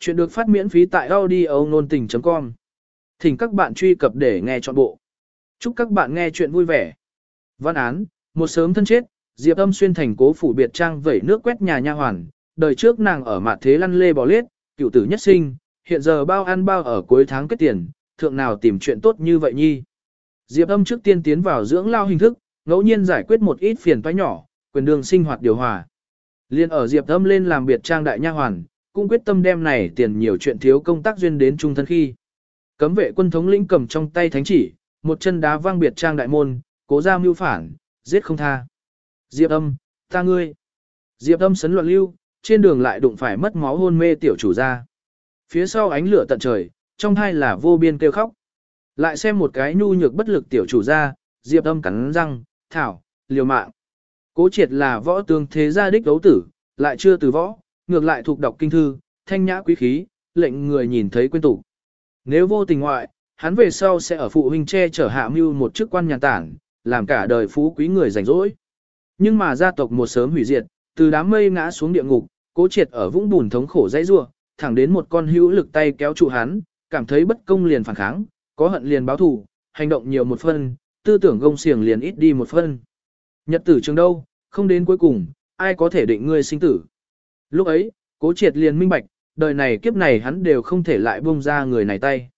Chuyện được phát miễn phí tại audio nôn tình.com. Thỉnh các bạn truy cập để nghe trọn bộ. Chúc các bạn nghe chuyện vui vẻ. Văn án, một sớm thân chết, Diệp Âm xuyên thành cố phủ biệt trang vẩy nước quét nhà nha hoàn, đời trước nàng ở mặt thế lăn lê bò lết, cựu tử nhất sinh, hiện giờ bao ăn bao ở cuối tháng kết tiền, thượng nào tìm chuyện tốt như vậy nhi. Diệp Âm trước tiên tiến vào dưỡng lao hình thức, ngẫu nhiên giải quyết một ít phiền toái nhỏ, quyền đường sinh hoạt điều hòa. Liên ở Diệp Âm lên làm biệt trang đại nha hoàn, cũng quyết tâm đem này tiền nhiều chuyện thiếu công tác duyên đến trung thân khi. Cấm vệ quân thống lĩnh cầm trong tay thánh chỉ, một chân đá vang biệt trang đại môn, cố ra mưu phản, giết không tha. Diệp âm, ta ngươi. Diệp âm sấn loạn lưu, trên đường lại đụng phải mất máu hôn mê tiểu chủ ra. Phía sau ánh lửa tận trời, trong hai là vô biên kêu khóc. Lại xem một cái nhu nhược bất lực tiểu chủ ra, Diệp âm cắn răng, thảo, liều mạng. Cố triệt là võ tướng thế gia đích đấu tử, lại chưa từ võ, ngược lại thuộc đọc kinh thư, thanh nhã quý khí, lệnh người nhìn thấy quên tụ. Nếu vô tình ngoại, hắn về sau sẽ ở phụ huynh che chở hạ mưu một chức quan nhà tản, làm cả đời phú quý người rảnh rỗi. Nhưng mà gia tộc một sớm hủy diệt, từ đám mây ngã xuống địa ngục, cố triệt ở vũng bùn thống khổ dãy rua, thẳng đến một con hữu lực tay kéo trụ hắn, cảm thấy bất công liền phản kháng, có hận liền báo thù, hành động nhiều một phân, tư tưởng gông xiềng liền ít đi một phân. Nhật tử trường đâu, không đến cuối cùng, ai có thể định ngươi sinh tử. Lúc ấy, cố triệt liền minh bạch, đời này kiếp này hắn đều không thể lại buông ra người này tay.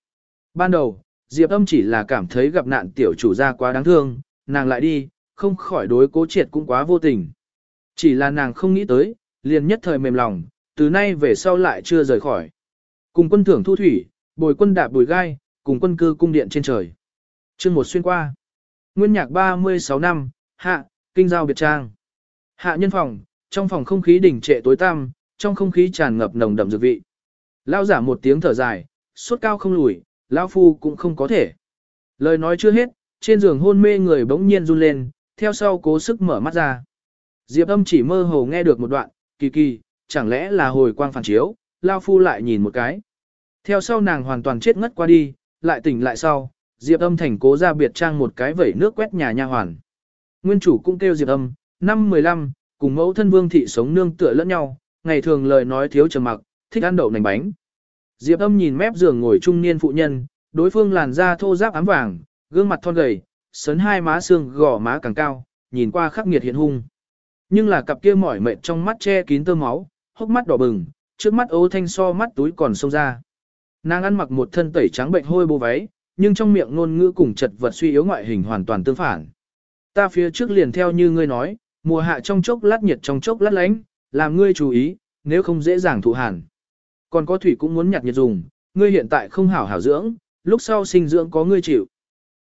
Ban đầu, Diệp âm chỉ là cảm thấy gặp nạn tiểu chủ gia quá đáng thương, nàng lại đi, không khỏi đối cố triệt cũng quá vô tình. Chỉ là nàng không nghĩ tới, liền nhất thời mềm lòng, từ nay về sau lại chưa rời khỏi. Cùng quân thưởng thu thủy, bồi quân đạp bùi gai, cùng quân cư cung điện trên trời. chương một xuyên qua. Nguyên nhạc 36 năm, hạ, kinh giao biệt trang. Hạ nhân phòng, trong phòng không khí đỉnh trệ tối tăm, trong không khí tràn ngập nồng đậm dược vị. Lao giả một tiếng thở dài, suốt cao không lùi, lão phu cũng không có thể. Lời nói chưa hết, trên giường hôn mê người bỗng nhiên run lên, theo sau cố sức mở mắt ra. Diệp âm chỉ mơ hồ nghe được một đoạn, kỳ kỳ, chẳng lẽ là hồi quang phản chiếu, lao phu lại nhìn một cái. Theo sau nàng hoàn toàn chết ngất qua đi, lại tỉnh lại sau, Diệp âm thành cố ra biệt trang một cái vẩy nước quét nhà nha hoàn. Nguyên chủ cũng kêu Diệp âm, năm 15, cùng mẫu thân vương thị sống nương tựa lẫn nhau, ngày thường lời nói thiếu trầm mặc, thích ăn đậu nành bánh. Diệp âm nhìn mép giường ngồi trung niên phụ nhân, đối phương làn da thô ráp ám vàng, gương mặt thon gầy, sấn hai má xương gò má càng cao, nhìn qua khắc nghiệt hiện hung. Nhưng là cặp kia mỏi mệt trong mắt che kín tơ máu, hốc mắt đỏ bừng, trước mắt ố thanh so mắt túi còn sâu ra. Nàng ăn mặc một thân tẩy trắng bệnh hôi bô váy, nhưng trong miệng ngôn ngữ cùng chật vật suy yếu ngoại hình hoàn toàn tương phản. Ta phía trước liền theo như ngươi nói, mùa hạ trong chốc lát nhiệt trong chốc lát lạnh, làm ngươi chú ý, nếu không dễ dàng thụ hàn. Còn có thủy cũng muốn nhặt nhiệt dùng, ngươi hiện tại không hảo hảo dưỡng, lúc sau sinh dưỡng có ngươi chịu.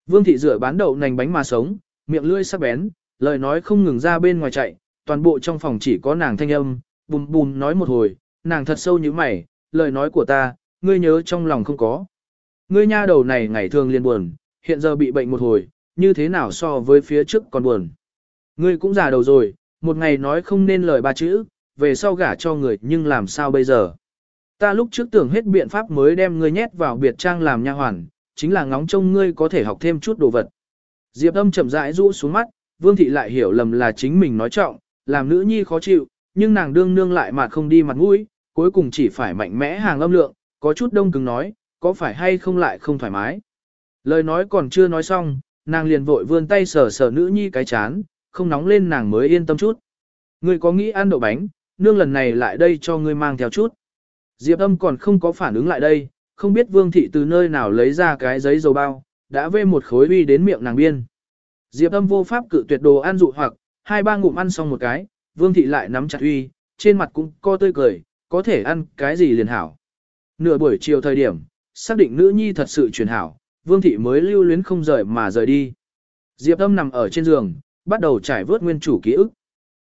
Vương thị rửa bán đậu nành bánh mà sống, miệng lưỡi sắc bén, lời nói không ngừng ra bên ngoài chạy, toàn bộ trong phòng chỉ có nàng thanh âm, bùm bùm nói một hồi, nàng thật sâu như mày, lời nói của ta, ngươi nhớ trong lòng không có. Ngươi nha đầu này ngày thường liền buồn, hiện giờ bị bệnh một hồi, như thế nào so với phía trước còn buồn. Ngươi cũng già đầu rồi, một ngày nói không nên lời ba chữ, về sau gả cho người nhưng làm sao bây giờ. Ta lúc trước tưởng hết biện pháp mới đem ngươi nhét vào biệt trang làm nha hoàn, chính là ngóng trông ngươi có thể học thêm chút đồ vật. Diệp âm chậm rãi rũ xuống mắt, vương thị lại hiểu lầm là chính mình nói trọng, làm nữ nhi khó chịu, nhưng nàng đương nương lại mà không đi mặt mũi, cuối cùng chỉ phải mạnh mẽ hàng âm lượng, có chút đông cứng nói, có phải hay không lại không thoải mái. Lời nói còn chưa nói xong, nàng liền vội vươn tay sờ sờ nữ nhi cái chán, không nóng lên nàng mới yên tâm chút. Ngươi có nghĩ ăn đậu bánh, nương lần này lại đây cho ngươi mang theo chút. Diệp âm còn không có phản ứng lại đây, không biết vương thị từ nơi nào lấy ra cái giấy dầu bao, đã vê một khối uy đến miệng nàng biên. Diệp âm vô pháp cự tuyệt đồ ăn dụ hoặc, hai ba ngụm ăn xong một cái, vương thị lại nắm chặt uy, trên mặt cũng co tươi cười, có thể ăn cái gì liền hảo. Nửa buổi chiều thời điểm, xác định nữ nhi thật sự truyền hảo, vương thị mới lưu luyến không rời mà rời đi. Diệp âm nằm ở trên giường, bắt đầu trải vớt nguyên chủ ký ức.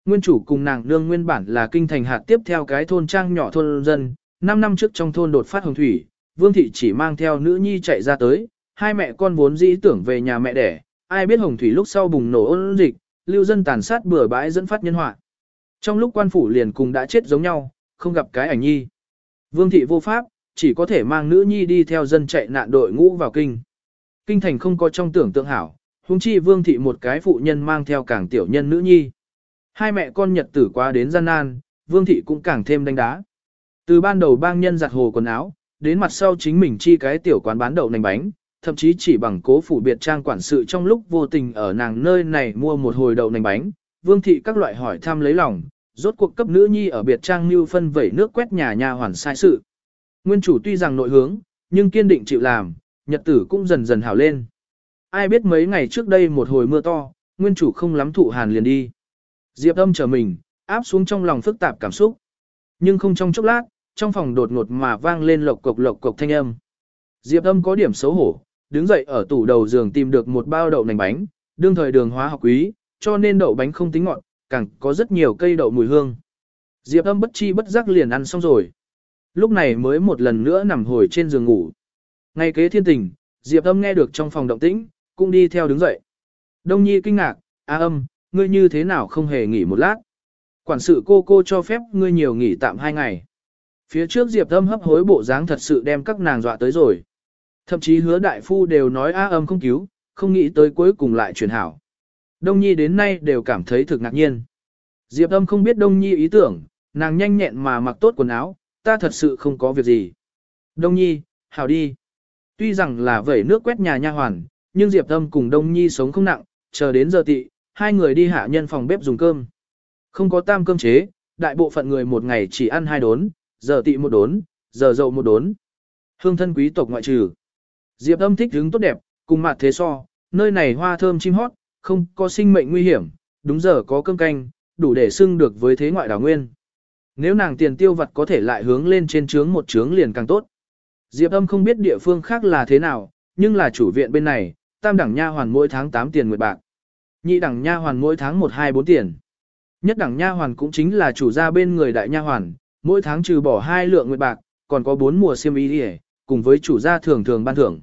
Nguyên chủ cùng nàng nương nguyên bản là kinh thành hạt tiếp theo cái thôn trang nhỏ thôn dân, 5 năm trước trong thôn đột phát hồng thủy, Vương thị chỉ mang theo nữ nhi chạy ra tới, hai mẹ con vốn dĩ tưởng về nhà mẹ đẻ, ai biết hồng thủy lúc sau bùng nổ ôn dịch, lưu dân tàn sát bừa bãi dẫn phát nhân họa. Trong lúc quan phủ liền cùng đã chết giống nhau, không gặp cái ảnh nhi. Vương thị vô pháp, chỉ có thể mang nữ nhi đi theo dân chạy nạn đội ngũ vào kinh. Kinh thành không có trong tưởng tượng hảo, huống chi vương thị một cái phụ nhân mang theo càng tiểu nhân nữ nhi. Hai mẹ con nhật tử qua đến gian nan, vương thị cũng càng thêm đánh đá. Từ ban đầu bang nhân giặt hồ quần áo, đến mặt sau chính mình chi cái tiểu quán bán đậu nành bánh, thậm chí chỉ bằng cố phủ biệt trang quản sự trong lúc vô tình ở nàng nơi này mua một hồi đậu nành bánh, vương thị các loại hỏi thăm lấy lòng, rốt cuộc cấp nữ nhi ở biệt trang như phân vẩy nước quét nhà nhà hoàn sai sự. Nguyên chủ tuy rằng nội hướng, nhưng kiên định chịu làm, nhật tử cũng dần dần hảo lên. Ai biết mấy ngày trước đây một hồi mưa to, nguyên chủ không lắm thụ hàn liền đi. Diệp âm chờ mình, áp xuống trong lòng phức tạp cảm xúc. Nhưng không trong chốc lát, trong phòng đột ngột mà vang lên lộc cộc lộc cộc thanh âm. Diệp âm có điểm xấu hổ, đứng dậy ở tủ đầu giường tìm được một bao đậu nành bánh, đương thời đường hóa học quý, cho nên đậu bánh không tính ngọt, càng có rất nhiều cây đậu mùi hương. Diệp âm bất chi bất giác liền ăn xong rồi. Lúc này mới một lần nữa nằm hồi trên giường ngủ. Ngay kế thiên tình, Diệp âm nghe được trong phòng động tĩnh, cũng đi theo đứng dậy. Đông nhi kinh ngạc, a âm, ngươi như thế nào không hề nghỉ một lát. Quản sự cô cô cho phép ngươi nhiều nghỉ tạm hai ngày. Phía trước Diệp âm hấp hối bộ dáng thật sự đem các nàng dọa tới rồi. Thậm chí hứa đại phu đều nói a âm không cứu, không nghĩ tới cuối cùng lại chuyển hảo. Đông Nhi đến nay đều cảm thấy thực ngạc nhiên. Diệp âm không biết Đông Nhi ý tưởng, nàng nhanh nhẹn mà mặc tốt quần áo, ta thật sự không có việc gì. Đông Nhi, hảo đi. Tuy rằng là vẩy nước quét nhà nha hoàn, nhưng Diệp âm cùng Đông Nhi sống không nặng, chờ đến giờ tị, hai người đi hạ nhân phòng bếp dùng cơm. Không có tam cơm chế, đại bộ phận người một ngày chỉ ăn hai đốn, giờ tị một đốn, giờ dậu một đốn. Hương thân quý tộc ngoại trừ. Diệp âm thích hứng tốt đẹp, cùng mặt thế so, nơi này hoa thơm chim hót, không có sinh mệnh nguy hiểm, đúng giờ có cơm canh, đủ để xưng được với thế ngoại đảo nguyên. Nếu nàng tiền tiêu vật có thể lại hướng lên trên trướng một trướng liền càng tốt. Diệp âm không biết địa phương khác là thế nào, nhưng là chủ viện bên này, tam đẳng nha hoàn mỗi tháng 8 tiền nguyệt bạc. Nhị đẳng nha hoàn mỗi tháng 1-2-4 tiền. Nhất đẳng nha hoàn cũng chính là chủ gia bên người đại nha hoàn, mỗi tháng trừ bỏ hai lượng nguyệt bạc, còn có 4 mùa xiêm y đi cùng với chủ gia thường thường ban thưởng.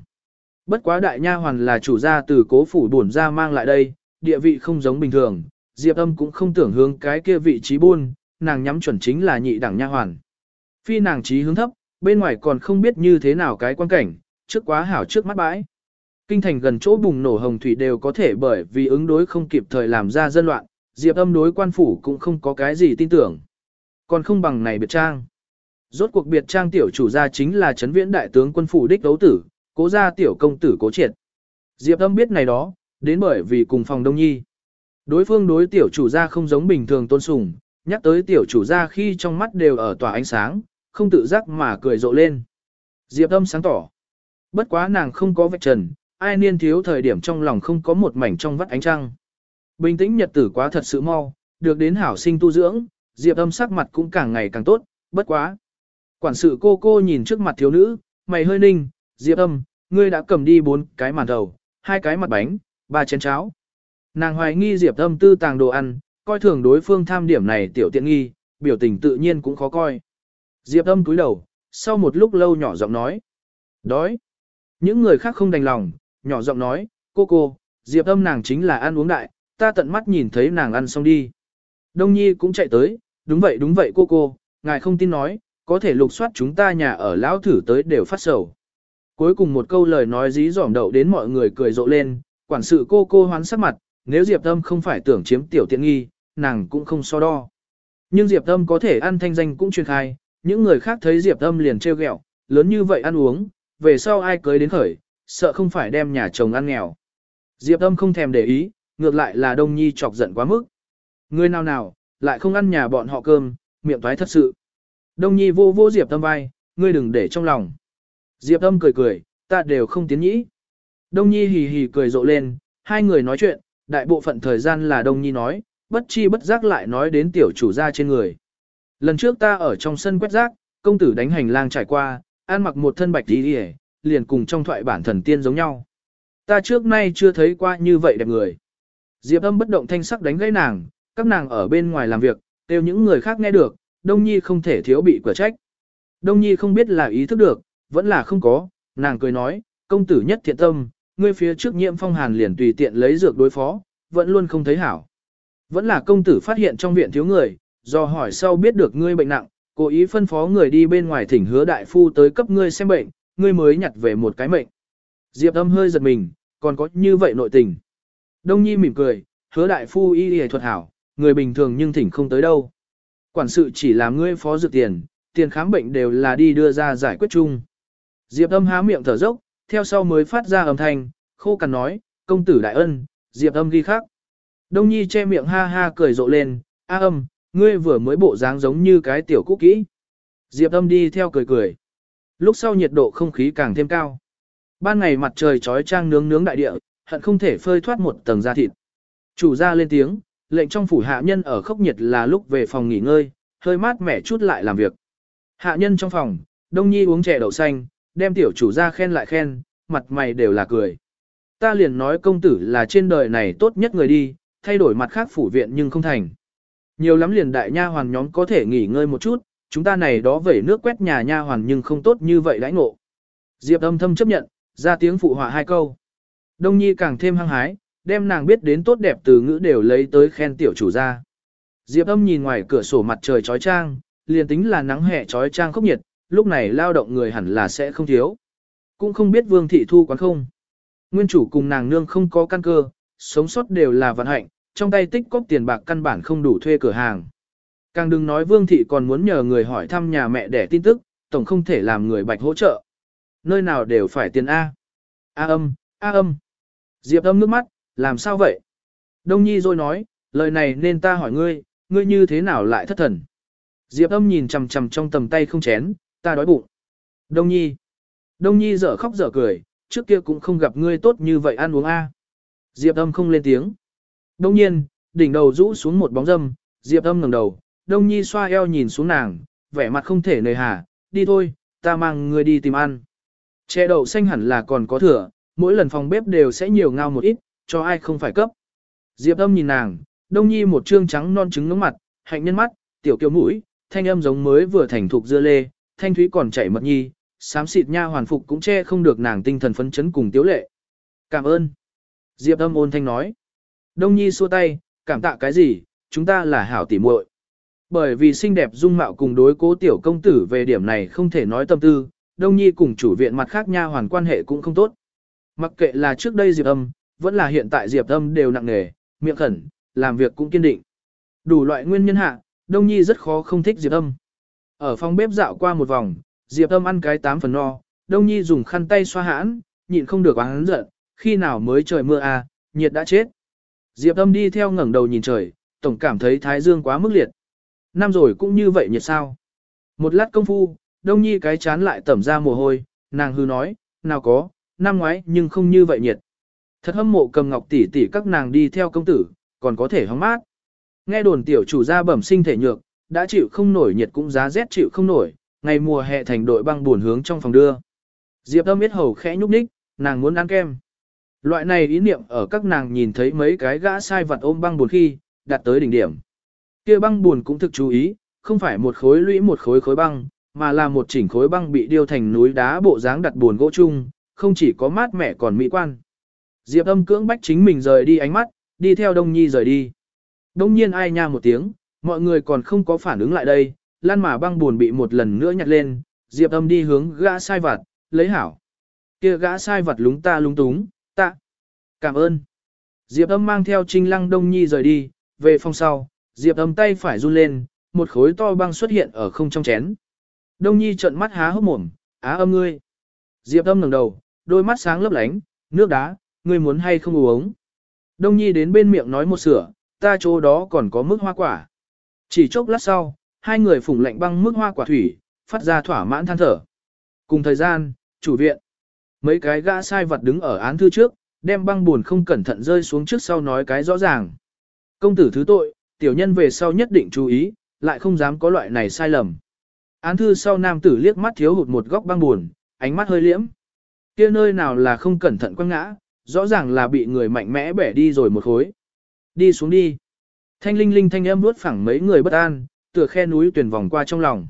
Bất quá đại nha hoàn là chủ gia từ cố phủ bổn ra mang lại đây, địa vị không giống bình thường, Diệp Âm cũng không tưởng hướng cái kia vị trí buôn, nàng nhắm chuẩn chính là nhị đẳng nha hoàn. Phi nàng trí hướng thấp, bên ngoài còn không biết như thế nào cái quan cảnh, trước quá hảo trước mắt bãi. Kinh thành gần chỗ bùng nổ hồng thủy đều có thể bởi vì ứng đối không kịp thời làm ra dân loạn, Diệp Âm đối quan phủ cũng không có cái gì tin tưởng. Còn không bằng này biệt trang. Rốt cuộc biệt trang tiểu chủ gia chính là chấn viễn đại tướng quân phủ đích đấu tử, cố gia tiểu công tử cố triệt. Diệp âm biết này đó, đến bởi vì cùng phòng đông nhi. Đối phương đối tiểu chủ gia không giống bình thường tôn sùng, nhắc tới tiểu chủ gia khi trong mắt đều ở tỏa ánh sáng, không tự giác mà cười rộ lên. Diệp âm sáng tỏ. Bất quá nàng không có vạch trần, ai niên thiếu thời điểm trong lòng không có một mảnh trong vắt ánh trăng. Bình tĩnh nhật tử quá thật sự mau, được đến hảo sinh tu dưỡng, Diệp âm sắc mặt cũng càng ngày càng tốt, bất quá. Quản sự cô cô nhìn trước mặt thiếu nữ, mày hơi ninh, Diệp âm, ngươi đã cầm đi bốn cái màn đầu, hai cái mặt bánh, ba chén cháo. Nàng hoài nghi Diệp âm tư tàng đồ ăn, coi thường đối phương tham điểm này tiểu tiện nghi, biểu tình tự nhiên cũng khó coi. Diệp âm cúi đầu, sau một lúc lâu nhỏ giọng nói. Đói. Những người khác không đành lòng, nhỏ giọng nói, cô cô, Diệp âm nàng chính là ăn uống đại, ta tận mắt nhìn thấy nàng ăn xong đi. Đông Nhi cũng chạy tới, đúng vậy đúng vậy cô cô, ngài không tin nói, có thể lục soát chúng ta nhà ở lão thử tới đều phát sầu. Cuối cùng một câu lời nói dí dỏm đậu đến mọi người cười rộ lên, quản sự cô cô hoán sắc mặt, nếu Diệp Tâm không phải tưởng chiếm tiểu tiện nghi, nàng cũng không so đo. Nhưng Diệp Tâm có thể ăn thanh danh cũng truyền khai, những người khác thấy Diệp Tâm liền trêu ghẹo, lớn như vậy ăn uống, về sau ai cưới đến khởi, sợ không phải đem nhà chồng ăn nghèo. Diệp Tâm không thèm để ý, ngược lại là Đông Nhi chọc giận quá mức. Người nào nào, lại không ăn nhà bọn họ cơm, miệng thoái thật sự. Đông Nhi vô vô Diệp Tâm vai, ngươi đừng để trong lòng. Diệp Tâm cười cười, ta đều không tiến nhĩ. Đông Nhi hì hì cười rộ lên, hai người nói chuyện, đại bộ phận thời gian là Đông Nhi nói, bất chi bất giác lại nói đến tiểu chủ gia trên người. Lần trước ta ở trong sân quét rác, công tử đánh hành lang trải qua, ăn mặc một thân bạch đi đi liền cùng trong thoại bản thần tiên giống nhau. Ta trước nay chưa thấy qua như vậy đẹp người. Diệp âm bất động thanh sắc đánh gãy nàng, các nàng ở bên ngoài làm việc, đều những người khác nghe được, Đông Nhi không thể thiếu bị quả trách. Đông Nhi không biết là ý thức được, vẫn là không có, nàng cười nói, công tử nhất thiện tâm, ngươi phía trước nhiễm phong hàn liền tùy tiện lấy dược đối phó, vẫn luôn không thấy hảo. Vẫn là công tử phát hiện trong viện thiếu người, do hỏi sau biết được ngươi bệnh nặng, cố ý phân phó người đi bên ngoài thỉnh hứa đại phu tới cấp ngươi xem bệnh, ngươi mới nhặt về một cái mệnh. Diệp âm hơi giật mình, còn có như vậy nội tình. Đông Nhi mỉm cười, hứa đại phu y y thuật hảo, người bình thường nhưng thỉnh không tới đâu. Quản sự chỉ làm ngươi phó dự tiền, tiền khám bệnh đều là đi đưa ra giải quyết chung. Diệp âm há miệng thở dốc, theo sau mới phát ra âm thanh, khô cằn nói, công tử đại ân, Diệp âm ghi khác. Đông Nhi che miệng ha ha cười rộ lên, a âm, ngươi vừa mới bộ dáng giống như cái tiểu cũ kỹ. Diệp âm đi theo cười cười. Lúc sau nhiệt độ không khí càng thêm cao. Ban ngày mặt trời trói trang nướng nướng đại địa, hận không thể phơi thoát một tầng da thịt. Chủ gia lên tiếng, lệnh trong phủ hạ nhân ở khốc nhiệt là lúc về phòng nghỉ ngơi, hơi mát mẻ chút lại làm việc. Hạ nhân trong phòng, Đông Nhi uống chè đậu xanh, đem tiểu chủ gia khen lại khen, mặt mày đều là cười. Ta liền nói công tử là trên đời này tốt nhất người đi, thay đổi mặt khác phủ viện nhưng không thành. Nhiều lắm liền đại nha hoàn nhóm có thể nghỉ ngơi một chút, chúng ta này đó vẩy nước quét nhà nha hoàn nhưng không tốt như vậy đãi ngộ. Diệp âm thâm chấp nhận, ra tiếng phụ họa hai câu. Đông Nhi càng thêm hăng hái, đem nàng biết đến tốt đẹp từ ngữ đều lấy tới khen tiểu chủ gia. Diệp âm nhìn ngoài cửa sổ mặt trời trói trang, liền tính là nắng hè trói trang khốc nhiệt, lúc này lao động người hẳn là sẽ không thiếu. Cũng không biết vương thị thu quán không. Nguyên chủ cùng nàng nương không có căn cơ, sống sót đều là vận hạnh, trong tay tích cóp tiền bạc căn bản không đủ thuê cửa hàng. Càng đừng nói vương thị còn muốn nhờ người hỏi thăm nhà mẹ để tin tức, tổng không thể làm người bạch hỗ trợ. Nơi nào đều phải tiền A. A âm, A âm. Diệp âm nước mắt, làm sao vậy? Đông Nhi rồi nói, lời này nên ta hỏi ngươi, ngươi như thế nào lại thất thần? Diệp âm nhìn chằm chằm trong tầm tay không chén, ta đói bụng. Đông Nhi. Đông Nhi dở khóc dở cười, trước kia cũng không gặp ngươi tốt như vậy ăn uống a. Diệp âm không lên tiếng. Đông nhiên, đỉnh đầu rũ xuống một bóng dâm, Diệp âm ngẩng đầu, Đông Nhi xoa eo nhìn xuống nàng, vẻ mặt không thể nề hà, đi thôi, ta mang ngươi đi tìm ăn. Chè đậu xanh hẳn là còn có thừa, mỗi lần phòng bếp đều sẽ nhiều ngao một ít, cho ai không phải cấp. Diệp âm nhìn nàng, Đông Nhi một trương trắng non trứng ngưỡng mặt, hạnh nhân mắt, tiểu kiều mũi, thanh âm giống mới vừa thành thục dưa lê, thanh thúy còn chảy mật nhi, xám xịt nha hoàn phục cũng che không được nàng tinh thần phấn chấn cùng tiếu lệ. Cảm ơn. Diệp âm ôn thanh nói. Đông Nhi xua tay, cảm tạ cái gì, chúng ta là hảo tỉ muội. Bởi vì xinh đẹp dung mạo cùng đối cố tiểu công tử về điểm này không thể nói tâm tư, Đông Nhi cùng chủ viện mặt khác nha hoàn quan hệ cũng không tốt. Mặc kệ là trước đây Diệp âm, vẫn là hiện tại Diệp âm đều nặng nề, miệng khẩn, làm việc cũng kiên định. Đủ loại nguyên nhân hạ, Đông Nhi rất khó không thích Diệp âm. Ở phòng bếp dạo qua một vòng, Diệp âm ăn cái tám phần no, Đông Nhi dùng khăn tay xoa hãn, nhịn không được oán giận, khi nào mới trời mưa à, nhiệt đã chết. Diệp âm đi theo ngẩng đầu nhìn trời, tổng cảm thấy thái dương quá mức liệt. Năm rồi cũng như vậy nhiệt sao. Một lát công phu, Đông Nhi cái chán lại tẩm ra mồ hôi, nàng hư nói, nào có, năm ngoái nhưng không như vậy nhiệt. Thật hâm mộ cầm ngọc tỷ tỷ các nàng đi theo công tử, còn có thể hóng mát. Nghe đồn tiểu chủ gia bẩm sinh thể nhược, đã chịu không nổi nhiệt cũng giá rét chịu không nổi, ngày mùa hè thành đội băng buồn hướng trong phòng đưa. Diệp âm biết hầu khẽ nhúc nhích, nàng muốn ăn kem. Loại này ý niệm ở các nàng nhìn thấy mấy cái gã sai vật ôm băng buồn khi, đạt tới đỉnh điểm kia băng buồn cũng thực chú ý, không phải một khối lũy một khối khối băng, mà là một chỉnh khối băng bị điêu thành núi đá bộ dáng đặt buồn gỗ chung, không chỉ có mát mẻ còn mỹ quan. Diệp âm cưỡng bách chính mình rời đi ánh mắt, đi theo Đông Nhi rời đi. Đông nhiên ai nha một tiếng, mọi người còn không có phản ứng lại đây, lan mà băng buồn bị một lần nữa nhặt lên, Diệp âm đi hướng gã sai vặt, lấy hảo. kia gã sai vặt lúng ta lúng túng, ta Cảm ơn. Diệp âm mang theo trinh lăng Đông Nhi rời đi, về phòng sau, Diệp âm tay phải run lên, một khối to băng xuất hiện ở không trong chén. Đông Nhi trợn mắt há hốc mồm, á âm ngươi. Diệp âm ngẩng đầu, đôi mắt sáng lấp lánh, nước đá, ngươi muốn hay không uống. Đông Nhi đến bên miệng nói một sửa, ta chỗ đó còn có mức hoa quả. Chỉ chốc lát sau, hai người phủng lạnh băng mức hoa quả thủy, phát ra thỏa mãn than thở. Cùng thời gian, chủ viện, mấy cái gã sai vật đứng ở án thư trước, đem băng buồn không cẩn thận rơi xuống trước sau nói cái rõ ràng. Công tử thứ tội, tiểu nhân về sau nhất định chú ý, lại không dám có loại này sai lầm. Án thư sau nam tử liếc mắt thiếu hụt một góc băng buồn, ánh mắt hơi liễm. kia nơi nào là không cẩn thận quăng ngã, rõ ràng là bị người mạnh mẽ bẻ đi rồi một khối. Đi xuống đi. Thanh linh linh thanh âm nuốt phẳng mấy người bất an, tựa khe núi tuyển vòng qua trong lòng.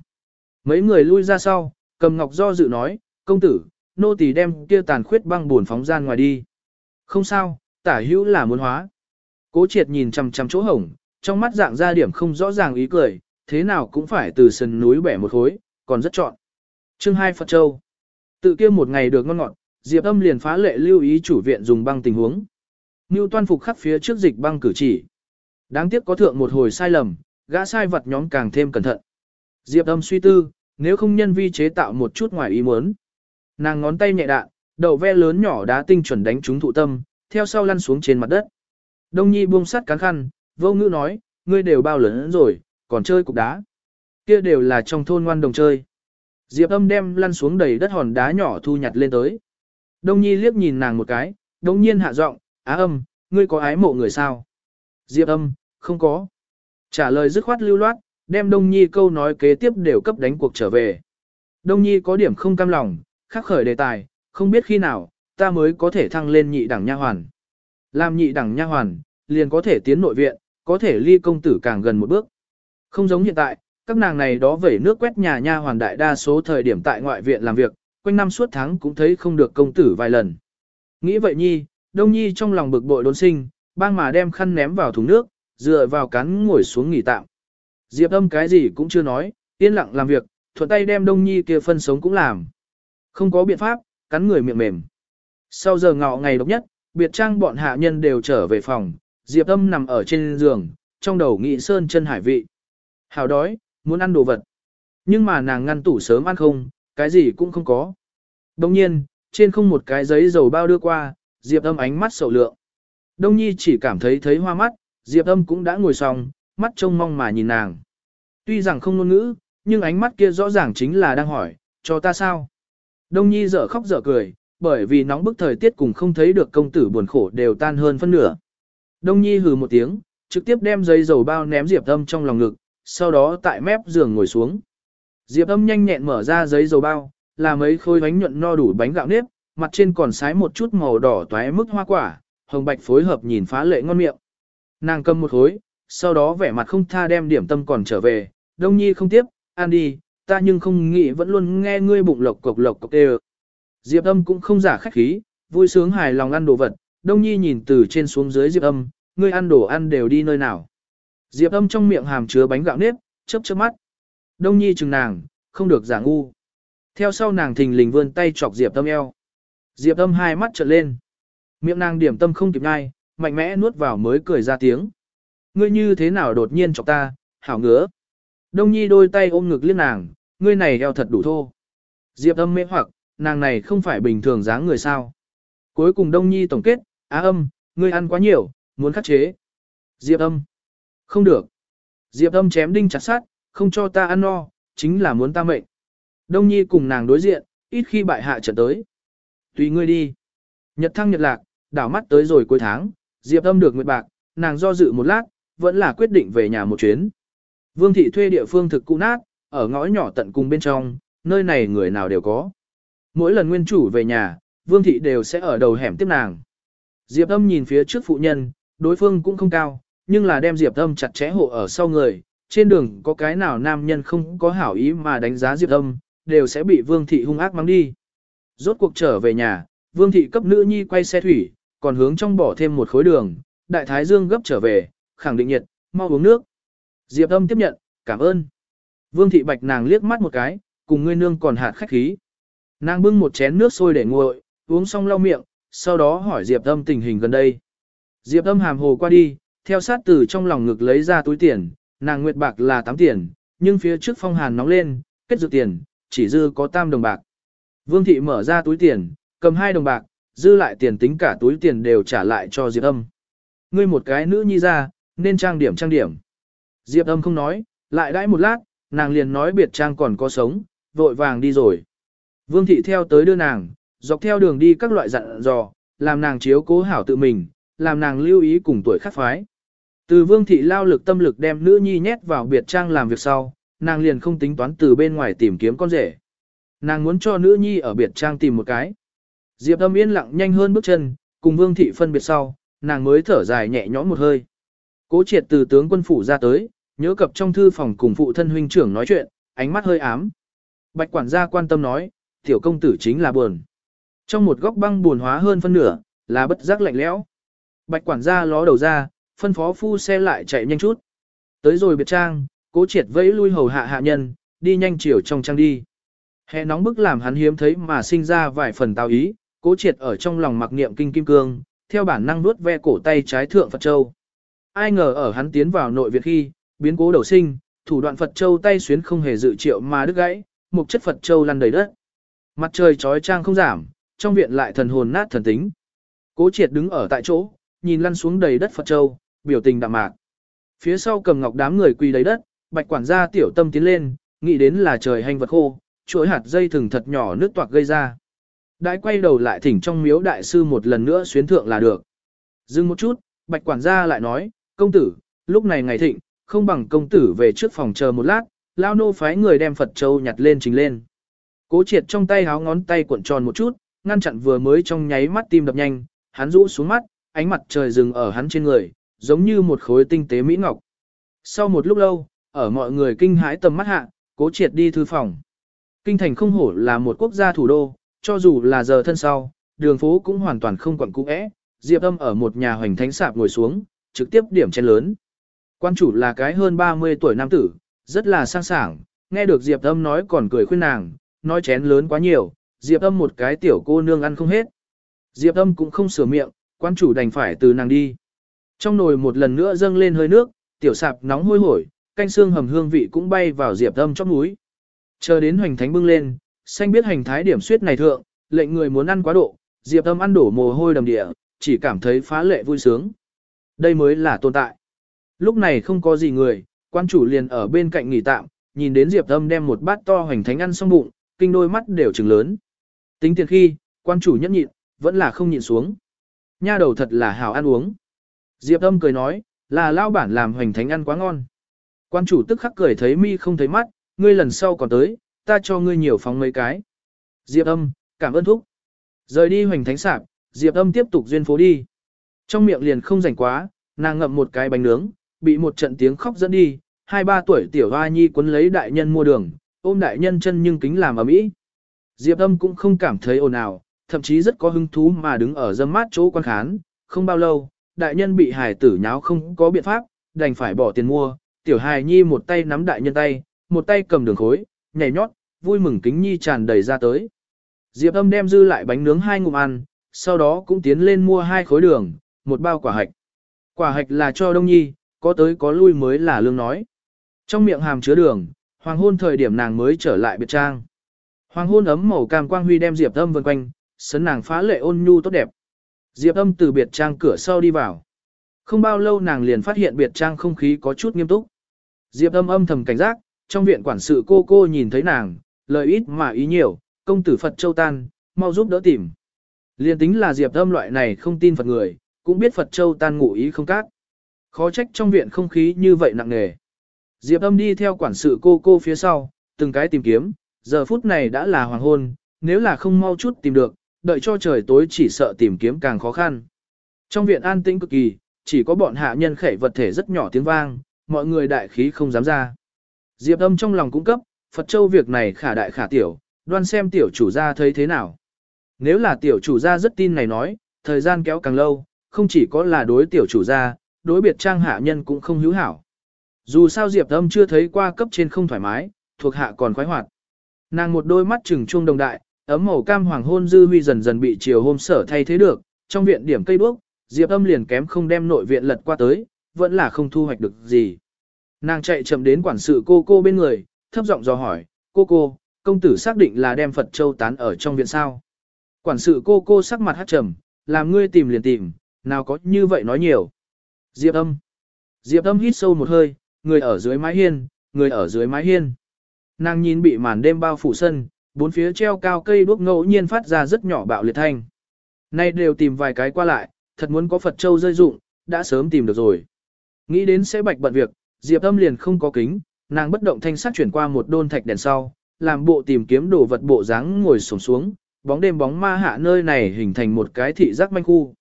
Mấy người lui ra sau, cầm ngọc do dự nói, công tử, nô tỳ đem kia tàn khuyết băng buồn phóng gian ngoài đi. Không sao, tả hữu là muốn hóa. Cố triệt nhìn chằm chằm chỗ hổng, trong mắt dạng ra điểm không rõ ràng ý cười, thế nào cũng phải từ sân núi bẻ một khối, còn rất chọn. Chương 2 Phật Châu Tự kia một ngày được ngon ngọt, Diệp âm liền phá lệ lưu ý chủ viện dùng băng tình huống. Ngưu toan phục khắc phía trước dịch băng cử chỉ. Đáng tiếc có thượng một hồi sai lầm, gã sai vật nhóm càng thêm cẩn thận. Diệp âm suy tư, nếu không nhân vi chế tạo một chút ngoài ý muốn. Nàng ngón tay nhẹ đạn, đầu ve lớn nhỏ đá tinh chuẩn đánh trúng thụ tâm, theo sau lăn xuống trên mặt đất. Đông Nhi buông sắt cán khăn, vô ngữ nói, ngươi đều bao lớn rồi, còn chơi cục đá. Kia đều là trong thôn ngoan đồng chơi. Diệp âm đem lăn xuống đầy đất hòn đá nhỏ thu nhặt lên tới. Đông Nhi liếc nhìn nàng một cái, đông nhiên hạ giọng, á âm, ngươi có ái mộ người sao? Diệp âm, không có. Trả lời dứt khoát lưu loát, đem Đông Nhi câu nói kế tiếp đều cấp đánh cuộc trở về. Đông Nhi có điểm không cam lòng, khắc khởi đề tài, không biết khi nào, ta mới có thể thăng lên nhị đẳng nha hoàn. Làm nhị đẳng nha hoàn, liền có thể tiến nội viện, có thể ly công tử càng gần một bước. Không giống hiện tại, các nàng này đó vẩy nước quét nhà nha hoàn đại đa số thời điểm tại ngoại viện làm việc, quanh năm suốt tháng cũng thấy không được công tử vài lần. Nghĩ vậy nhi, đông nhi trong lòng bực bội đốn sinh, bang mà đem khăn ném vào thùng nước, dựa vào cắn ngồi xuống nghỉ tạm. Diệp âm cái gì cũng chưa nói, yên lặng làm việc, thuận tay đem đông nhi kia phân sống cũng làm. Không có biện pháp, cắn người miệng mềm. Sau giờ ngọ ngày độc nhất, biệt trang bọn hạ nhân đều trở về phòng, Diệp âm nằm ở trên giường, trong đầu nghĩ sơn chân hải vị. Hào đói, muốn ăn đồ vật. Nhưng mà nàng ngăn tủ sớm ăn không, cái gì cũng không có. Đồng nhiên, trên không một cái giấy dầu bao đưa qua, Diệp âm ánh mắt sầu lượng. Đông nhi chỉ cảm thấy thấy hoa mắt, Diệp âm cũng đã ngồi xong, mắt trông mong mà nhìn nàng. Tuy rằng không ngôn ngữ, nhưng ánh mắt kia rõ ràng chính là đang hỏi, cho ta sao? Đông nhi dở khóc dở cười, bởi vì nóng bức thời tiết cùng không thấy được công tử buồn khổ đều tan hơn phân nửa. Đông nhi hừ một tiếng, trực tiếp đem giấy dầu bao ném Diệp âm trong lòng ngực, sau đó tại mép giường ngồi xuống. Diệp âm nhanh nhẹn mở ra giấy dầu bao, là mấy khối bánh nhuận no đủ bánh gạo nếp, mặt trên còn sái một chút màu đỏ toé mức hoa quả, hồng bạch phối hợp nhìn phá lệ ngon miệng. Nàng cầm một khối, sau đó vẻ mặt không tha đem điểm tâm còn trở về, đông nhi không tiếp, ăn đi, ta nhưng không nghĩ vẫn luôn nghe ngươi bụng lộc cộc lộc cộc tê Diệp âm cũng không giả khách khí, vui sướng hài lòng ăn đồ vật, đông nhi nhìn từ trên xuống dưới diệp âm, ngươi ăn đồ ăn đều đi nơi nào. Diệp âm trong miệng hàm chứa bánh gạo nếp, chớp chớp mắt. Đông nhi chừng nàng, không được giả ngu. Theo sau nàng thình lình vươn tay chọc Diệp âm eo. Diệp âm hai mắt trợn lên. Miệng nàng điểm tâm không kịp ngay, mạnh mẽ nuốt vào mới cười ra tiếng. Ngươi như thế nào đột nhiên chọc ta, hảo ngứa. Đông nhi đôi tay ôm ngực liếc nàng, ngươi này eo thật đủ thô. Diệp âm mê hoặc, nàng này không phải bình thường dáng người sao. Cuối cùng Đông nhi tổng kết, á âm, ngươi ăn quá nhiều, muốn khắc chế. Diệp âm. Không được. Diệp âm chém đinh chặt sát, không cho ta ăn no, chính là muốn ta mệnh. Đông nhi cùng nàng đối diện, ít khi bại hạ trận tới. Tùy ngươi đi. Nhật thăng nhật lạc, đảo mắt tới rồi cuối tháng, Diệp âm được nguyệt bạc, nàng do dự một lát, vẫn là quyết định về nhà một chuyến. Vương thị thuê địa phương thực cũ nát, ở ngõ nhỏ tận cùng bên trong, nơi này người nào đều có. Mỗi lần nguyên chủ về nhà, Vương thị đều sẽ ở đầu hẻm tiếp nàng. Diệp âm nhìn phía trước phụ nhân, đối phương cũng không cao, nhưng là đem Diệp âm chặt chẽ hộ ở sau người. Trên đường có cái nào nam nhân không có hảo ý mà đánh giá Diệp âm, đều sẽ bị Vương thị hung ác mang đi. Rốt cuộc trở về nhà, Vương thị cấp nữ nhi quay xe thủy, còn hướng trong bỏ thêm một khối đường, đại thái dương gấp trở về, khẳng định nhiệt, mau uống nước. Diệp âm tiếp nhận, cảm ơn. Vương thị bạch nàng liếc mắt một cái, cùng ngươi nương còn hạt khách khí. Nàng bưng một chén nước sôi để nguội, uống xong lau miệng, sau đó hỏi Diệp âm tình hình gần đây. Diệp âm hàm hồ qua đi, theo sát từ trong lòng ngực lấy ra túi tiền, nàng nguyệt bạc là 8 tiền, nhưng phía trước phong hàn nóng lên, kết dự tiền, chỉ dư có tam đồng bạc. Vương thị mở ra túi tiền, cầm hai đồng bạc, dư lại tiền tính cả túi tiền đều trả lại cho Diệp âm. Ngươi một cái nữ nhi ra, nên trang điểm trang điểm. Diệp âm không nói, lại đãi một lát, nàng liền nói biệt trang còn có sống, vội vàng đi rồi. Vương thị theo tới đưa nàng, dọc theo đường đi các loại dặn dò, làm nàng chiếu cố hảo tự mình, làm nàng lưu ý cùng tuổi khắc phái. Từ vương thị lao lực tâm lực đem nữ nhi nhét vào biệt trang làm việc sau, nàng liền không tính toán từ bên ngoài tìm kiếm con rể. Nàng muốn cho nữ nhi ở biệt trang tìm một cái. Diệp âm yên lặng nhanh hơn bước chân, cùng vương thị phân biệt sau, nàng mới thở dài nhẹ nhõm một hơi. Cố triệt từ tướng quân phủ ra tới, nhớ cập trong thư phòng cùng phụ thân huynh trưởng nói chuyện, ánh mắt hơi ám. Bạch quản gia quan tâm nói, tiểu công tử chính là buồn. Trong một góc băng buồn hóa hơn phân nửa, là bất giác lạnh lẽo. Bạch quản gia ló đầu ra, phân phó phu xe lại chạy nhanh chút. Tới rồi biệt trang, cố triệt vẫy lui hầu hạ hạ nhân, đi nhanh chiều trong trang đi. Hè nóng bức làm hắn hiếm thấy mà sinh ra vài phần tào ý, cố triệt ở trong lòng mặc niệm kinh kim cương, theo bản năng nuốt ve cổ tay trái thượng Phật Châu. Ai ngờ ở hắn tiến vào nội viện khi, biến cố đầu sinh, thủ đoạn Phật Châu tay xuyến không hề dự triệu mà đứt gãy, một chất Phật châu lăn đầy đất. Mặt trời trói trang không giảm, trong viện lại thần hồn nát thần tính. Cố triệt đứng ở tại chỗ, nhìn lăn xuống đầy đất Phật châu, biểu tình đạm mạc. Phía sau cầm ngọc đám người quỳ đầy đất, bạch quản gia tiểu tâm tiến lên, nghĩ đến là trời hành vật khô, chuỗi hạt dây thừng thật nhỏ nước toạc gây ra. Đại quay đầu lại thỉnh trong miếu đại sư một lần nữa xuyến thượng là được. Dừng một chút, bạch quản gia lại nói, công tử, lúc này ngày thịnh, không bằng công tử về trước phòng chờ một lát, lao nô phái người đem Phật Châu nhặt lên trình lên. Cố triệt trong tay háo ngón tay cuộn tròn một chút, ngăn chặn vừa mới trong nháy mắt tim đập nhanh, hắn rũ xuống mắt, ánh mặt trời dừng ở hắn trên người, giống như một khối tinh tế mỹ ngọc. Sau một lúc lâu, ở mọi người kinh hãi tầm mắt hạ, cố triệt đi thư phòng. Kinh thành không hổ là một quốc gia thủ đô, cho dù là giờ thân sau, đường phố cũng hoàn toàn không quẩn cũ ẽ. Diệp âm ở một nhà hoành thánh sạp ngồi xuống, trực tiếp điểm chén lớn. Quan chủ là cái hơn 30 tuổi nam tử, rất là sang sảng, nghe được Diệp âm nói còn cười khuyên nàng, nói chén lớn quá nhiều, Diệp âm một cái tiểu cô nương ăn không hết. Diệp âm cũng không sửa miệng, quan chủ đành phải từ nàng đi. Trong nồi một lần nữa dâng lên hơi nước, tiểu sạp nóng hôi hổi, canh xương hầm hương vị cũng bay vào Diệp âm trong núi. Chờ đến hoành thánh bưng lên, xanh biết hành thái điểm suyết này thượng, lệnh người muốn ăn quá độ, Diệp âm ăn đổ mồ hôi đầm địa, chỉ cảm thấy phá lệ vui sướng. Đây mới là tồn tại. Lúc này không có gì người, quan chủ liền ở bên cạnh nghỉ tạm, nhìn đến Diệp âm đem một bát to hoành thánh ăn xong bụng, kinh đôi mắt đều trừng lớn. Tính tiền khi, quan chủ nhẫn nhịn, vẫn là không nhịn xuống. Nha đầu thật là hào ăn uống. Diệp âm cười nói, là lao bản làm hoành thánh ăn quá ngon. Quan chủ tức khắc cười thấy mi không thấy mắt, ngươi lần sau còn tới, ta cho ngươi nhiều phóng mấy cái. Diệp âm, cảm ơn thúc. Rời đi hoành thánh sạp, Diệp âm tiếp tục duyên phố đi. Trong miệng liền không rảnh quá, nàng ngậm một cái bánh nướng, bị một trận tiếng khóc dẫn đi, hai ba tuổi tiểu hoa nhi quấn lấy đại nhân mua đường, ôm đại nhân chân nhưng kính làm ở mỹ. Diệp âm cũng không cảm thấy ồn ào, thậm chí rất có hứng thú mà đứng ở dâm mát chỗ quan khán, không bao lâu, đại nhân bị hài tử nháo không có biện pháp, đành phải bỏ tiền mua, tiểu hài nhi một tay nắm đại nhân tay, một tay cầm đường khối, nhảy nhót, vui mừng kính nhi tràn đầy ra tới. Diệp âm đem dư lại bánh nướng hai ngụm ăn, sau đó cũng tiến lên mua hai khối đường, một bao quả hạch. Quả hạch là cho đông nhi, có tới có lui mới là lương nói. Trong miệng hàm chứa đường, hoàng hôn thời điểm nàng mới trở lại biệt trang. Hoàng hôn ấm màu cam quang huy đem Diệp âm vần quanh, sấn nàng phá lệ ôn nhu tốt đẹp. Diệp âm từ biệt trang cửa sau đi vào. Không bao lâu nàng liền phát hiện biệt trang không khí có chút nghiêm túc. Diệp âm âm thầm cảnh giác, trong viện quản sự cô cô nhìn thấy nàng, lời ít mà ý nhiều, công tử Phật Châu tan, mau giúp đỡ tìm. Liên tính là Diệp âm loại này không tin Phật người, cũng biết Phật Châu tan ngủ ý không cát. Khó trách trong viện không khí như vậy nặng nề. Diệp âm đi theo quản sự cô cô phía sau, từng cái tìm kiếm, giờ phút này đã là hoàng hôn, nếu là không mau chút tìm được, đợi cho trời tối chỉ sợ tìm kiếm càng khó khăn. Trong viện an tĩnh cực kỳ, chỉ có bọn hạ nhân khẩy vật thể rất nhỏ tiếng vang, mọi người đại khí không dám ra. Diệp âm trong lòng cũng cấp, Phật Châu việc này khả đại khả tiểu, đoan xem tiểu chủ gia thấy thế nào. Nếu là tiểu chủ gia rất tin này nói, thời gian kéo càng lâu, không chỉ có là đối tiểu chủ gia, đối biệt trang hạ nhân cũng không hữu hảo. Dù sao Diệp âm chưa thấy qua cấp trên không thoải mái, thuộc hạ còn khoái hoạt. Nàng một đôi mắt trừng trung đồng đại, ấm màu cam hoàng hôn dư huy dần dần bị chiều hôm sở thay thế được, trong viện điểm cây đuốc, Diệp âm liền kém không đem nội viện lật qua tới, vẫn là không thu hoạch được gì. Nàng chạy chậm đến quản sự cô cô bên người, thấp giọng dò hỏi, cô cô, công tử xác định là đem Phật Châu tán ở trong viện sao. Quản sự cô cô sắc mặt hát trầm, làm ngươi tìm liền tìm, nào có như vậy nói nhiều. Diệp âm. Diệp âm hít sâu một hơi, người ở dưới mái hiên, người ở dưới mái hiên. Nàng nhìn bị màn đêm bao phủ sân, bốn phía treo cao cây đuốc ngẫu nhiên phát ra rất nhỏ bạo liệt thanh. Nay đều tìm vài cái qua lại, thật muốn có Phật Châu rơi dụng, đã sớm tìm được rồi. Nghĩ đến sẽ bạch bận việc, Diệp âm liền không có kính, nàng bất động thanh sắc chuyển qua một đôn thạch đèn sau, làm bộ tìm kiếm đồ vật bộ dáng ngồi xổm xuống, bóng đêm bóng ma hạ nơi này hình thành một cái thị giác manh khu.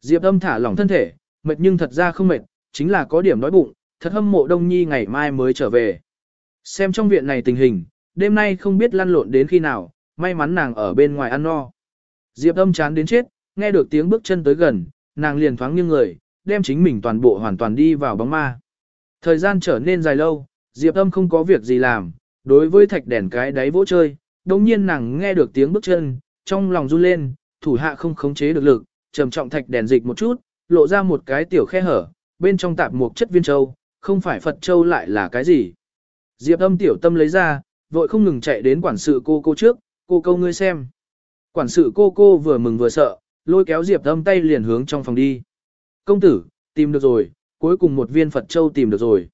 Diệp âm thả lỏng thân thể, mệt nhưng thật ra không mệt, chính là có điểm đói bụng, thật hâm mộ Đông Nhi ngày mai mới trở về. Xem trong viện này tình hình, đêm nay không biết lăn lộn đến khi nào, may mắn nàng ở bên ngoài ăn no. Diệp âm chán đến chết, nghe được tiếng bước chân tới gần, nàng liền thoáng nghiêng người, đem chính mình toàn bộ hoàn toàn đi vào bóng ma. Thời gian trở nên dài lâu, Diệp âm không có việc gì làm, đối với thạch đèn cái đáy vỗ chơi, đồng nhiên nàng nghe được tiếng bước chân, trong lòng run lên, thủ hạ không khống chế được lực, trầm trọng thạch đèn dịch một chút, lộ ra một cái tiểu khe hở, bên trong tạp một chất viên châu, không phải Phật châu lại là cái gì. Diệp âm tiểu tâm lấy ra, vội không ngừng chạy đến quản sự cô cô trước, cô câu ngươi xem. Quản sự cô cô vừa mừng vừa sợ, lôi kéo Diệp Âm tay liền hướng trong phòng đi. Công tử, tìm được rồi, cuối cùng một viên Phật Châu tìm được rồi.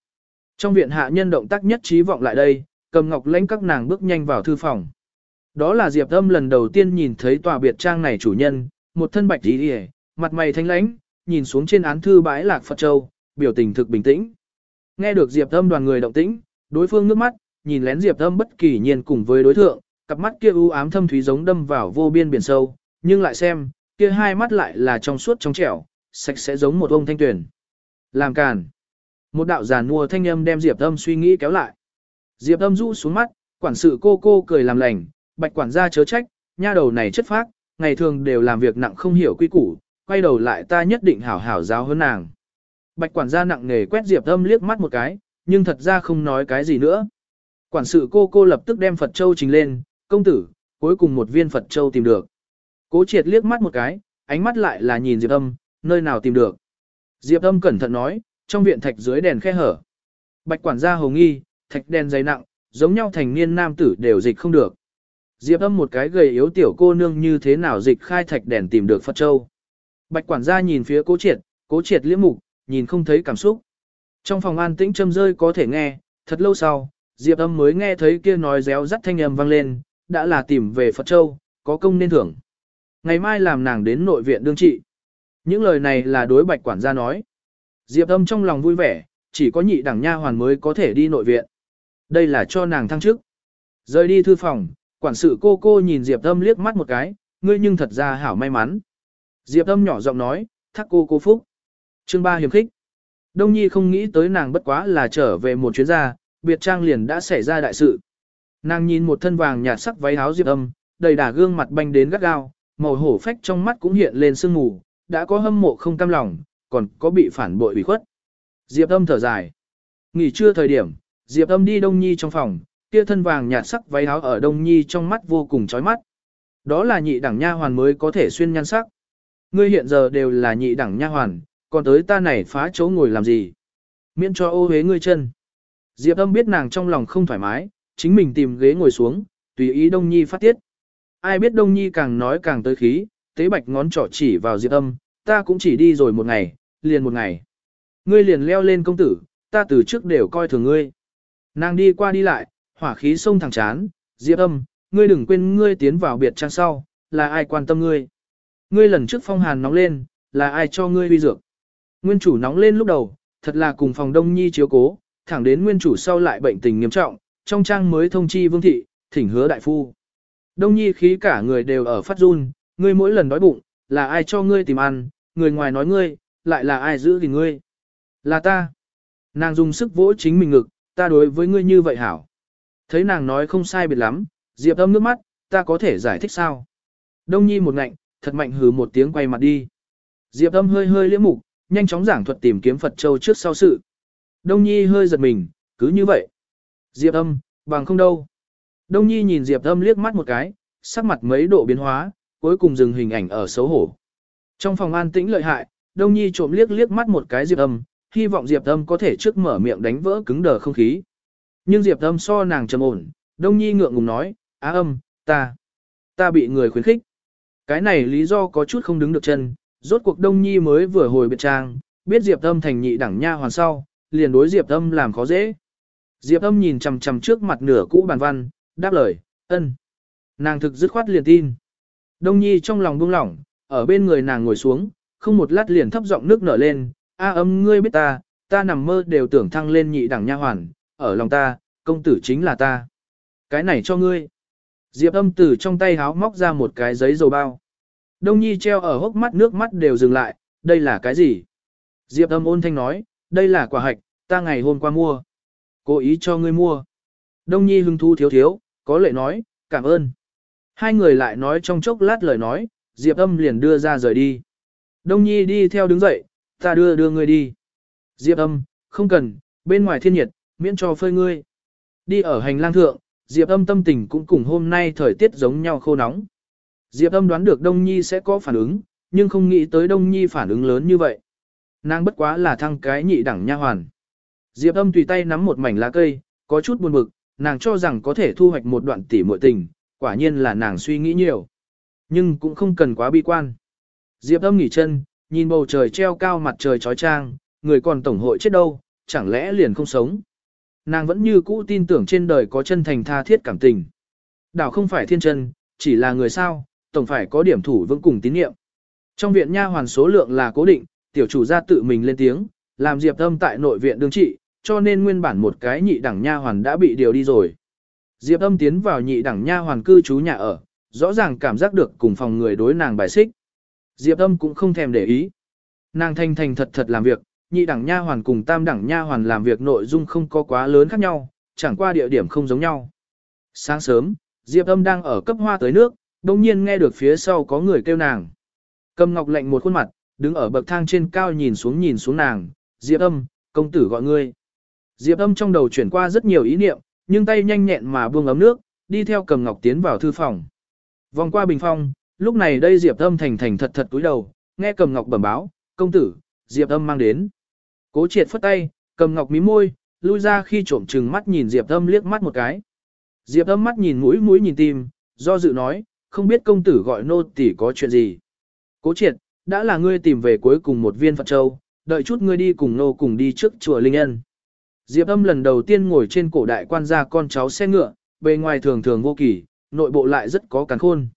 Trong viện hạ nhân động tác nhất trí vọng lại đây, cầm ngọc lãnh các nàng bước nhanh vào thư phòng. Đó là Diệp Âm lần đầu tiên nhìn thấy tòa biệt trang này chủ nhân, một thân bạch tí hề, mặt mày thanh lãnh, nhìn xuống trên án thư bãi lạc Phật Châu, biểu tình thực bình tĩnh. Nghe được Diệp Âm đoàn người động tĩnh, đối phương nước mắt, nhìn lén Diệp Âm bất kỳ nhiên cùng với đối thượng, cặp mắt kia u ám thâm thúy giống đâm vào vô biên biển sâu, nhưng lại xem, kia hai mắt lại là trong suốt trong trẻo, sạch sẽ giống một ông thanh tuyển. Làm càn. Một đạo giàn mua thanh âm đem Diệp Âm suy nghĩ kéo lại. Diệp Âm rũ xuống mắt, quản sự cô cô cười làm lành, bạch quản gia chớ trách, nha đầu này chất phác, ngày thường đều làm việc nặng không hiểu quy củ, quay đầu lại ta nhất định hảo hảo giáo hơn nàng. Bạch quản gia nặng nề quét Diệp Âm liếc mắt một cái, nhưng thật ra không nói cái gì nữa. Quản sự cô cô lập tức đem Phật Châu trình lên, công tử, cuối cùng một viên Phật Châu tìm được. Cố triệt liếc mắt một cái, ánh mắt lại là nhìn Diệp Âm, nơi nào tìm được. Diệp Âm cẩn thận nói, trong viện thạch dưới đèn khe hở. Bạch quản gia hồ nghi, thạch đèn dày nặng, giống nhau thành niên nam tử đều dịch không được. Diệp Âm một cái gầy yếu tiểu cô nương như thế nào dịch khai thạch đèn tìm được Phật Châu. Bạch quản gia nhìn phía cố triệt, cố triệt liếc mục, nhìn không thấy cảm xúc. Trong phòng an tĩnh châm rơi có thể nghe, thật lâu sau, Diệp âm mới nghe thấy kia nói réo rắt thanh âm vang lên, đã là tìm về Phật Châu, có công nên thưởng. Ngày mai làm nàng đến nội viện đương trị. Những lời này là đối bạch quản gia nói. Diệp âm trong lòng vui vẻ, chỉ có nhị đẳng nha hoàn mới có thể đi nội viện. Đây là cho nàng thăng chức. Rời đi thư phòng, quản sự cô cô nhìn Diệp âm liếc mắt một cái, ngươi nhưng thật ra hảo may mắn. Diệp âm nhỏ giọng nói, thắc cô cô phúc. Chương 3 hiểm khích. Đông Nhi không nghĩ tới nàng bất quá là trở về một chuyến gia, biệt trang liền đã xảy ra đại sự. Nàng nhìn một thân vàng nhạt sắc váy áo diệp âm, đầy đà gương mặt banh đến gắt gao, màu hổ phách trong mắt cũng hiện lên sương mù, đã có hâm mộ không cam lòng, còn có bị phản bội ủy khuất. Diệp âm thở dài. Nghỉ trưa thời điểm, Diệp âm đi Đông Nhi trong phòng, kia thân vàng nhạt sắc váy áo ở Đông Nhi trong mắt vô cùng chói mắt. Đó là nhị đẳng nha hoàn mới có thể xuyên nhan sắc. Ngươi hiện giờ đều là nhị đẳng nha hoàn, còn tới ta này phá chỗ ngồi làm gì? Miễn cho ô hế ngươi chân. Diệp âm biết nàng trong lòng không thoải mái, chính mình tìm ghế ngồi xuống, tùy ý Đông Nhi phát tiết. Ai biết Đông Nhi càng nói càng tới khí, tế bạch ngón trỏ chỉ vào Diệp âm, ta cũng chỉ đi rồi một ngày, liền một ngày. Ngươi liền leo lên công tử, ta từ trước đều coi thường ngươi. Nàng đi qua đi lại, hỏa khí sông thẳng chán, Diệp âm, ngươi đừng quên ngươi tiến vào biệt trang sau, là ai quan tâm ngươi. Ngươi lần trước phong hàn nóng lên, là ai cho ngươi uy dược. Nguyên chủ nóng lên lúc đầu, thật là cùng phòng đông nhi chiếu cố, thẳng đến nguyên chủ sau lại bệnh tình nghiêm trọng, trong trang mới thông chi vương thị, thỉnh hứa đại phu. Đông nhi khí cả người đều ở phát run, ngươi mỗi lần đói bụng, là ai cho ngươi tìm ăn, người ngoài nói ngươi, lại là ai giữ gìn ngươi. Là ta. Nàng dùng sức vỗ chính mình ngực, ta đối với ngươi như vậy hảo. Thấy nàng nói không sai biệt lắm, Diệp âm nước mắt, ta có thể giải thích sao? Đông nhi một ngạnh, thật mạnh hừ một tiếng quay mặt đi. Diệp âm hơi hơi liễm mục, nhanh chóng giảng thuật tìm kiếm Phật Châu trước sau sự. Đông Nhi hơi giật mình, cứ như vậy. Diệp âm, bằng không đâu. Đông Nhi nhìn Diệp âm liếc mắt một cái, sắc mặt mấy độ biến hóa, cuối cùng dừng hình ảnh ở xấu hổ. Trong phòng an tĩnh lợi hại, Đông Nhi trộm liếc liếc mắt một cái Diệp âm, hy vọng Diệp âm có thể trước mở miệng đánh vỡ cứng đờ không khí. Nhưng Diệp âm so nàng trầm ổn, Đông Nhi ngượng ngùng nói, á âm, ta, ta bị người khuyến khích. Cái này lý do có chút không đứng được chân, rốt cuộc Đông Nhi mới vừa hồi biệt trang, biết Diệp Âm thành nhị đẳng nha hoàn sau, liền đối Diệp Âm làm khó dễ. Diệp Âm nhìn chằm chằm trước mặt nửa cũ bàn văn, đáp lời, ân. Nàng thực dứt khoát liền tin. Đông Nhi trong lòng buông lỏng, ở bên người nàng ngồi xuống, không một lát liền thấp giọng nước nở lên, a âm ngươi biết ta, ta nằm mơ đều tưởng thăng lên nhị đẳng nha hoàn, ở lòng ta, công tử chính là ta. Cái này cho ngươi. Diệp âm từ trong tay háo móc ra một cái giấy dầu bao. Đông Nhi treo ở hốc mắt nước mắt đều dừng lại, đây là cái gì? Diệp âm ôn thanh nói, đây là quả hạch, ta ngày hôm qua mua. Cố ý cho ngươi mua. Đông Nhi hưng thu thiếu thiếu, có lệ nói, cảm ơn. Hai người lại nói trong chốc lát lời nói, Diệp âm liền đưa ra rời đi. Đông Nhi đi theo đứng dậy, ta đưa đưa ngươi đi. Diệp âm, không cần, bên ngoài thiên nhiệt, miễn cho phơi ngươi. Đi ở hành lang thượng, Diệp âm tâm tình cũng cùng hôm nay thời tiết giống nhau khô nóng. Diệp âm đoán được Đông Nhi sẽ có phản ứng, nhưng không nghĩ tới Đông Nhi phản ứng lớn như vậy. Nàng bất quá là thăng cái nhị đẳng nha hoàn. Diệp âm tùy tay nắm một mảnh lá cây, có chút buồn bực, nàng cho rằng có thể thu hoạch một đoạn tỷ muội tình, quả nhiên là nàng suy nghĩ nhiều. Nhưng cũng không cần quá bi quan. Diệp âm nghỉ chân, nhìn bầu trời treo cao mặt trời trói trang, người còn tổng hội chết đâu, chẳng lẽ liền không sống. Nàng vẫn như cũ tin tưởng trên đời có chân thành tha thiết cảm tình. Đảo không phải thiên chân, chỉ là người sao, tổng phải có điểm thủ vững cùng tín nhiệm. Trong viện nha hoàn số lượng là cố định, tiểu chủ gia tự mình lên tiếng, làm Diệp Âm tại nội viện đương trị, cho nên nguyên bản một cái nhị đẳng nha hoàn đã bị điều đi rồi. Diệp Âm tiến vào nhị đẳng nha hoàn cư trú nhà ở, rõ ràng cảm giác được cùng phòng người đối nàng bài xích. Diệp Âm cũng không thèm để ý. Nàng thanh thành thật thật làm việc, nhị đẳng nha hoàn cùng tam đẳng nha hoàn làm việc nội dung không có quá lớn khác nhau, chẳng qua địa điểm không giống nhau. Sáng sớm, Diệp Âm đang ở cấp hoa tới nước, đồng nhiên nghe được phía sau có người kêu nàng. Cầm ngọc lệnh một khuôn mặt, đứng ở bậc thang trên cao nhìn xuống nhìn xuống nàng, Diệp Âm, công tử gọi ngươi. Diệp Âm trong đầu chuyển qua rất nhiều ý niệm, nhưng tay nhanh nhẹn mà buông ấm nước, đi theo cầm ngọc tiến vào thư phòng. Vòng qua bình phong, lúc này đây Diệp Âm thành thành thật thật túi đầu, nghe cầm ngọc bẩm báo, công tử, Diệp Âm mang đến. Cố triệt phất tay, cầm ngọc mí môi, lui ra khi trộm trừng mắt nhìn Diệp Âm liếc mắt một cái. Diệp Âm mắt nhìn mũi mũi nhìn tim, do dự nói, không biết công tử gọi nô tỷ có chuyện gì. Cố triệt, đã là ngươi tìm về cuối cùng một viên Phật Châu, đợi chút ngươi đi cùng nô cùng đi trước chùa Linh Ân. Diệp âm lần đầu tiên ngồi trên cổ đại quan gia con cháu xe ngựa, bề ngoài thường thường vô kỳ, nội bộ lại rất có càn khôn.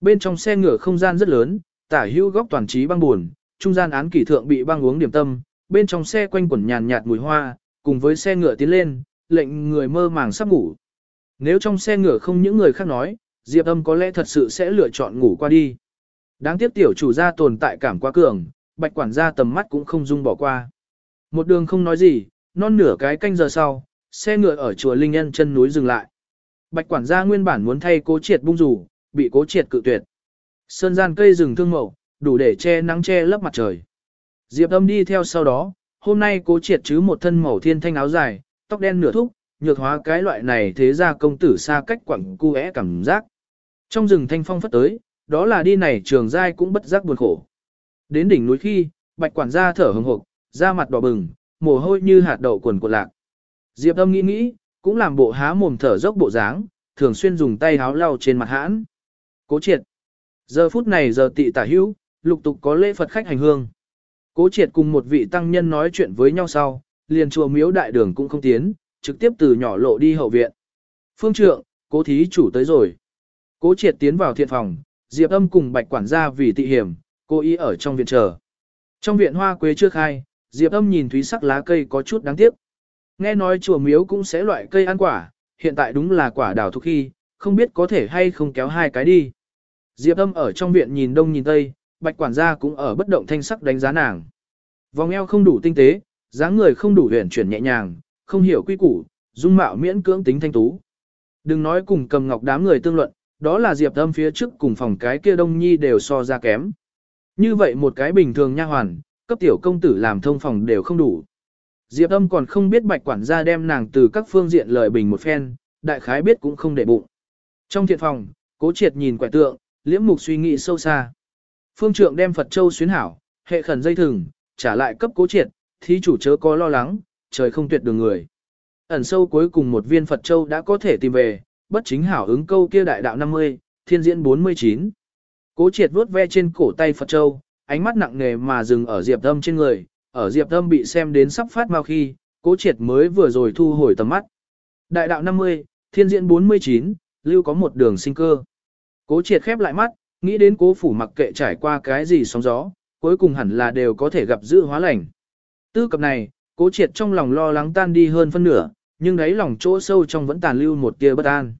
Bên trong xe ngựa không gian rất lớn, tả hữu góc toàn trí băng buồn, trung gian án kỷ thượng bị băng uống điểm tâm, bên trong xe quanh quẩn nhàn nhạt mùi hoa, cùng với xe ngựa tiến lên, lệnh người mơ màng sắp ngủ. Nếu trong xe ngựa không những người khác nói, Diệp âm có lẽ thật sự sẽ lựa chọn ngủ qua đi. Đáng tiếc tiểu chủ gia tồn tại cảm quá cường, bạch quản gia tầm mắt cũng không dung bỏ qua. Một đường không nói gì, non nửa cái canh giờ sau, xe ngựa ở chùa Linh Nhân chân núi dừng lại. Bạch quản gia nguyên bản muốn thay cố triệt bung rủ, bị cố triệt cự tuyệt. Sơn gian cây rừng thương mậu, đủ để che nắng che lấp mặt trời. Diệp âm đi theo sau đó, hôm nay cố triệt chứ một thân màu thiên thanh áo dài, tóc đen nửa thúc, nhược hóa cái loại này thế ra công tử xa cách quẳng cu cảm giác. Trong rừng thanh phong phất tới, đó là đi này trường giai cũng bất giác buồn khổ. Đến đỉnh núi khi, bạch quản gia thở hừng hực, da mặt đỏ bừng, mồ hôi như hạt đậu quần cuộn lạc. Diệp âm nghĩ nghĩ, cũng làm bộ há mồm thở dốc bộ dáng, thường xuyên dùng tay háo lau trên mặt hãn. Cố triệt. Giờ phút này giờ tị tả hữu, lục tục có lễ Phật khách hành hương. Cố triệt cùng một vị tăng nhân nói chuyện với nhau sau, liền chùa miếu đại đường cũng không tiến, trực tiếp từ nhỏ lộ đi hậu viện. Phương trượng, cố thí chủ tới rồi. Cố triệt tiến vào thiện phòng, Diệp âm cùng bạch quản gia vì tị hiểm, cố ý ở trong viện chờ. Trong viện hoa quế chưa khai, Diệp âm nhìn thúy sắc lá cây có chút đáng tiếc. Nghe nói chùa miếu cũng sẽ loại cây ăn quả, hiện tại đúng là quả đào thuộc khi, không biết có thể hay không kéo hai cái đi. Diệp âm ở trong viện nhìn đông nhìn tây, bạch quản gia cũng ở bất động thanh sắc đánh giá nàng. Vòng eo không đủ tinh tế, dáng người không đủ huyền chuyển nhẹ nhàng, không hiểu quy củ, dung mạo miễn cưỡng tính thanh tú. Đừng nói cùng cầm ngọc đám người tương luận, đó là Diệp Âm phía trước cùng phòng cái kia Đông Nhi đều so ra kém. Như vậy một cái bình thường nha hoàn, cấp tiểu công tử làm thông phòng đều không đủ. Diệp Âm còn không biết bạch quản gia đem nàng từ các phương diện lời bình một phen, đại khái biết cũng không để bụng. Trong thiện phòng, cố triệt nhìn quẻ tượng, liễm mục suy nghĩ sâu xa. Phương trượng đem Phật Châu xuyến hảo, hệ khẩn dây thừng, trả lại cấp cố triệt, thí chủ chớ có lo lắng, trời không tuyệt đường người. Ẩn sâu cuối cùng một viên Phật Châu đã có thể tìm về, bất chính hảo ứng câu kia đại đạo 50, thiên diễn 49. Cố triệt vuốt ve trên cổ tay Phật Châu, ánh mắt nặng nề mà dừng ở Diệp Âm trên người, ở Diệp Âm bị xem đến sắp phát mau khi, cố triệt mới vừa rồi thu hồi tầm mắt. Đại đạo 50, thiên diễn 49, lưu có một đường sinh cơ. Cố triệt khép lại mắt, nghĩ đến cố phủ mặc kệ trải qua cái gì sóng gió, cuối cùng hẳn là đều có thể gặp dự hóa lành. Tư cập này, cố triệt trong lòng lo lắng tan đi hơn phân nửa, nhưng đấy lòng chỗ sâu trong vẫn tàn lưu một tia bất an.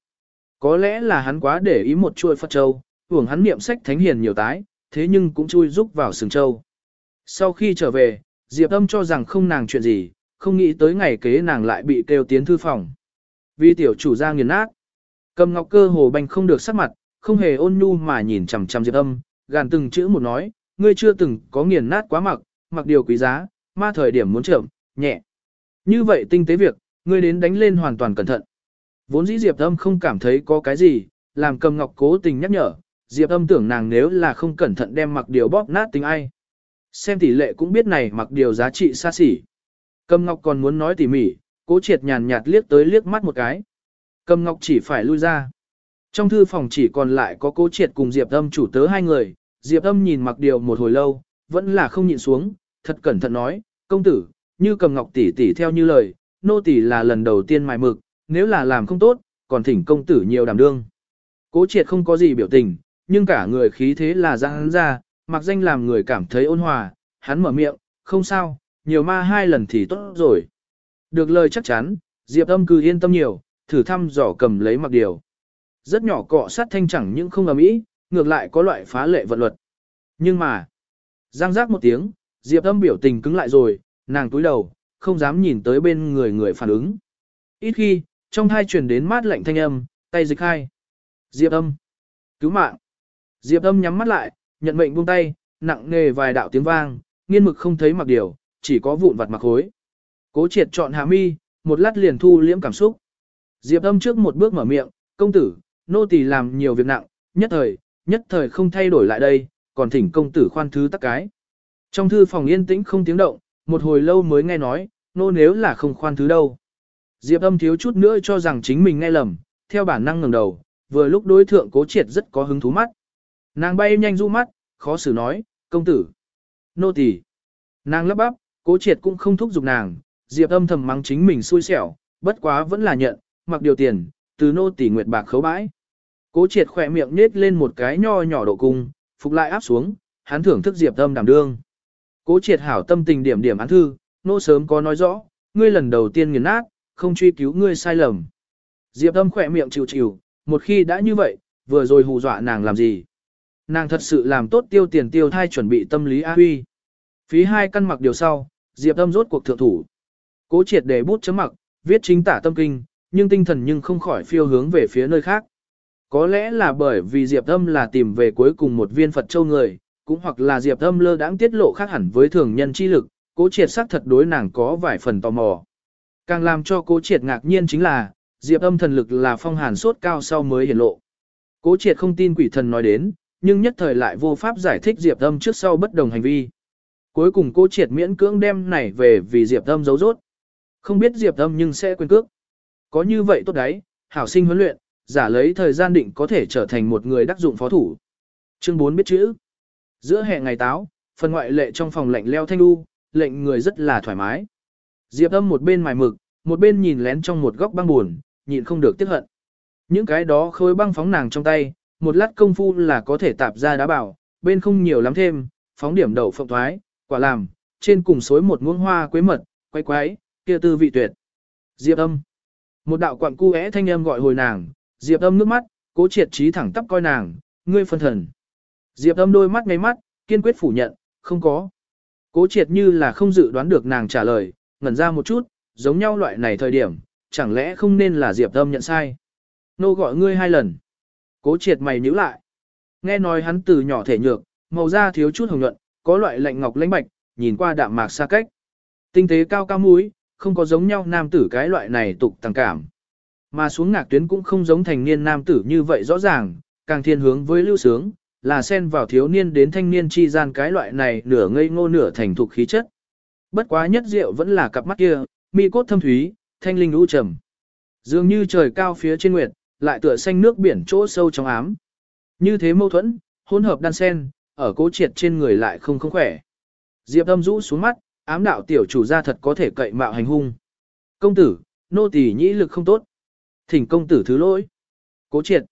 Có lẽ là hắn quá để ý một chuôi Phật Châu, hưởng hắn niệm sách thánh hiền nhiều tái, thế nhưng cũng chui rúc vào sừng châu. Sau khi trở về, Diệp Âm cho rằng không nàng chuyện gì, không nghĩ tới ngày kế nàng lại bị kêu tiến thư phòng. Vì tiểu chủ gia nghiền nát, cầm ngọc cơ hồ banh không được sắc mặt, không hề ôn nhu mà nhìn chằm chằm Diệp Âm, gàn từng chữ một nói, ngươi chưa từng có nghiền nát quá mặc, mặc điều quý giá, ma thời điểm muốn chậm, nhẹ. Như vậy tinh tế việc, ngươi đến đánh lên hoàn toàn cẩn thận. Vốn dĩ Diệp Âm không cảm thấy có cái gì, làm cầm ngọc cố tình nhắc nhở, Diệp Âm tưởng nàng nếu là không cẩn thận đem mặc điều bóp nát tính ai. Xem tỷ lệ cũng biết này mặc điều giá trị xa xỉ. Cầm ngọc còn muốn nói tỉ mỉ, cố triệt nhàn nhạt liếc tới liếc mắt một cái. Cầm ngọc chỉ phải lui ra. Trong thư phòng chỉ còn lại có cố triệt cùng Diệp Âm chủ tớ hai người, Diệp Âm nhìn mặc điều một hồi lâu, vẫn là không nhịn xuống, thật cẩn thận nói, công tử, như cầm ngọc tỷ tỷ theo như lời, nô tỷ là lần đầu tiên mài mực, nếu là làm không tốt, còn thỉnh công tử nhiều đảm đương. Cố triệt không có gì biểu tình, nhưng cả người khí thế là ra hắn ra, mặc danh làm người cảm thấy ôn hòa, hắn mở miệng, không sao, nhiều ma hai lần thì tốt rồi. Được lời chắc chắn, Diệp âm cứ yên tâm nhiều, thử thăm dò cầm lấy mặc điều. Rất nhỏ cọ sát thanh chẳng những không ầm ĩ, ngược lại có loại phá lệ vận luật. Nhưng mà, giang giác một tiếng, Diệp âm biểu tình cứng lại rồi, nàng túi đầu, không dám nhìn tới bên người người phản ứng. Ít khi, trong thai truyền đến mát lạnh thanh âm, tay dịch hai. Diệp âm. Cứu mạng. Diệp âm nhắm mắt lại, nhận mệnh buông tay, nặng nề vài đạo tiếng vang, nghiên mực không thấy mặc điều, chỉ có vụn vặt mặc hối. Cố triệt chọn hạ mi, một lát liền thu liễm cảm xúc. Diệp âm trước một bước mở miệng, công tử, nô tỳ làm nhiều việc nặng, nhất thời, nhất thời không thay đổi lại đây, còn thỉnh công tử khoan thứ tắc cái. Trong thư phòng yên tĩnh không tiếng động, một hồi lâu mới nghe nói, nô nếu là không khoan thứ đâu. Diệp âm thiếu chút nữa cho rằng chính mình nghe lầm, theo bản năng ngẩng đầu, vừa lúc đối thượng cố triệt rất có hứng thú mắt. Nàng bay nhanh du mắt, khó xử nói, công tử. Nô tỳ. Nàng lắp bắp, cố triệt cũng không thúc giục nàng, diệp âm thầm mắng chính mình xui xẻo, bất quá vẫn là nhận, mặc điều tiền, từ nô tỳ nguyệt bạc khấu bãi. Cố triệt khỏe miệng nết lên một cái nho nhỏ độ cung, phục lại áp xuống, hắn thưởng thức diệp âm đảm đương. Cố triệt hảo tâm tình điểm điểm án thư, nô sớm có nói rõ, ngươi lần đầu tiên nghiền nát, không truy cứu ngươi sai lầm. Diệp âm khỏe miệng chịu chịu, một khi đã như vậy, vừa rồi hù dọa nàng làm gì. Nàng thật sự làm tốt tiêu tiền tiêu thai chuẩn bị tâm lý a huy. Phí hai căn mặc điều sau, Diệp âm rốt cuộc thượng thủ. Cố triệt để bút chấm mặc, viết chính tả tâm kinh, nhưng tinh thần nhưng không khỏi phiêu hướng về phía nơi khác. Có lẽ là bởi vì Diệp âm là tìm về cuối cùng một viên Phật châu người, cũng hoặc là Diệp âm lơ đãng tiết lộ khác hẳn với thường nhân chi lực, cố triệt xác thật đối nàng có vài phần tò mò. Càng làm cho cố triệt ngạc nhiên chính là, Diệp âm thần lực là phong hàn sốt cao sau mới hiển lộ. Cố triệt không tin quỷ thần nói đến, nhưng nhất thời lại vô pháp giải thích Diệp âm trước sau bất đồng hành vi. Cuối cùng cố triệt miễn cưỡng đem này về vì Diệp âm giấu rốt. Không biết Diệp âm nhưng sẽ quên cước. Có như vậy tốt đấy, hảo sinh huấn luyện, giả lấy thời gian định có thể trở thành một người đắc dụng phó thủ. Chương 4 biết chữ. Giữa hè ngày táo, phần ngoại lệ trong phòng lạnh leo thanh u, lệnh người rất là thoải mái. Diệp âm một bên mài mực, một bên nhìn lén trong một góc băng buồn, nhịn không được tiếc hận. Những cái đó khối băng phóng nàng trong tay, một lát công phu là có thể tạp ra đá bảo, bên không nhiều lắm thêm, phóng điểm đậu phộng thoái, quả làm, trên cùng xối một muỗng hoa quế mật, quay quái, kia tư vị tuyệt. Diệp âm. Một đạo quặng cu é thanh âm gọi hồi nàng, Diệp âm nước mắt, cố triệt trí thẳng tắp coi nàng, ngươi phân thần. Diệp âm đôi mắt ngay mắt, kiên quyết phủ nhận, không có. Cố triệt như là không dự đoán được nàng trả lời, ngẩn ra một chút, giống nhau loại này thời điểm, chẳng lẽ không nên là Diệp âm nhận sai. Nô gọi ngươi hai lần. Cố triệt mày nhíu lại. Nghe nói hắn từ nhỏ thể nhược, màu da thiếu chút hồng nhuận, có loại lạnh ngọc lãnh bạch, nhìn qua đạm mạc xa cách. Tinh tế cao cao mũi, không có giống nhau nam tử cái loại này tục tăng cảm. Mà xuống ngạc tuyến cũng không giống thành niên nam tử như vậy rõ ràng, càng thiên hướng với lưu sướng, là xen vào thiếu niên đến thanh niên chi gian cái loại này nửa ngây ngô nửa thành thục khí chất. Bất quá nhất diệu vẫn là cặp mắt kia, mi cốt thâm thúy, thanh linh u trầm. Dường như trời cao phía trên nguyệt, lại tựa xanh nước biển chỗ sâu trong ám. Như thế mâu thuẫn, hỗn hợp đan sen, ở cố triệt trên người lại không không khỏe. Diệp âm rũ xuống mắt, ám đạo tiểu chủ gia thật có thể cậy mạo hành hung. Công tử, nô tỳ nhĩ lực không tốt. Thỉnh công tử thứ lỗi. Cố triệt.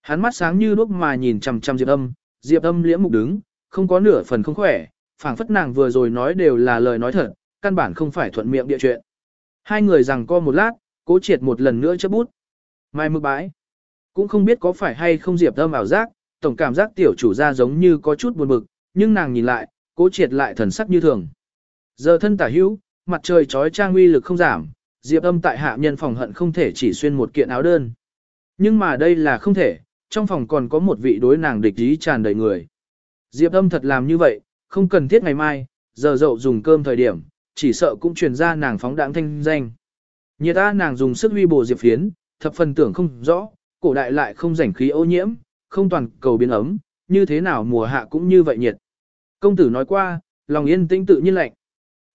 Hắn mắt sáng như đuốc mà nhìn chằm chằm Diệp âm, Diệp âm liễm mục đứng, không có nửa phần không khỏe, phảng phất nàng vừa rồi nói đều là lời nói thật, căn bản không phải thuận miệng địa chuyện. Hai người rằng co một lát, cố triệt một lần nữa chấp bút. Mai mực bãi. Cũng không biết có phải hay không Diệp âm ảo giác, tổng cảm giác tiểu chủ gia giống như có chút buồn bực, nhưng nàng nhìn lại, cố triệt lại thần sắc như thường. Giờ thân tả hữu, mặt trời trói trang uy lực không giảm, Diệp âm tại hạ nhân phòng hận không thể chỉ xuyên một kiện áo đơn. Nhưng mà đây là không thể, trong phòng còn có một vị đối nàng địch ý tràn đầy người. Diệp âm thật làm như vậy, không cần thiết ngày mai, giờ dậu dùng cơm thời điểm, chỉ sợ cũng truyền ra nàng phóng đãng thanh danh. Nhiệt ta nàng dùng sức huy bổ Diệp phiến, thập phần tưởng không rõ, cổ đại lại không rảnh khí ô nhiễm, không toàn cầu biến ấm, như thế nào mùa hạ cũng như vậy nhiệt. Công tử nói qua, lòng yên tĩnh tự nhiên lạnh.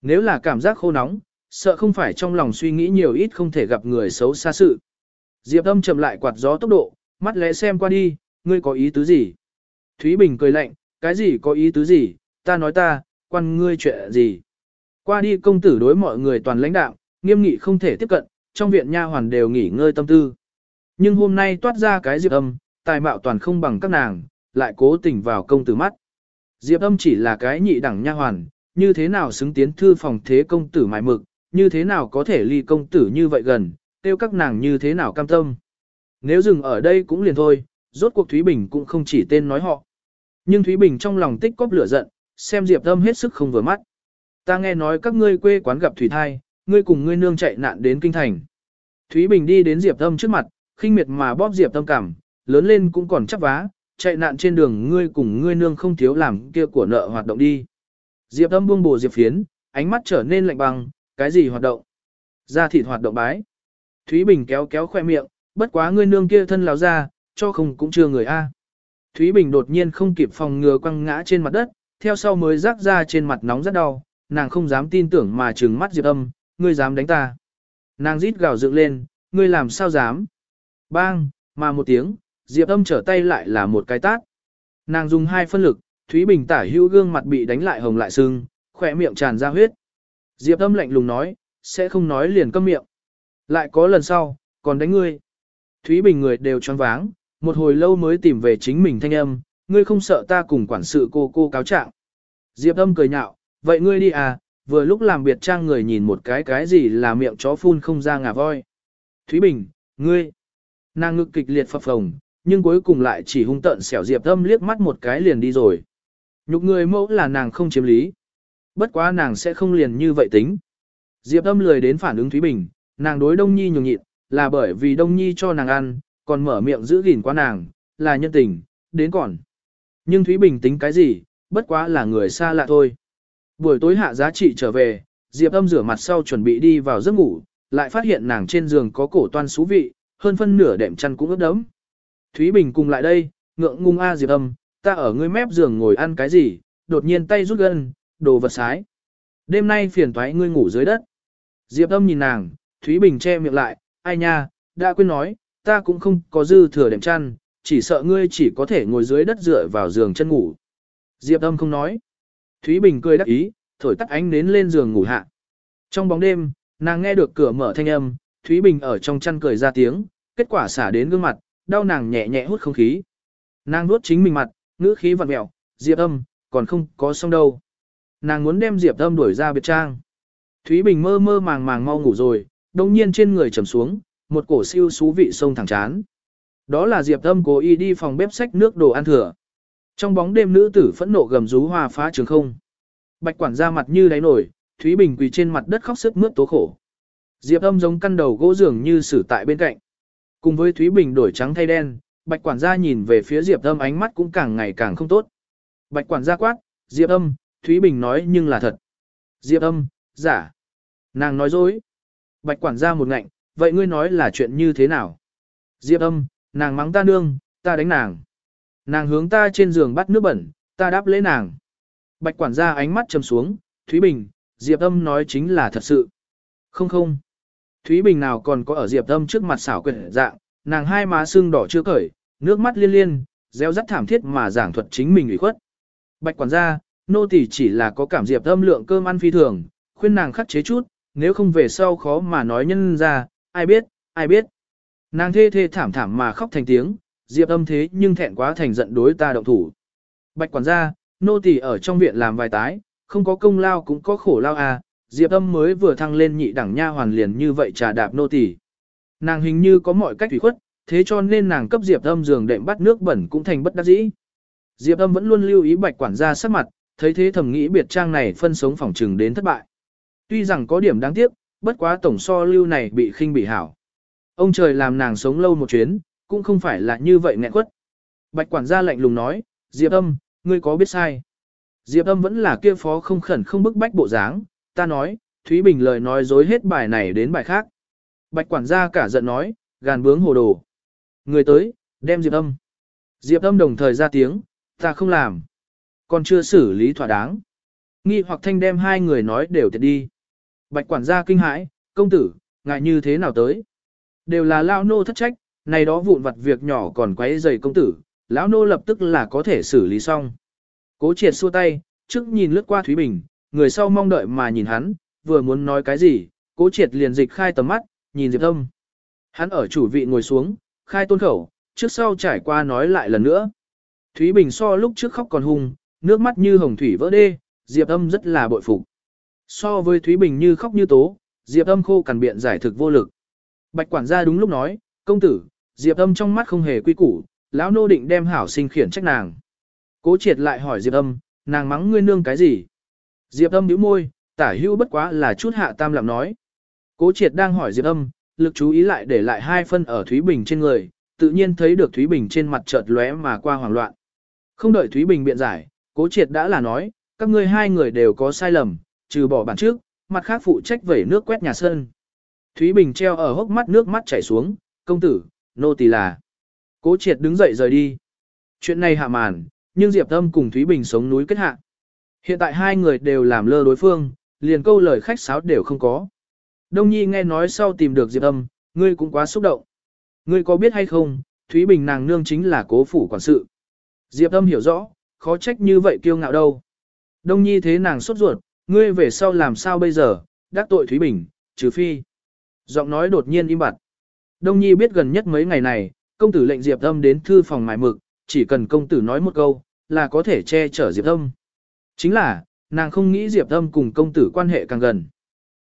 Nếu là cảm giác khô nóng, sợ không phải trong lòng suy nghĩ nhiều ít không thể gặp người xấu xa sự. Diệp âm chậm lại quạt gió tốc độ, mắt lẽ xem qua đi, ngươi có ý tứ gì? Thúy Bình cười lạnh, cái gì có ý tứ gì, ta nói ta, quan ngươi chuyện gì? Qua đi công tử đối mọi người toàn lãnh đạo, nghiêm nghị không thể tiếp cận, trong viện nha hoàn đều nghỉ ngơi tâm tư. Nhưng hôm nay toát ra cái diệp âm, tài mạo toàn không bằng các nàng, lại cố tình vào công tử mắt. Diệp âm chỉ là cái nhị đẳng nha hoàn, như thế nào xứng tiến thư phòng thế công tử mại mực, như thế nào có thể ly công tử như vậy gần, tiêu các nàng như thế nào cam tâm. Nếu dừng ở đây cũng liền thôi, rốt cuộc Thúy Bình cũng không chỉ tên nói họ. Nhưng Thúy Bình trong lòng tích cóp lửa giận, xem Diệp Âm hết sức không vừa mắt. Ta nghe nói các ngươi quê quán gặp thủy thai, ngươi cùng ngươi nương chạy nạn đến kinh thành. Thúy Bình đi đến Diệp Âm trước mặt, khinh miệt mà bóp Diệp Âm cảm, lớn lên cũng còn chắc vá, chạy nạn trên đường ngươi cùng ngươi nương không thiếu làm kia của nợ hoạt động đi. Diệp Âm buông bổ Diệp Phiến, ánh mắt trở nên lạnh băng, cái gì hoạt động? Ra thịt hoạt động bái. Thúy Bình kéo kéo khoe miệng, bất quá ngươi nương kia thân láo ra, cho không cũng chưa người a. Thúy Bình đột nhiên không kịp phòng ngừa quăng ngã trên mặt đất, theo sau mới rác ra trên mặt nóng rất đau, nàng không dám tin tưởng mà trừng mắt Diệp Âm, ngươi dám đánh ta. Nàng rít gào dựng lên, ngươi làm sao dám. Bang, mà một tiếng, Diệp Âm trở tay lại là một cái tát. Nàng dùng hai phân lực, Thúy Bình tả hữu gương mặt bị đánh lại hồng lại sưng, khỏe miệng tràn ra huyết. Diệp Âm lạnh lùng nói, sẽ không nói liền câm miệng. Lại có lần sau, còn đánh ngươi. Thúy Bình người đều choáng váng, một hồi lâu mới tìm về chính mình thanh âm, ngươi không sợ ta cùng quản sự cô cô cáo trạng. Diệp âm cười nhạo, vậy ngươi đi à, vừa lúc làm biệt trang người nhìn một cái cái gì là miệng chó phun không ra ngà voi. Thúy Bình, ngươi, nàng ngực kịch liệt phập phồng, nhưng cuối cùng lại chỉ hung tợn xẻo Diệp âm liếc mắt một cái liền đi rồi. Nhục người mẫu là nàng không chiếm lý. Bất quá nàng sẽ không liền như vậy tính. Diệp âm lười đến phản ứng Thúy Bình, nàng đối Đông Nhi nhường nhịn, là bởi vì Đông Nhi cho nàng ăn, còn mở miệng giữ gìn qua nàng, là nhân tình, đến còn. Nhưng Thúy Bình tính cái gì, bất quá là người xa lạ thôi. Buổi tối hạ giá trị trở về, Diệp âm rửa mặt sau chuẩn bị đi vào giấc ngủ, lại phát hiện nàng trên giường có cổ toan xú vị, hơn phân nửa đệm chăn cũng ướt đẫm. Thúy Bình cùng lại đây, ngượng ngung a Diệp âm, ta ở ngươi mép giường ngồi ăn cái gì, đột nhiên tay rút gân, đồ vật sái. Đêm nay phiền toái ngươi ngủ dưới đất. Diệp âm nhìn nàng, Thúy Bình che miệng lại, ai nha, đã quên nói, ta cũng không có dư thừa đệm chăn, chỉ sợ ngươi chỉ có thể ngồi dưới đất dựa vào giường chân ngủ. Diệp âm không nói. Thúy Bình cười đắc ý, thổi tắt ánh nến lên giường ngủ hạ. Trong bóng đêm, nàng nghe được cửa mở thanh âm, Thúy Bình ở trong chăn cười ra tiếng, kết quả xả đến gương mặt, đau nàng nhẹ nhẹ hút không khí. Nàng nuốt chính mình mặt, ngữ khí vặn mẹo, Diệp âm, còn không có xong đâu. Nàng muốn đem Diệp âm đuổi ra biệt trang. Thúy Bình mơ mơ màng màng mau ngủ rồi, đồng nhiên trên người trầm xuống, một cổ siêu xú vị sông thẳng chán. Đó là Diệp Âm cố ý đi phòng bếp sách nước đồ ăn thừa. Trong bóng đêm nữ tử phẫn nộ gầm rú hoa phá trường không. Bạch quản ra mặt như đáy nổi, Thúy Bình quỳ trên mặt đất khóc sức mướt tố khổ. Diệp Âm giống căn đầu gỗ giường như xử tại bên cạnh. Cùng với Thúy Bình đổi trắng thay đen, Bạch quản gia nhìn về phía Diệp Âm ánh mắt cũng càng ngày càng không tốt. Bạch quản gia quát, Diệp Âm, Thúy Bình nói nhưng là thật. Diệp Âm, giả. Nàng nói dối. Bạch quản gia một ngạnh, vậy ngươi nói là chuyện như thế nào? Diệp âm, nàng mắng ta nương, ta đánh nàng. Nàng hướng ta trên giường bắt nước bẩn, ta đáp lễ nàng. Bạch quản gia ánh mắt trầm xuống, Thúy Bình, Diệp âm nói chính là thật sự. Không không. Thúy Bình nào còn có ở Diệp âm trước mặt xảo quyệt dạng, nàng hai má sưng đỏ chưa cởi, nước mắt liên liên, reo rắt thảm thiết mà giảng thuật chính mình ủy khuất. Bạch quản gia, nô tỳ chỉ là có cảm Diệp âm lượng cơm ăn phi thường, khuyên nàng khắc chế chút, nếu không về sau khó mà nói nhân ra, ai biết, ai biết. Nàng thê thê thảm thảm mà khóc thành tiếng, Diệp âm thế nhưng thẹn quá thành giận đối ta động thủ. Bạch quản gia, nô tỳ ở trong viện làm vài tái, không có công lao cũng có khổ lao à, Diệp âm mới vừa thăng lên nhị đẳng nha hoàn liền như vậy trà đạp nô tỳ. Nàng hình như có mọi cách thủy khuất, thế cho nên nàng cấp Diệp âm giường đệm bắt nước bẩn cũng thành bất đắc dĩ. Diệp âm vẫn luôn lưu ý bạch quản gia sắc mặt, thấy thế thầm nghĩ biệt trang này phân sống phòng trừng đến thất bại. Tuy rằng có điểm đáng tiếc, bất quá tổng so lưu này bị khinh bị hảo. Ông trời làm nàng sống lâu một chuyến, cũng không phải là như vậy nghẹn quất. Bạch quản gia lạnh lùng nói, Diệp âm, ngươi có biết sai. Diệp âm vẫn là kia phó không khẩn không bức bách bộ dáng, ta nói, Thúy Bình lời nói dối hết bài này đến bài khác. Bạch quản gia cả giận nói, gàn bướng hồ đồ. Người tới, đem Diệp âm. Diệp âm đồng thời ra tiếng, ta không làm. Còn chưa xử lý thỏa đáng. Nghi hoặc thanh đem hai người nói đều thiệt đi. Bạch quản gia kinh hãi, công tử, ngại như thế nào tới? Đều là lão nô thất trách, này đó vụn vặt việc nhỏ còn quấy rầy công tử, lão nô lập tức là có thể xử lý xong. Cố triệt xua tay, trước nhìn lướt qua Thúy Bình, người sau mong đợi mà nhìn hắn, vừa muốn nói cái gì, cố triệt liền dịch khai tầm mắt, nhìn Diệp Âm. Hắn ở chủ vị ngồi xuống, khai tôn khẩu, trước sau trải qua nói lại lần nữa. Thúy Bình so lúc trước khóc còn hung, nước mắt như hồng thủy vỡ đê, Diệp Âm rất là bội phục. So với Thúy Bình như khóc như tố, Diệp Âm khô cằn biện giải thực vô lực. Bạch quản gia đúng lúc nói, công tử, Diệp Âm trong mắt không hề quy củ, lão nô định đem hảo sinh khiển trách nàng. Cố triệt lại hỏi Diệp Âm, nàng mắng ngươi nương cái gì? Diệp Âm nhíu môi, tả hữu bất quá là chút hạ tam lạm nói. Cố triệt đang hỏi Diệp Âm, lực chú ý lại để lại hai phân ở Thúy Bình trên người, tự nhiên thấy được Thúy Bình trên mặt chợt lóe mà qua hoảng loạn. Không đợi Thúy Bình biện giải, cố triệt đã là nói, các ngươi hai người đều có sai lầm, trừ bỏ bản trước, mặt khác phụ trách vẩy nước quét nhà sân. Thúy Bình treo ở hốc mắt nước mắt chảy xuống, công tử, nô tỳ là. Cố triệt đứng dậy rời đi. Chuyện này hạ màn, nhưng Diệp Tâm cùng Thúy Bình sống núi kết hạ. Hiện tại hai người đều làm lơ đối phương, liền câu lời khách sáo đều không có. Đông Nhi nghe nói sau tìm được Diệp Âm, ngươi cũng quá xúc động. Ngươi có biết hay không, Thúy Bình nàng nương chính là cố phủ quản sự. Diệp Âm hiểu rõ, khó trách như vậy kiêu ngạo đâu. Đông Nhi thế nàng sốt ruột, ngươi về sau làm sao bây giờ, đắc tội Thúy Bình, trừ phi. Giọng nói đột nhiên im bặt. Đông Nhi biết gần nhất mấy ngày này, công tử lệnh Diệp Âm đến thư phòng mài mực, chỉ cần công tử nói một câu, là có thể che chở Diệp Âm. Chính là, nàng không nghĩ Diệp Âm cùng công tử quan hệ càng gần.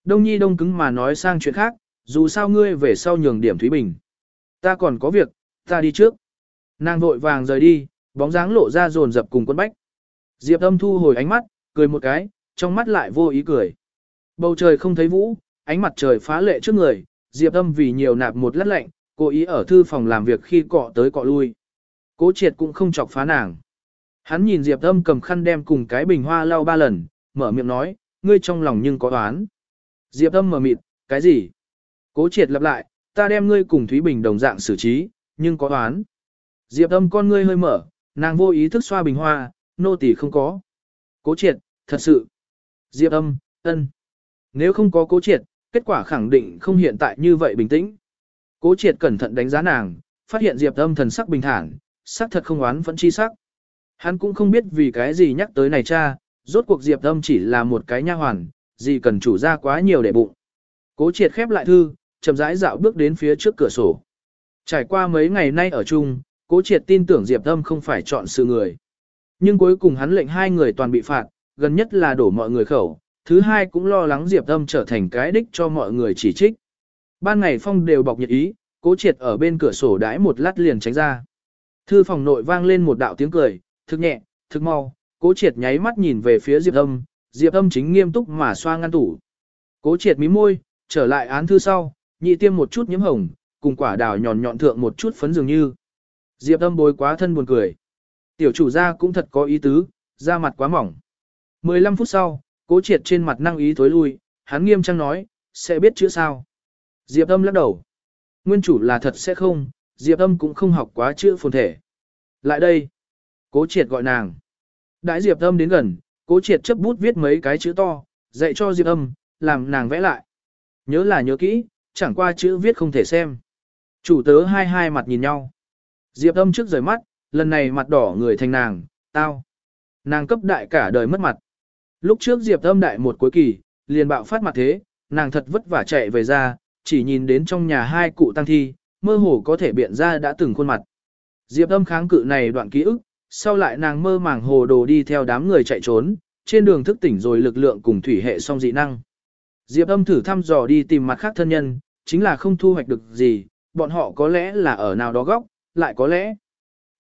Đông Nhi đông cứng mà nói sang chuyện khác, dù sao ngươi về sau nhường điểm Thúy Bình. Ta còn có việc, ta đi trước. Nàng vội vàng rời đi, bóng dáng lộ ra rồn rập cùng quân bách. Diệp âm thu hồi ánh mắt, cười một cái, trong mắt lại vô ý cười. Bầu trời không thấy vũ, ánh mặt trời phá lệ trước người, Diệp âm vì nhiều nạp một lát lạnh, cố ý ở thư phòng làm việc khi cọ tới cọ lui. Cố triệt cũng không chọc phá nàng. Hắn nhìn Diệp âm cầm khăn đem cùng cái bình hoa lau ba lần, mở miệng nói, ngươi trong lòng nhưng có oán. Diệp âm mở mịt, cái gì? Cố triệt lặp lại, ta đem ngươi cùng Thúy Bình đồng dạng xử trí, nhưng có oán. Diệp âm con ngươi hơi mở, nàng vô ý thức xoa bình hoa, nô tỳ không có. Cố triệt, thật sự. Diệp âm, ân. Nếu không có cố triệt, kết quả khẳng định không hiện tại như vậy bình tĩnh. Cố triệt cẩn thận đánh giá nàng, phát hiện Diệp âm thần sắc bình thản, sắc thật không oán vẫn chi sắc. Hắn cũng không biết vì cái gì nhắc tới này cha, rốt cuộc Diệp âm chỉ là một cái nha hoàn, gì cần chủ ra quá nhiều để bụng. Cố triệt khép lại thư, chậm rãi dạo bước đến phía trước cửa sổ. Trải qua mấy ngày nay ở chung, cố triệt tin tưởng Diệp Âm không phải chọn sự người. Nhưng cuối cùng hắn lệnh hai người toàn bị phạt, gần nhất là đổ mọi người khẩu, thứ hai cũng lo lắng Diệp Âm trở thành cái đích cho mọi người chỉ trích. Ban ngày phong đều bọc nhiệt ý, cố triệt ở bên cửa sổ đãi một lát liền tránh ra. Thư phòng nội vang lên một đạo tiếng cười, thực nhẹ, thực mau, cố triệt nháy mắt nhìn về phía Diệp Âm, Diệp Âm chính nghiêm túc mà xoa ngăn tủ. Cố triệt mí môi, trở lại án thư sau, nhị tiêm một chút nhiễm hồng, cùng quả đào nhọn nhọn thượng một chút phấn dường như. Diệp âm bối quá thân buồn cười. Tiểu chủ gia cũng thật có ý tứ, da mặt quá mỏng. 15 phút sau, cố triệt trên mặt năng ý thối lui, hắn nghiêm trang nói, sẽ biết chữ sao. Diệp âm lắc đầu. Nguyên chủ là thật sẽ không, Diệp âm cũng không học quá chữ phồn thể. Lại đây. Cố triệt gọi nàng. Đãi Diệp âm đến gần, cố triệt chấp bút viết mấy cái chữ to, dạy cho Diệp âm, làm nàng vẽ lại. Nhớ là nhớ kỹ, chẳng qua chữ viết không thể xem. Chủ tớ hai hai mặt nhìn nhau. Diệp âm trước rời mắt, lần này mặt đỏ người thành nàng, tao. Nàng cấp đại cả đời mất mặt. Lúc trước Diệp âm đại một cuối kỳ, liền bạo phát mặt thế, nàng thật vất vả chạy về ra, chỉ nhìn đến trong nhà hai cụ tăng thi, mơ hồ có thể biện ra đã từng khuôn mặt. Diệp âm kháng cự này đoạn ký ức, sau lại nàng mơ màng hồ đồ đi theo đám người chạy trốn, trên đường thức tỉnh rồi lực lượng cùng thủy hệ song dị năng. Diệp âm thử thăm dò đi tìm mặt khác thân nhân, chính là không thu hoạch được gì, bọn họ có lẽ là ở nào đó góc, lại có lẽ.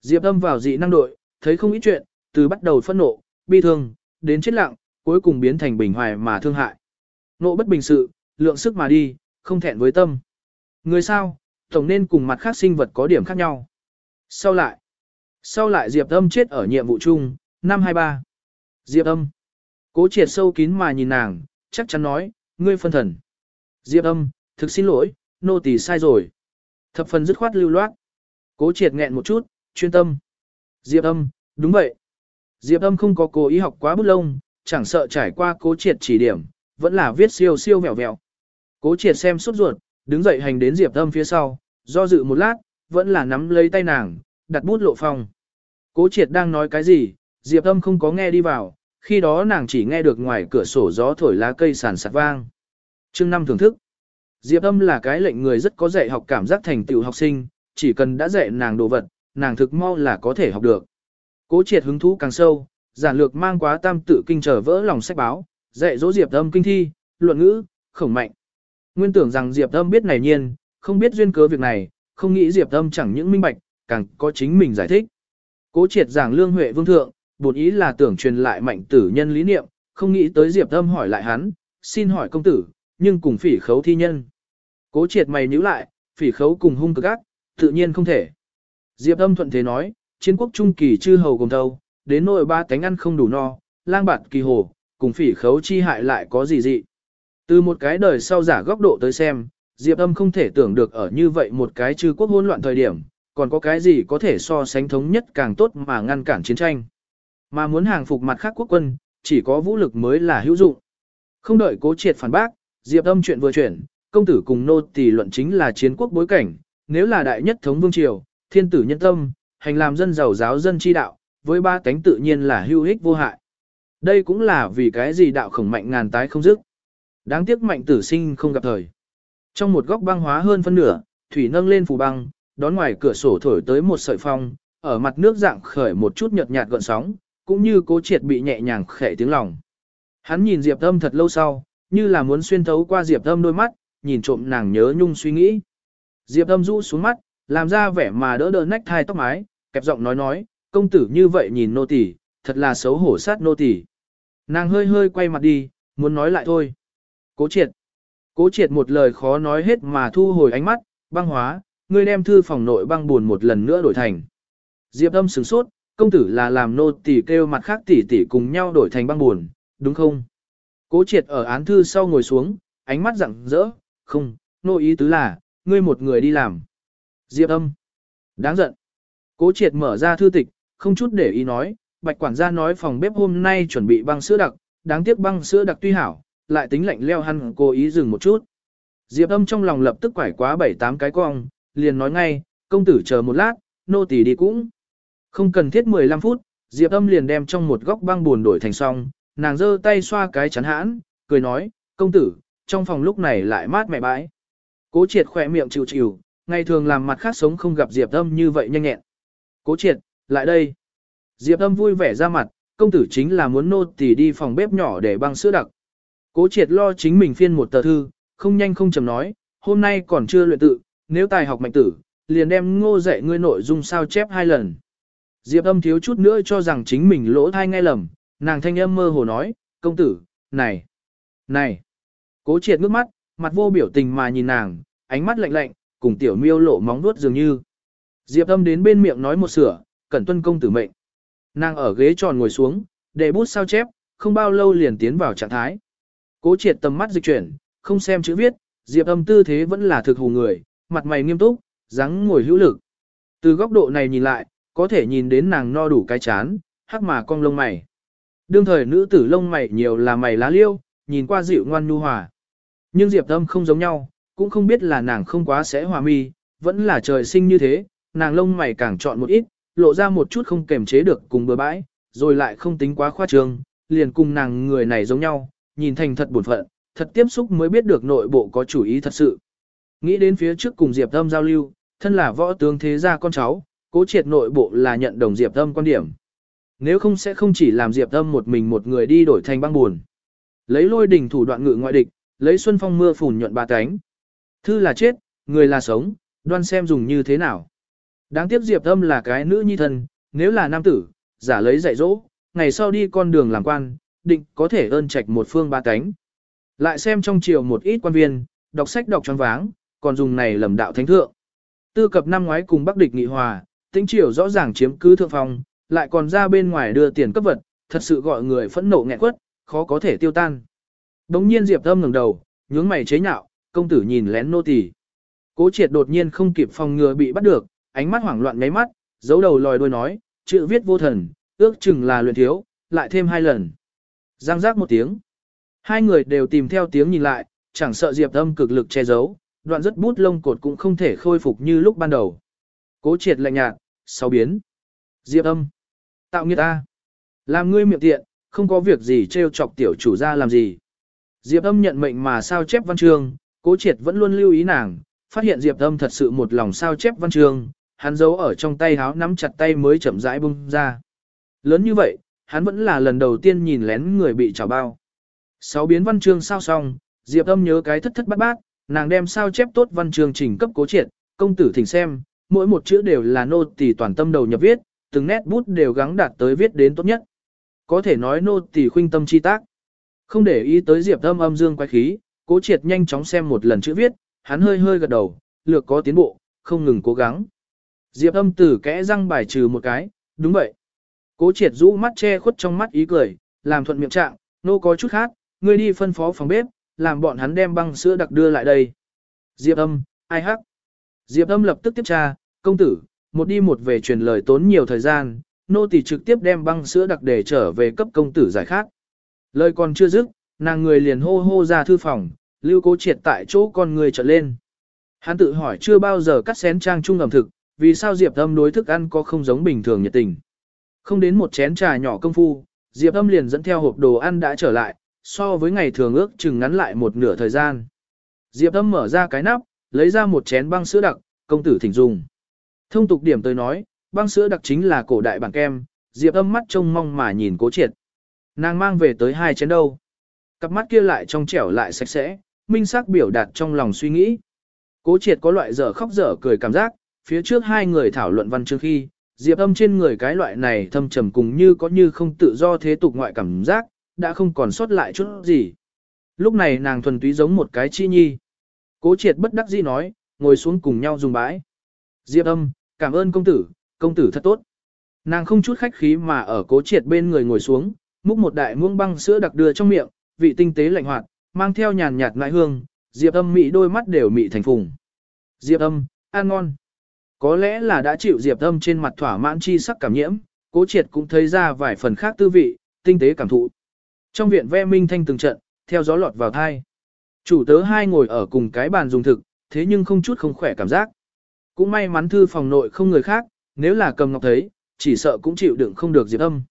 Diệp âm vào dị năng đội, thấy không ít chuyện, từ bắt đầu phẫn nộ, bi thương, đến chết lặng, cuối cùng biến thành bình hoài mà thương hại. Nộ bất bình sự, lượng sức mà đi, không thẹn với tâm. Người sao, tổng nên cùng mặt khác sinh vật có điểm khác nhau. Sau lại, sau lại Diệp âm chết ở nhiệm vụ chung, năm 23. Diệp âm, cố triệt sâu kín mà nhìn nàng, chắc chắn nói, ngươi phân thần. Diệp âm, thực xin lỗi, nô tỳ sai rồi. Thập phần dứt khoát lưu loát. Cố triệt nghẹn một chút, chuyên tâm. Diệp âm, đúng vậy. Diệp âm không có cố ý học quá bút lông, chẳng sợ trải qua cố triệt chỉ điểm, vẫn là viết siêu siêu vẹo vẹo. Cố triệt xem sốt ruột, Đứng dậy hành đến Diệp Âm phía sau, do dự một lát, vẫn là nắm lấy tay nàng, đặt bút lộ phong. Cố triệt đang nói cái gì, Diệp Âm không có nghe đi vào, khi đó nàng chỉ nghe được ngoài cửa sổ gió thổi lá cây sàn sạt vang. Chương năm thưởng thức. Diệp Âm là cái lệnh người rất có dạy học cảm giác thành tựu học sinh, chỉ cần đã dạy nàng đồ vật, nàng thực mau là có thể học được. Cố triệt hứng thú càng sâu, giản lược mang quá tam tự kinh trở vỡ lòng sách báo, dạy dỗ Diệp Âm kinh thi, luận ngữ, khổng mạnh. Nguyên tưởng rằng Diệp Âm biết này nhiên, không biết duyên cớ việc này, không nghĩ Diệp Âm chẳng những minh bạch, càng có chính mình giải thích. Cố triệt giảng lương huệ vương thượng, bổn ý là tưởng truyền lại mạnh tử nhân lý niệm, không nghĩ tới Diệp Âm hỏi lại hắn, xin hỏi công tử, nhưng cùng phỉ khấu thi nhân. Cố triệt mày nhíu lại, phỉ khấu cùng hung cực ác, tự nhiên không thể. Diệp Âm thuận thế nói, chiến quốc trung kỳ chư hầu gồm thâu, đến nội ba tánh ăn không đủ no, lang bạt kỳ hồ, cùng phỉ khấu chi hại lại có gì dị. Từ một cái đời sau giả góc độ tới xem, Diệp Âm không thể tưởng được ở như vậy một cái chư quốc hỗn loạn thời điểm, còn có cái gì có thể so sánh thống nhất càng tốt mà ngăn cản chiến tranh. Mà muốn hàng phục mặt khác quốc quân, chỉ có vũ lực mới là hữu dụng. Không đợi cố triệt phản bác, Diệp Âm chuyện vừa chuyển, công tử cùng nô tỳ luận chính là chiến quốc bối cảnh, nếu là đại nhất thống vương triều, thiên tử nhân tâm, hành làm dân giàu giáo dân chi đạo, với ba cánh tự nhiên là hữu ích vô hại. Đây cũng là vì cái gì đạo khổng mạnh ngàn tái không dứt. Đáng tiếc mạnh tử sinh không gặp thời. Trong một góc băng hóa hơn phân nửa, thủy nâng lên phù băng, đón ngoài cửa sổ thổi tới một sợi phong, ở mặt nước dạng khởi một chút nhợt nhạt gợn sóng, cũng như cố triệt bị nhẹ nhàng khẽ tiếng lòng. Hắn nhìn Diệp Âm thật lâu sau, như là muốn xuyên thấu qua Diệp Âm đôi mắt, nhìn trộm nàng nhớ nhung suy nghĩ. Diệp Âm rũ xuống mắt, làm ra vẻ mà đỡ đỡ nách thai tóc mái, kẹp giọng nói nói, công tử như vậy nhìn nô tỳ, thật là xấu hổ sát nô tỳ. Nàng hơi hơi quay mặt đi, muốn nói lại thôi. Cố triệt. Cố triệt một lời khó nói hết mà thu hồi ánh mắt, băng hóa, ngươi đem thư phòng nội băng buồn một lần nữa đổi thành. Diệp âm sửng sốt, công tử là làm nô tỳ kêu mặt khác tỷ tỷ cùng nhau đổi thành băng buồn, đúng không? Cố triệt ở án thư sau ngồi xuống, ánh mắt rạng rỡ, không, nô ý tứ là, ngươi một người đi làm. Diệp âm. Đáng giận. Cố triệt mở ra thư tịch, không chút để ý nói, bạch quản gia nói phòng bếp hôm nay chuẩn bị băng sữa đặc, đáng tiếc băng sữa đặc tuy hảo, lại tính lạnh leo hăn cố ý dừng một chút. Diệp âm trong lòng lập tức quải quá bảy tám cái cong, liền nói ngay, công tử chờ một lát, nô tỳ đi cũng. Không cần thiết 15 phút, Diệp âm liền đem trong một góc băng buồn đổi thành song, nàng giơ tay xoa cái chắn hãn, cười nói, công tử, trong phòng lúc này lại mát mẹ bãi. Cố triệt khỏe miệng chịu chịu, ngày thường làm mặt khác sống không gặp Diệp âm như vậy nhanh nhẹn. Cố triệt, lại đây. Diệp âm vui vẻ ra mặt, công tử chính là muốn nô tỳ đi phòng bếp nhỏ để băng sữa đặc. Cố triệt lo chính mình phiên một tờ thư, không nhanh không chầm nói, hôm nay còn chưa luyện tự, nếu tài học mạnh tử, liền đem ngô dạy ngươi nội dung sao chép hai lần. Diệp âm thiếu chút nữa cho rằng chính mình lỗ thai ngay lầm, nàng thanh âm mơ hồ nói, công tử, này, này. Cố triệt ngước mắt, mặt vô biểu tình mà nhìn nàng, ánh mắt lạnh lạnh, cùng tiểu miêu lộ móng nuốt dường như. Diệp âm đến bên miệng nói một sửa, cẩn tuân công tử mệnh. Nàng ở ghế tròn ngồi xuống, để bút sao chép, không bao lâu liền tiến vào trạng thái. Cố triệt tầm mắt dịch chuyển, không xem chữ viết, Diệp âm tư thế vẫn là thực hù người, mặt mày nghiêm túc, dáng ngồi hữu lực. Từ góc độ này nhìn lại, có thể nhìn đến nàng no đủ cái chán, hắc mà cong lông mày. Đương thời nữ tử lông mày nhiều là mày lá liêu, nhìn qua dịu ngoan nhu hòa. Nhưng Diệp âm không giống nhau, cũng không biết là nàng không quá sẽ hòa mi, vẫn là trời sinh như thế, nàng lông mày càng chọn một ít, lộ ra một chút không kềm chế được cùng bừa bãi, rồi lại không tính quá khoa trương, liền cùng nàng người này giống nhau, nhìn thành thật buồn phận, thật tiếp xúc mới biết được nội bộ có chủ ý thật sự. Nghĩ đến phía trước cùng Diệp Tâm giao lưu, thân là võ tướng thế gia con cháu, cố triệt nội bộ là nhận đồng Diệp Tâm quan điểm. Nếu không sẽ không chỉ làm Diệp Tâm một mình một người đi đổi thành băng buồn. Lấy lôi đỉnh thủ đoạn ngự ngoại địch, lấy xuân phong mưa phùn nhuận ba cánh. Thư là chết, người là sống, đoan xem dùng như thế nào. Đáng tiếc Diệp Âm là cái nữ nhi thân, nếu là nam tử, giả lấy dạy dỗ, ngày sau đi con đường làm quan, định có thể ơn trạch một phương ba cánh. Lại xem trong triều một ít quan viên, đọc sách đọc choáng váng, còn dùng này lầm đạo thánh thượng. Tư cập năm ngoái cùng Bắc địch nghị hòa, tĩnh triều rõ ràng chiếm cứ thượng phong, lại còn ra bên ngoài đưa tiền cấp vật, thật sự gọi người phẫn nộ nghẹn quất, khó có thể tiêu tan. Đống nhiên Diệp Âm ngẩng đầu, nhướng mày chế nhạo, công tử nhìn lén nô tỳ. Cố Triệt đột nhiên không kịp phòng ngừa bị bắt được, ánh mắt hoảng loạn ngáy mắt, giấu đầu lòi đuôi nói, chữ viết vô thần, ước chừng là luyện thiếu, lại thêm hai lần. Giang giác một tiếng. Hai người đều tìm theo tiếng nhìn lại, chẳng sợ Diệp Âm cực lực che giấu, đoạn rất bút lông cột cũng không thể khôi phục như lúc ban đầu. Cố triệt lạnh nhạt, sáu biến. Diệp âm. Tạo nghiệt ta. Làm ngươi miệng tiện, không có việc gì trêu chọc tiểu chủ ra làm gì. Diệp âm nhận mệnh mà sao chép văn chương, cố triệt vẫn luôn lưu ý nàng, phát hiện Diệp âm thật sự một lòng sao chép văn chương, hắn giấu ở trong tay háo nắm chặt tay mới chậm rãi bung ra. Lớn như vậy, hắn vẫn là lần đầu tiên nhìn lén người bị trào bao. Sáu biến văn chương sao xong, Diệp âm nhớ cái thất thất bát bát, nàng đem sao chép tốt văn chương trình cấp cố triệt, công tử thỉnh xem, mỗi một chữ đều là nô tỳ toàn tâm đầu nhập viết, từng nét bút đều gắng đạt tới viết đến tốt nhất. Có thể nói nô tỳ khuynh tâm chi tác. Không để ý tới Diệp Âm âm dương quái khí, Cố Triệt nhanh chóng xem một lần chữ viết, hắn hơi hơi gật đầu, lược có tiến bộ, không ngừng cố gắng. Diệp Âm Tử kẽ răng bài trừ một cái, đúng vậy. Cố Triệt rũ mắt che khuất trong mắt ý cười, làm thuận miệng trạng, nô có chút khác, ngươi đi phân phó phòng bếp, làm bọn hắn đem băng sữa đặc đưa lại đây. Diệp Âm, ai hắc? Diệp Âm lập tức tiếp tra, công tử, một đi một về truyền lời tốn nhiều thời gian, nô tỳ trực tiếp đem băng sữa đặc để trở về cấp công tử giải khác. Lời còn chưa dứt, nàng người liền hô hô ra thư phòng, lưu cố triệt tại chỗ con người trở lên. Hắn tự hỏi chưa bao giờ cắt xén trang trung ẩm thực, vì sao Diệp Âm đối thức ăn có không giống bình thường nhiệt tình. Không đến một chén trà nhỏ công phu, Diệp Âm liền dẫn theo hộp đồ ăn đã trở lại, so với ngày thường ước chừng ngắn lại một nửa thời gian. Diệp Âm mở ra cái nắp, lấy ra một chén băng sữa đặc, công tử thỉnh dùng. Thông tục điểm tới nói, băng sữa đặc chính là cổ đại bản kem, Diệp Âm mắt trông mong mà nhìn Cố Triệt. Nàng mang về tới hai chén đâu. Cặp mắt kia lại trong trẻo lại sạch sẽ, minh sắc biểu đạt trong lòng suy nghĩ. Cố triệt có loại dở khóc dở cười cảm giác, phía trước hai người thảo luận văn chương khi, diệp âm trên người cái loại này thâm trầm cùng như có như không tự do thế tục ngoại cảm giác, đã không còn sót lại chút gì. Lúc này nàng thuần túy giống một cái chi nhi. Cố triệt bất đắc dĩ nói, ngồi xuống cùng nhau dùng bãi. Diệp âm, cảm ơn công tử, công tử thật tốt. Nàng không chút khách khí mà ở cố triệt bên người ngồi xuống, múc một đại muỗng băng sữa đặc đưa trong miệng, vị tinh tế lạnh hoạt, mang theo nhàn nhạt ngại hương, Diệp Âm mị đôi mắt đều mị thành phùng. Diệp Âm, ăn ngon. Có lẽ là đã chịu Diệp Âm trên mặt thỏa mãn chi sắc cảm nhiễm, Cố Triệt cũng thấy ra vài phần khác tư vị, tinh tế cảm thụ. Trong viện ve minh thanh từng trận, theo gió lọt vào thai. Chủ tớ hai ngồi ở cùng cái bàn dùng thực, thế nhưng không chút không khỏe cảm giác. Cũng may mắn thư phòng nội không người khác, nếu là cầm ngọc thấy, chỉ sợ cũng chịu đựng không được Diệp Âm.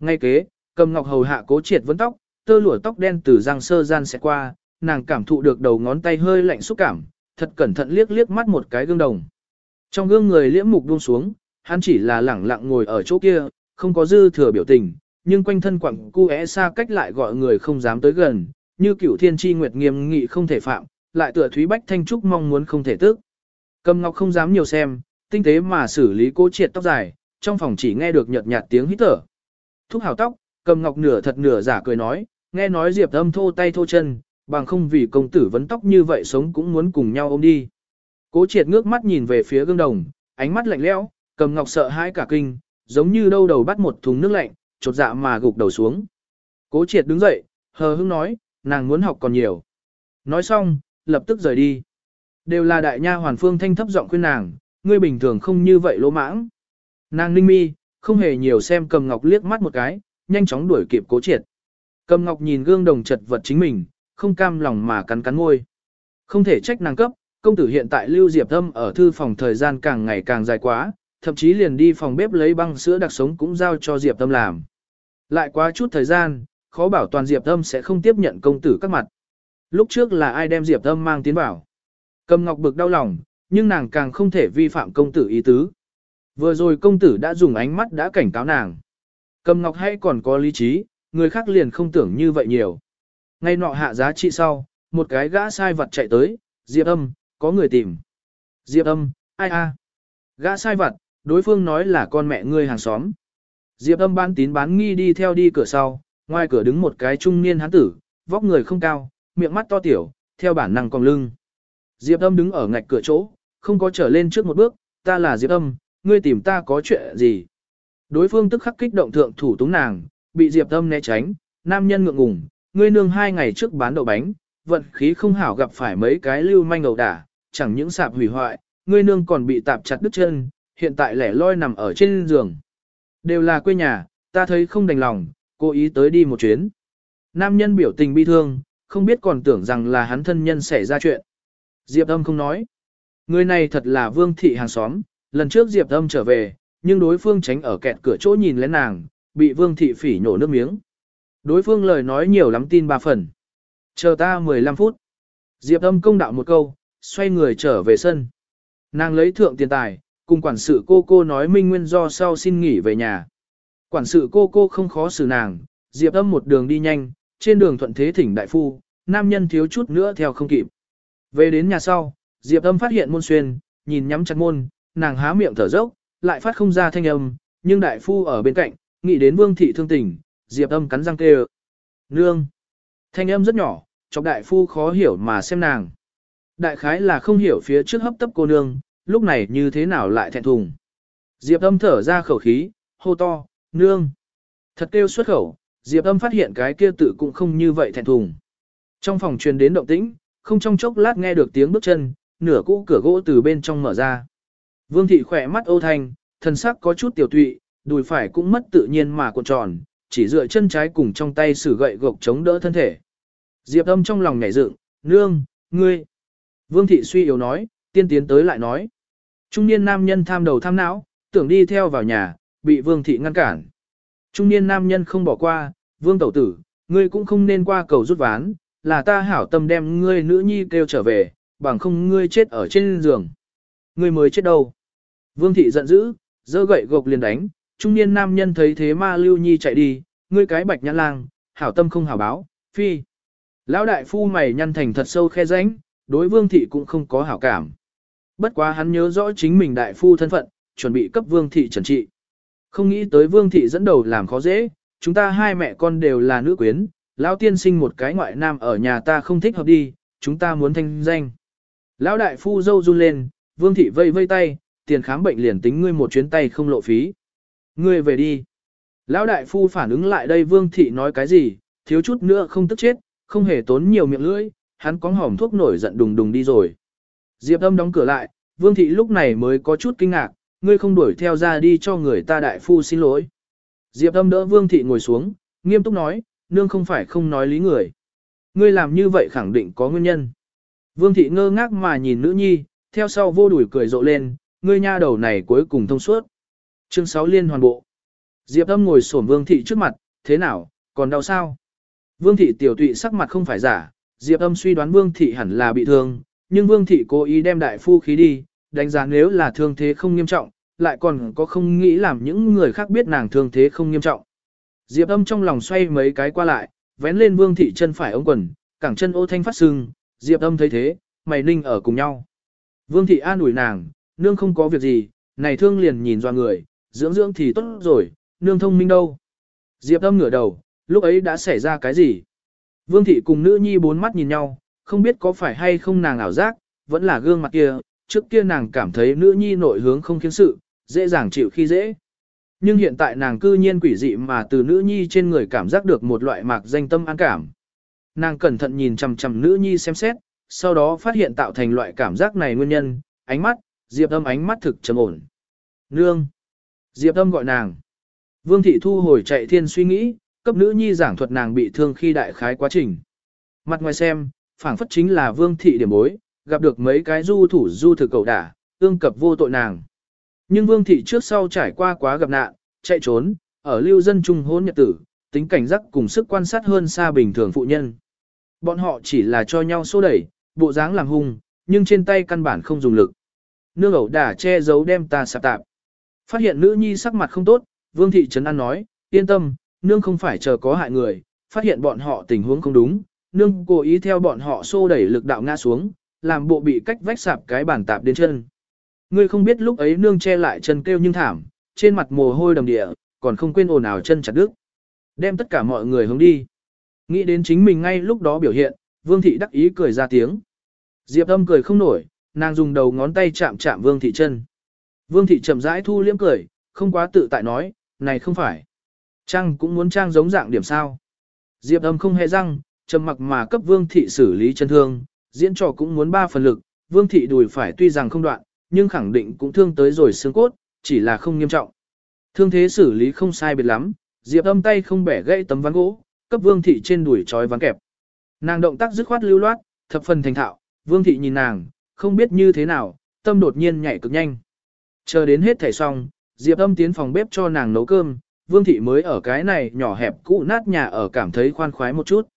Ngay kế, cầm ngọc hầu hạ cố triệt vấn tóc, tơ lụa tóc đen từ răng sơ gian sẽ qua, nàng cảm thụ được đầu ngón tay hơi lạnh xúc cảm, thật cẩn thận liếc liếc mắt một cái gương đồng. Trong gương người liễm mục buông xuống, hắn chỉ là lẳng lặng ngồi ở chỗ kia, không có dư thừa biểu tình, nhưng quanh thân quặng cu é xa cách lại gọi người không dám tới gần, như cửu thiên tri nguyệt nghiêm nghị không thể phạm, lại tựa thúy bách thanh trúc mong muốn không thể tức. Cầm ngọc không dám nhiều xem, tinh tế mà xử lý cố triệt tóc dài, trong phòng chỉ nghe được nhợt nhạt tiếng hít thở. Thúc hào tóc, cầm ngọc nửa thật nửa giả cười nói, nghe nói Diệp âm thô tay thô chân, bằng không vì công tử vấn tóc như vậy sống cũng muốn cùng nhau ôm đi. Cố triệt ngước mắt nhìn về phía gương đồng, ánh mắt lạnh lẽo, cầm ngọc sợ hãi cả kinh, giống như đâu đầu bắt một thùng nước lạnh, chột dạ mà gục đầu xuống. Cố triệt đứng dậy, hờ hững nói, nàng muốn học còn nhiều. Nói xong, lập tức rời đi. Đều là đại nha hoàn phương thanh thấp giọng khuyên nàng, ngươi bình thường không như vậy lỗ mãng. Nàng ninh mi, không hề nhiều xem cầm ngọc liếc mắt một cái, nhanh chóng đuổi kịp cố triệt. Cầm ngọc nhìn gương đồng chật vật chính mình, không cam lòng mà cắn cắn môi. Không thể trách nàng cấp, công tử hiện tại lưu diệp thâm ở thư phòng thời gian càng ngày càng dài quá, thậm chí liền đi phòng bếp lấy băng sữa đặc sống cũng giao cho diệp tâm làm. Lại quá chút thời gian, khó bảo toàn diệp tâm sẽ không tiếp nhận công tử các mặt. Lúc trước là ai đem diệp tâm mang tiến vào. Cầm ngọc bực đau lòng, nhưng nàng càng không thể vi phạm công tử ý tứ. Vừa rồi công tử đã dùng ánh mắt đã cảnh cáo nàng. Cầm ngọc hay còn có lý trí, người khác liền không tưởng như vậy nhiều. Ngay nọ hạ giá trị sau, một cái gã sai vật chạy tới, Diệp âm, có người tìm. Diệp âm, ai a? Gã sai vật, đối phương nói là con mẹ ngươi hàng xóm. Diệp âm bán tín bán nghi đi theo đi cửa sau, ngoài cửa đứng một cái trung niên hán tử, vóc người không cao, miệng mắt to tiểu, theo bản năng cong lưng. Diệp âm đứng ở ngạch cửa chỗ, không có trở lên trước một bước, ta là Diệp âm, ngươi tìm ta có chuyện gì? Đối phương tức khắc kích động thượng thủ túng nàng, bị Diệp Âm né tránh, nam nhân ngượng ngùng, ngươi nương hai ngày trước bán đậu bánh, vận khí không hảo gặp phải mấy cái lưu manh ẩu đả, chẳng những sạp hủy hoại, ngươi nương còn bị tạp chặt đứt chân, hiện tại lẻ loi nằm ở trên giường. Đều là quê nhà, ta thấy không đành lòng, cố ý tới đi một chuyến. Nam nhân biểu tình bi thương, không biết còn tưởng rằng là hắn thân nhân xảy ra chuyện. Diệp âm không nói. Người này thật là vương thị hàng xóm, lần trước Diệp âm trở về, nhưng đối phương tránh ở kẹt cửa chỗ nhìn lên nàng, bị vương thị phỉ nhổ nước miếng. Đối phương lời nói nhiều lắm tin ba phần. Chờ ta 15 phút. Diệp âm công đạo một câu, xoay người trở về sân. Nàng lấy thượng tiền tài, cùng quản sự cô cô nói minh nguyên do sau xin nghỉ về nhà. Quản sự cô cô không khó xử nàng, Diệp âm một đường đi nhanh, trên đường thuận thế thỉnh đại phu, nam nhân thiếu chút nữa theo không kịp. Về đến nhà sau, Diệp âm phát hiện môn xuyên, nhìn nhắm chặt môn, nàng há miệng thở dốc, lại phát không ra thanh âm, nhưng đại phu ở bên cạnh, nghĩ đến vương thị thương tình, Diệp âm cắn răng kêu. Nương! Thanh âm rất nhỏ, chọc đại phu khó hiểu mà xem nàng. Đại khái là không hiểu phía trước hấp tấp cô nương, lúc này như thế nào lại thẹn thùng. Diệp âm thở ra khẩu khí, hô to, nương. Thật kêu xuất khẩu, Diệp âm phát hiện cái kia tự cũng không như vậy thẹn thùng. Trong phòng truyền đến động tĩnh, không trong chốc lát nghe được tiếng bước chân, nửa cũ cửa gỗ từ bên trong mở ra. Vương thị khỏe mắt ô thanh, thần sắc có chút tiểu tụy, đùi phải cũng mất tự nhiên mà cuộn tròn, chỉ dựa chân trái cùng trong tay sử gậy gộc chống đỡ thân thể. Diệp âm trong lòng nhảy dựng, nương, ngươi. Vương thị suy yếu nói, tiên tiến tới lại nói. Trung niên nam nhân tham đầu tham não, tưởng đi theo vào nhà, bị vương thị ngăn cản. Trung niên nam nhân không bỏ qua, vương tẩu tử, ngươi cũng không nên qua cầu rút ván, là ta hảo tâm đem ngươi nữ nhi kêu trở về, bằng không ngươi chết ở trên giường. Ngươi mới chết đâu. Vương thị giận dữ, giơ gậy gộc liền đánh, trung niên nam nhân thấy thế ma lưu nhi chạy đi, ngươi cái bạch nhãn lang, hảo tâm không hảo báo, phi. Lão đại phu mày nhăn thành thật sâu khe ránh, đối vương thị cũng không có hảo cảm. Bất quá hắn nhớ rõ chính mình đại phu thân phận, chuẩn bị cấp vương thị trần trị. Không nghĩ tới vương thị dẫn đầu làm khó dễ, chúng ta hai mẹ con đều là nữ quyến, lão tiên sinh một cái ngoại nam ở nhà ta không thích hợp đi, chúng ta muốn thanh danh. Lão đại phu dâu run lên, vương thị vây vây tay, tiền khám bệnh liền tính ngươi một chuyến tay không lộ phí. Ngươi về đi. Lão đại phu phản ứng lại đây vương thị nói cái gì, thiếu chút nữa không tức chết, không hề tốn nhiều miệng lưỡi, hắn có hỏng thuốc nổi giận đùng đùng đi rồi. Diệp âm đóng cửa lại, vương thị lúc này mới có chút kinh ngạc, ngươi không đuổi theo ra đi cho người ta đại phu xin lỗi. Diệp âm đỡ vương thị ngồi xuống, nghiêm túc nói, nương không phải không nói lý người. Ngươi làm như vậy khẳng định có nguyên nhân. Vương thị ngơ ngác mà nhìn nữ nhi, theo sau vô đuổi cười rộ lên, ngươi nha đầu này cuối cùng thông suốt. Chương 6 liên hoàn bộ. Diệp âm ngồi xổm vương thị trước mặt, thế nào, còn đau sao? Vương thị tiểu tụy sắc mặt không phải giả, Diệp âm suy đoán vương thị hẳn là bị thương, nhưng vương thị cố ý đem đại phu khí đi, đánh giá nếu là thương thế không nghiêm trọng, lại còn có không nghĩ làm những người khác biết nàng thương thế không nghiêm trọng. Diệp âm trong lòng xoay mấy cái qua lại, vén lên vương thị chân phải ống quần, cẳng chân ô thanh phát sưng, Diệp âm thấy thế, mày ninh ở cùng nhau. Vương thị an ủi nàng, nương không có việc gì, này thương liền nhìn doa người, dưỡng dưỡng thì tốt rồi, nương thông minh đâu. Diệp âm ngửa đầu, lúc ấy đã xảy ra cái gì? Vương thị cùng nữ nhi bốn mắt nhìn nhau, không biết có phải hay không nàng ảo giác, vẫn là gương mặt kia, trước kia nàng cảm thấy nữ nhi nội hướng không khiến sự, dễ dàng chịu khi dễ. Nhưng hiện tại nàng cư nhiên quỷ dị mà từ nữ nhi trên người cảm giác được một loại mạc danh tâm an cảm. Nàng cẩn thận nhìn chằm chằm nữ nhi xem xét, sau đó phát hiện tạo thành loại cảm giác này nguyên nhân, ánh mắt, Diệp Âm ánh mắt thực trầm ổn. Nương! Diệp Âm gọi nàng. Vương thị thu hồi chạy thiên suy nghĩ, cấp nữ nhi giảng thuật nàng bị thương khi đại khái quá trình. Mặt ngoài xem, phảng phất chính là vương thị điểm bối, gặp được mấy cái du thủ du thực cầu đả, ương cập vô tội nàng. Nhưng vương thị trước sau trải qua quá gặp nạn, chạy trốn, ở lưu dân trung hôn nhật tử, tính cảnh giác cùng sức quan sát hơn xa bình thường phụ nhân. Bọn họ chỉ là cho nhau xô đẩy, bộ dáng làm hung, nhưng trên tay căn bản không dùng lực. Nương ẩu đả che giấu đem ta sạp tạp. Phát hiện nữ nhi sắc mặt không tốt, vương thị trấn an nói, yên tâm, nương không phải chờ có hại người, phát hiện bọn họ tình huống không đúng, nương cố ý theo bọn họ xô đẩy lực đạo ngã xuống, làm bộ bị cách vách sạp cái bàn tạp đến chân. Ngươi không biết lúc ấy nương che lại chân kêu nhưng thảm, trên mặt mồ hôi đầm địa, còn không quên ồn ào chân chặt đứt. Đem tất cả mọi người hướng đi. Nghĩ đến chính mình ngay lúc đó biểu hiện, Vương thị đắc ý cười ra tiếng. Diệp âm cười không nổi, nàng dùng đầu ngón tay chạm chạm Vương thị chân. Vương thị chậm rãi thu liếm cười, không quá tự tại nói, này không phải. Trang cũng muốn trang giống dạng điểm sao. Diệp âm không hề răng, trầm mặc mà cấp vương thị xử lý chân thương, diễn trò cũng muốn ba phần lực, vương thị đùi phải tuy rằng không đoạn, nhưng khẳng định cũng thương tới rồi xương cốt, chỉ là không nghiêm trọng. Thương thế xử lý không sai biệt lắm, Diệp âm tay không bẻ gãy tấm ván gỗ, cấp vương thị trên đùi trói ván kẹp. Nàng động tác dứt khoát lưu loát, thập phần thành thạo, vương thị nhìn nàng, không biết như thế nào, tâm đột nhiên nhảy cực nhanh. Chờ đến hết thảy xong, Diệp âm tiến phòng bếp cho nàng nấu cơm, Vương Thị mới ở cái này nhỏ hẹp cũ nát nhà ở cảm thấy khoan khoái một chút.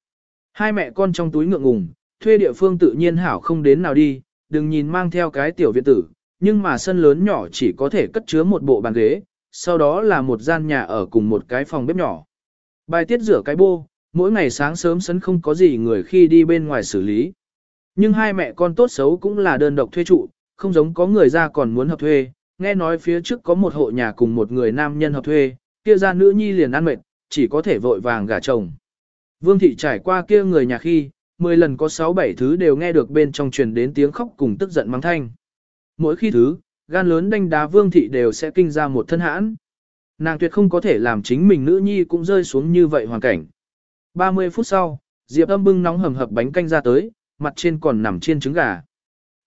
Hai mẹ con trong túi ngượng ngùng, thuê địa phương tự nhiên hảo không đến nào đi, đừng nhìn mang theo cái tiểu viện tử, nhưng mà sân lớn nhỏ chỉ có thể cất chứa một bộ bàn ghế, sau đó là một gian nhà ở cùng một cái phòng bếp nhỏ. Bài tiết rửa cái bô, mỗi ngày sáng sớm sân không có gì người khi đi bên ngoài xử lý. Nhưng hai mẹ con tốt xấu cũng là đơn độc thuê trụ, không giống có người ra còn muốn hợp thuê, nghe nói phía trước có một hộ nhà cùng một người nam nhân hợp thuê, kia ra nữ nhi liền ăn mệt, chỉ có thể vội vàng gả chồng. Vương thị trải qua kia người nhà khi, 10 lần có 6-7 thứ đều nghe được bên trong truyền đến tiếng khóc cùng tức giận mắng thanh. Mỗi khi thứ, gan lớn đánh đá vương thị đều sẽ kinh ra một thân hãn. Nàng tuyệt không có thể làm chính mình nữ nhi cũng rơi xuống như vậy hoàn cảnh. 30 phút sau, Diệp âm bưng nóng hầm hập bánh canh ra tới, mặt trên còn nằm trên trứng gà.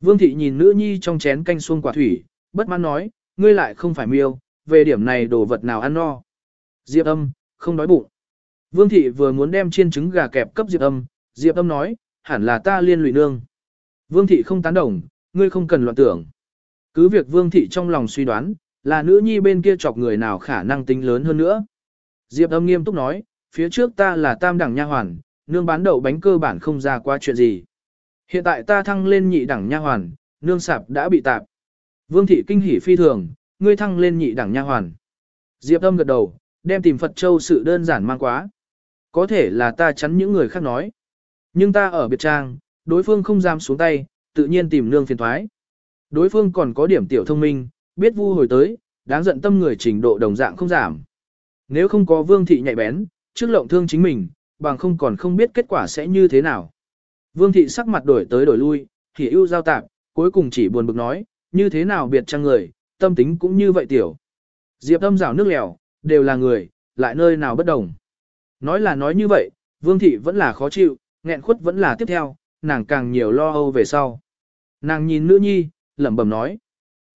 Vương thị nhìn nữ nhi trong chén canh xuông quả thủy, bất mãn nói, ngươi lại không phải miêu, về điểm này đồ vật nào ăn no. Diệp âm, không đói bụng. Vương thị vừa muốn đem chiên trứng gà kẹp cấp Diệp âm, Diệp âm nói, hẳn là ta liên lụy nương. Vương thị không tán đồng, ngươi không cần loạn tưởng. Cứ việc vương thị trong lòng suy đoán, là nữ nhi bên kia chọc người nào khả năng tính lớn hơn nữa. Diệp âm nghiêm túc nói, phía trước ta là tam đẳng nha hoàn, nương bán đậu bánh cơ bản không ra qua chuyện gì. Hiện tại ta thăng lên nhị đẳng nha hoàn, nương sạp đã bị tạp. Vương thị kinh hỉ phi thường, ngươi thăng lên nhị đẳng nha hoàn. Diệp âm gật đầu, đem tìm Phật Châu sự đơn giản mang quá. Có thể là ta chắn những người khác nói. Nhưng ta ở biệt trang, đối phương không dám xuống tay, tự nhiên tìm nương phiền thoái. Đối phương còn có điểm tiểu thông minh, biết vu hồi tới, đáng giận tâm người trình độ đồng dạng không giảm. Nếu không có vương thị nhạy bén, trước lộng thương chính mình, bằng không còn không biết kết quả sẽ như thế nào. Vương thị sắc mặt đổi tới đổi lui, thì ưu giao tạp, cuối cùng chỉ buồn bực nói, như thế nào biệt trang người, tâm tính cũng như vậy tiểu. Diệp tâm rào nước lèo, đều là người, lại nơi nào bất đồng. Nói là nói như vậy, vương thị vẫn là khó chịu, nghẹn khuất vẫn là tiếp theo, nàng càng nhiều lo âu về sau. Nàng nhìn nữ nhi, lẩm bẩm nói.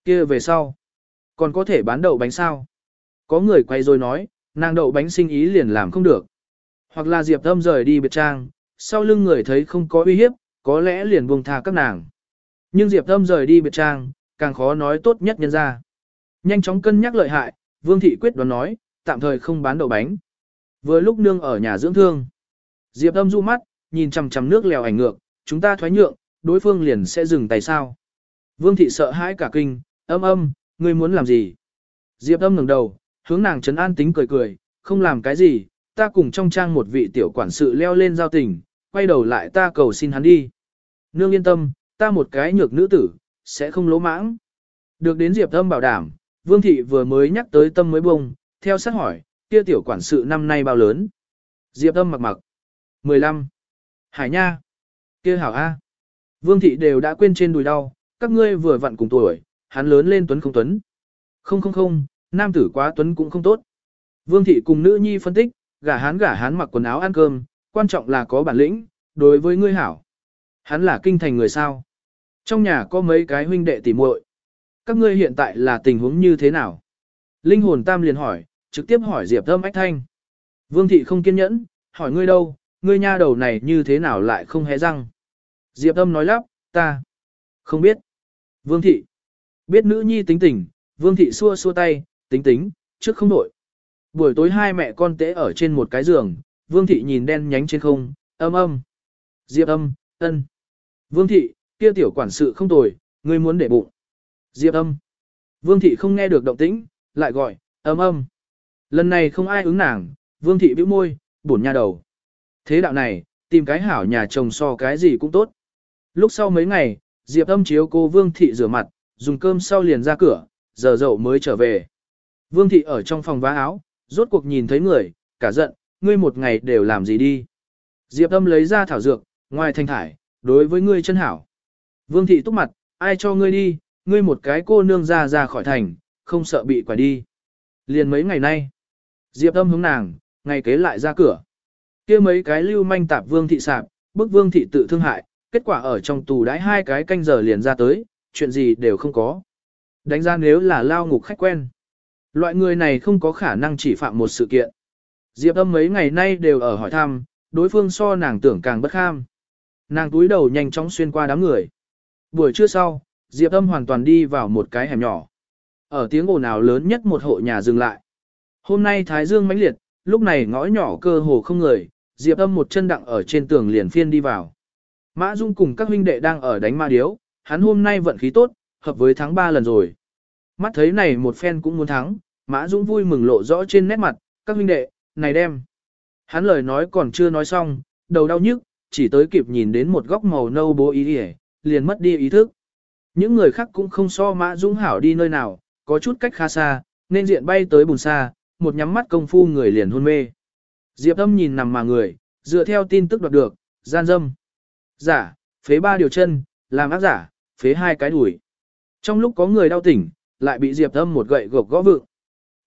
kia về sau, còn có thể bán đậu bánh sao? Có người quay rồi nói, nàng đậu bánh sinh ý liền làm không được. Hoặc là Diệp Âm rời đi biệt trang, sau lưng người thấy không có uy hiếp, có lẽ liền buông tha các nàng. Nhưng Diệp Âm rời đi biệt trang, càng khó nói tốt nhất nhân ra. Nhanh chóng cân nhắc lợi hại, Vương Thị quyết đoán nói, tạm thời không bán đậu bánh. Vừa lúc nương ở nhà dưỡng thương. Diệp Âm du mắt, nhìn chằm chằm nước lèo ảnh ngược, chúng ta thoái nhượng, đối phương liền sẽ dừng tay sao. Vương thị sợ hãi cả kinh, âm âm, ngươi muốn làm gì? Diệp âm ngẩng đầu, hướng nàng trấn an tính cười cười, không làm cái gì, ta cùng trong trang một vị tiểu quản sự leo lên giao tình, quay đầu lại ta cầu xin hắn đi. Nương yên tâm, ta một cái nhược nữ tử, sẽ không lỗ mãng. Được đến Diệp âm bảo đảm, Vương thị vừa mới nhắc tới tâm mới bông, theo sát hỏi, kia tiểu quản sự năm nay bao lớn? Diệp âm mặc mặc. 15. Hải Nha. kia hảo A. Vương thị đều đã quên trên đùi đau, các ngươi vừa vặn cùng tuổi, hắn lớn lên tuấn không tuấn. Không không không, nam tử quá tuấn cũng không tốt. Vương thị cùng nữ nhi phân tích, gả hắn gả hắn mặc quần áo ăn cơm, quan trọng là có bản lĩnh, đối với ngươi hảo. Hắn là kinh thành người sao? Trong nhà có mấy cái huynh đệ tỉ muội. Các ngươi hiện tại là tình huống như thế nào? Linh hồn tam liền hỏi, trực tiếp hỏi Diệp Thâm Ách Thanh. Vương thị không kiên nhẫn, hỏi ngươi đâu, ngươi nha đầu này như thế nào lại không hé răng. Diệp Thâm nói lắp, ta không biết. Vương thị. Biết nữ nhi tính tình, vương thị xua xua tay, tính tính, trước không đổi. Buổi tối hai mẹ con tễ ở trên một cái giường, vương thị nhìn đen nhánh trên không, âm âm. Diệp âm, ân. Vương thị, kia tiểu quản sự không tồi, ngươi muốn để bụng. Diệp âm. Vương thị không nghe được động tĩnh, lại gọi, âm âm. Lần này không ai ứng nàng, vương thị bĩu môi, buồn nha đầu. Thế đạo này, tìm cái hảo nhà chồng so cái gì cũng tốt. Lúc sau mấy ngày, Diệp âm chiếu cô Vương Thị rửa mặt, dùng cơm sau liền ra cửa, giờ dậu mới trở về. Vương Thị ở trong phòng vá áo, rốt cuộc nhìn thấy người, cả giận, ngươi một ngày đều làm gì đi. Diệp âm lấy ra thảo dược, ngoài thanh thải, đối với ngươi chân hảo. Vương Thị túc mặt, ai cho ngươi đi, ngươi một cái cô nương ra ra khỏi thành, không sợ bị quả đi. Liền mấy ngày nay, Diệp âm hướng nàng, ngày kế lại ra cửa. kia mấy cái lưu manh tạp Vương Thị sạp, bức Vương Thị tự thương hại, kết quả ở trong tù đãi hai cái canh giờ liền ra tới, chuyện gì đều không có. Đánh ra nếu là lao ngục khách quen. Loại người này không có khả năng chỉ phạm một sự kiện. Diệp âm mấy ngày nay đều ở hỏi thăm, đối phương so nàng tưởng càng bất kham. Nàng túi đầu nhanh chóng xuyên qua đám người. Buổi trưa sau, Diệp Âm hoàn toàn đi vào một cái hẻm nhỏ. Ở tiếng ồn ào lớn nhất một hộ nhà dừng lại. Hôm nay Thái Dương mãnh liệt, lúc này ngõ nhỏ cơ hồ không người, Diệp Âm một chân đặng ở trên tường liền phiên đi vào. Mã Dung cùng các huynh đệ đang ở đánh ma điếu, hắn hôm nay vận khí tốt, hợp với thắng 3 lần rồi. Mắt thấy này một phen cũng muốn thắng, Mã Dung vui mừng lộ rõ trên nét mặt, các huynh đệ, này đem. Hắn lời nói còn chưa nói xong, đầu đau nhức, chỉ tới kịp nhìn đến một góc màu nâu bố ý đi liền mất đi ý thức. Những người khác cũng không so Mã Dung hảo đi nơi nào, có chút cách khá xa, nên diện bay tới bùn xa, một nhắm mắt công phu người liền hôn mê. Diệp âm nhìn nằm mà người, dựa theo tin tức đoạt được, gian dâm. Giả, phế ba điều chân, làm ác giả, phế hai cái đùi. Trong lúc có người đau tỉnh, lại bị Diệp âm một gậy gộc gõ vượng.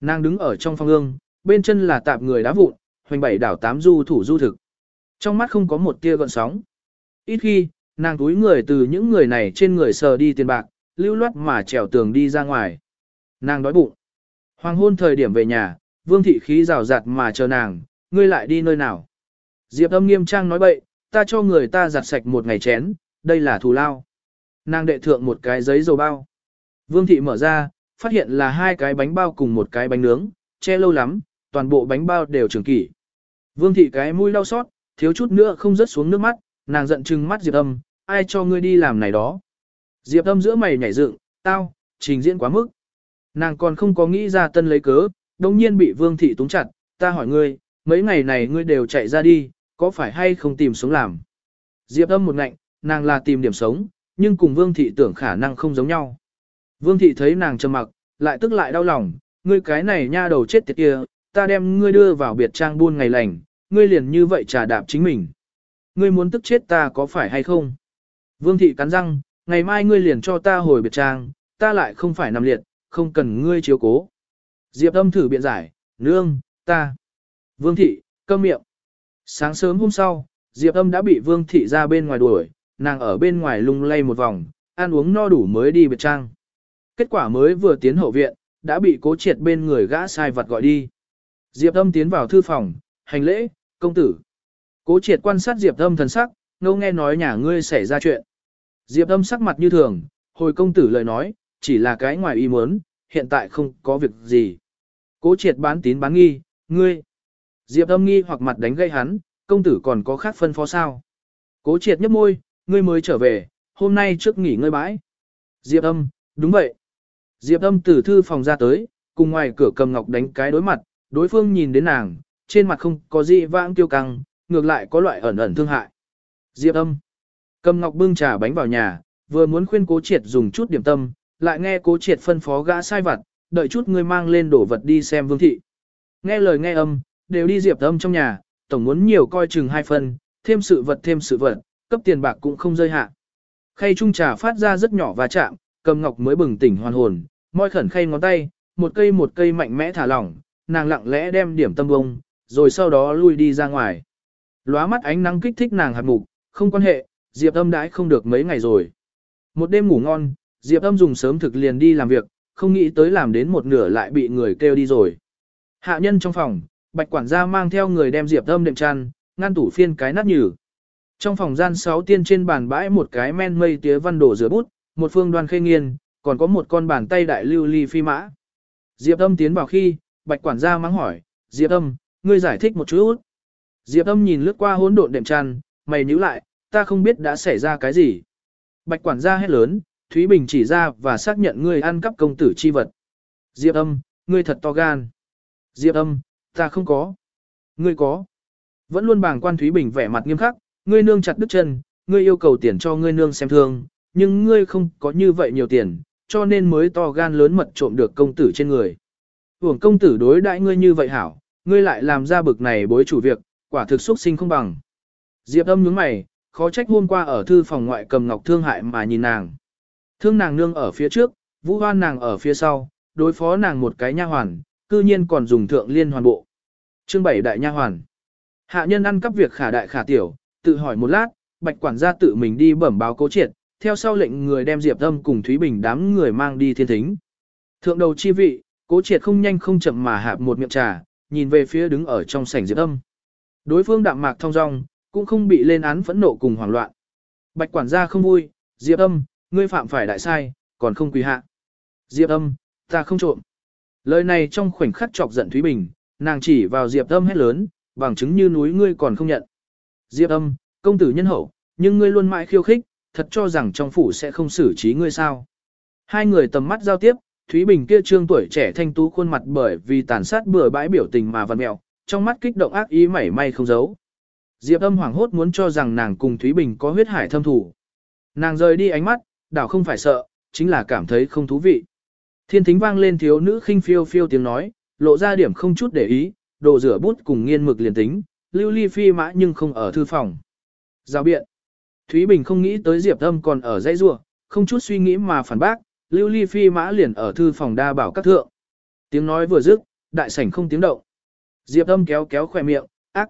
Nàng đứng ở trong phòng ương, bên chân là tạp người đá vụn, hoành bảy đảo tám du thủ du thực. Trong mắt không có một tia gợn sóng. Ít khi, nàng túi người từ những người này trên người sờ đi tiền bạc, lưu loát mà trèo tường đi ra ngoài. Nàng đói bụng. Hoàng hôn thời điểm về nhà, vương thị khí rào rạt mà chờ nàng, ngươi lại đi nơi nào. Diệp âm nghiêm trang nói bậy, ta cho người ta giặt sạch một ngày chén, đây là thù lao. Nàng đệ thượng một cái giấy dầu bao. Vương thị mở ra, phát hiện là hai cái bánh bao cùng một cái bánh nướng, che lâu lắm, toàn bộ bánh bao đều trường kỷ. Vương thị cái mũi đau xót, thiếu chút nữa không rớt xuống nước mắt, nàng giận trừng mắt Diệp âm, ai cho ngươi đi làm này đó. Diệp âm giữa mày nhảy dựng, tao, trình diễn quá mức. Nàng còn không có nghĩ ra tân lấy cớ, đồng nhiên bị vương thị túng chặt, ta hỏi ngươi, mấy ngày này ngươi đều chạy ra đi, có phải hay không tìm sống làm? Diệp âm một ngạnh, nàng là tìm điểm sống, nhưng cùng vương thị tưởng khả năng không giống nhau. Vương thị thấy nàng trầm mặc, lại tức lại đau lòng, ngươi cái này nha đầu chết tiệt kia, ta đem ngươi đưa vào biệt trang buôn ngày lành, ngươi liền như vậy trà đạp chính mình. Ngươi muốn tức chết ta có phải hay không? Vương thị cắn răng, ngày mai ngươi liền cho ta hồi biệt trang, ta lại không phải nằm liệt, không cần ngươi chiếu cố. Diệp âm thử biện giải, nương, ta. Vương thị, câm miệng. Sáng sớm hôm sau, Diệp âm đã bị vương thị ra bên ngoài đuổi, nàng ở bên ngoài lung lay một vòng, ăn uống no đủ mới đi biệt trang. Kết quả mới vừa tiến hậu viện, đã bị cố triệt bên người gã sai vật gọi đi. Diệp âm tiến vào thư phòng, hành lễ, công tử. Cố triệt quan sát Diệp âm thần sắc, ngâu nghe nói nhà ngươi xảy ra chuyện. Diệp âm sắc mặt như thường, hồi công tử lời nói, chỉ là cái ngoài ý muốn, hiện tại không có việc gì. Cố triệt bán tín bán nghi, ngươi. Diệp âm nghi hoặc mặt đánh gây hắn, công tử còn có khác phân phó sao. Cố triệt nhấp môi, ngươi mới trở về, hôm nay trước nghỉ ngơi bãi. Diệp âm, đúng vậy. Diệp âm từ thư phòng ra tới, cùng ngoài cửa cầm ngọc đánh cái đối mặt, đối phương nhìn đến nàng, trên mặt không có gì vãng tiêu căng, ngược lại có loại ẩn ẩn thương hại. Diệp âm. Cầm ngọc bưng trà bánh vào nhà, vừa muốn khuyên cố triệt dùng chút điểm tâm, lại nghe cố triệt phân phó gã sai vặt, đợi chút ngươi mang lên đổ vật đi xem vương thị. Nghe lời nghe âm, đều đi diệp âm trong nhà, tổng muốn nhiều coi chừng hai phần, thêm sự vật thêm sự vật, cấp tiền bạc cũng không rơi hạ. Khay trung trà phát ra rất nhỏ và chạm, cầm ngọc mới bừng tỉnh hoàn hồn, môi khẩn khay ngón tay, một cây một cây mạnh mẽ thả lỏng, nàng lặng lẽ đem điểm tâm bông, rồi sau đó lui đi ra ngoài. Lóa mắt ánh nắng kích thích nàng hạt mục, không quan hệ, Diệp âm đãi không được mấy ngày rồi. Một đêm ngủ ngon, Diệp âm dùng sớm thực liền đi làm việc, không nghĩ tới làm đến một nửa lại bị người kêu đi rồi. Hạ nhân trong phòng, bạch quản gia mang theo người đem Diệp âm đệm chăn, ngăn tủ phiên cái nát nhừ. Trong phòng gian sáu tiên trên bàn bãi một cái men mây tía văn đổ rửa bút, một phương đoan khê nghiên, còn có một con bàn tay đại lưu ly phi mã. Diệp âm tiến vào khi, bạch quản gia mắng hỏi, Diệp âm, ngươi giải thích một chút. Diệp âm nhìn lướt qua hỗn độn đệm tràn, mày nhíu lại, ta không biết đã xảy ra cái gì. Bạch quản gia hét lớn, Thúy Bình chỉ ra và xác nhận ngươi ăn cắp công tử chi vật. Diệp âm, ngươi thật to gan. Diệp âm, ta không có. Ngươi có. Vẫn luôn bàng quan Thúy Bình vẻ mặt nghiêm khắc, ngươi nương chặt đứt chân, ngươi yêu cầu tiền cho ngươi nương xem thương, nhưng ngươi không có như vậy nhiều tiền, cho nên mới to gan lớn mật trộm được công tử trên người. Hưởng công tử đối đãi ngươi như vậy hảo, ngươi lại làm ra bực này bối chủ việc, quả thực xuất sinh không bằng. Diệp âm nhướng mày, khó trách hôm qua ở thư phòng ngoại cầm ngọc thương hại mà nhìn nàng. Thương nàng nương ở phía trước, vũ hoan nàng ở phía sau, đối phó nàng một cái nha hoàn, cư nhiên còn dùng thượng liên hoàn bộ. Chương bảy đại nha hoàn. Hạ nhân ăn cắp việc khả đại khả tiểu, tự hỏi một lát, bạch quản gia tự mình đi bẩm báo cố triệt, theo sau lệnh người đem Diệp Âm cùng Thúy Bình đám người mang đi thiên thính. Thượng đầu chi vị, cố triệt không nhanh không chậm mà hạp một miệng trà, nhìn về phía đứng ở trong sảnh Diệp Âm. Đối phương đạm mạc thong dong, cũng không bị lên án phẫn nộ cùng hoảng loạn. Bạch quản gia không vui, Diệp Âm, ngươi phạm phải đại sai, còn không quỳ hạ. Diệp âm, ta không trộm. Lời này trong khoảnh khắc chọc giận Thúy Bình, nàng chỉ vào Diệp âm hét lớn, bằng chứng như núi ngươi còn không nhận. Diệp âm, công tử nhân hậu, nhưng ngươi luôn mãi khiêu khích, thật cho rằng trong phủ sẽ không xử trí ngươi sao. Hai người tầm mắt giao tiếp, Thúy Bình kia trương tuổi trẻ thanh tú khuôn mặt bởi vì tàn sát bừa bãi biểu tình mà văn mẹo, trong mắt kích động ác ý mảy may không giấu. Diệp âm hoảng hốt muốn cho rằng nàng cùng Thúy Bình có huyết hải thâm thủ. Nàng rời đi ánh mắt, đảo không phải sợ, chính là cảm thấy không thú vị. Thiên thính vang lên thiếu nữ khinh phiêu phiêu tiếng nói, lộ ra điểm không chút để ý, đồ rửa bút cùng nghiên mực liền tính, lưu ly phi mã nhưng không ở thư phòng. Giao biện. Thúy Bình không nghĩ tới Diệp âm còn ở dãy rua, không chút suy nghĩ mà phản bác, lưu ly phi mã liền ở thư phòng đa bảo các thượng. Tiếng nói vừa dứt, đại sảnh không tiếng động. Diệp âm kéo kéo khỏe miệng, ác.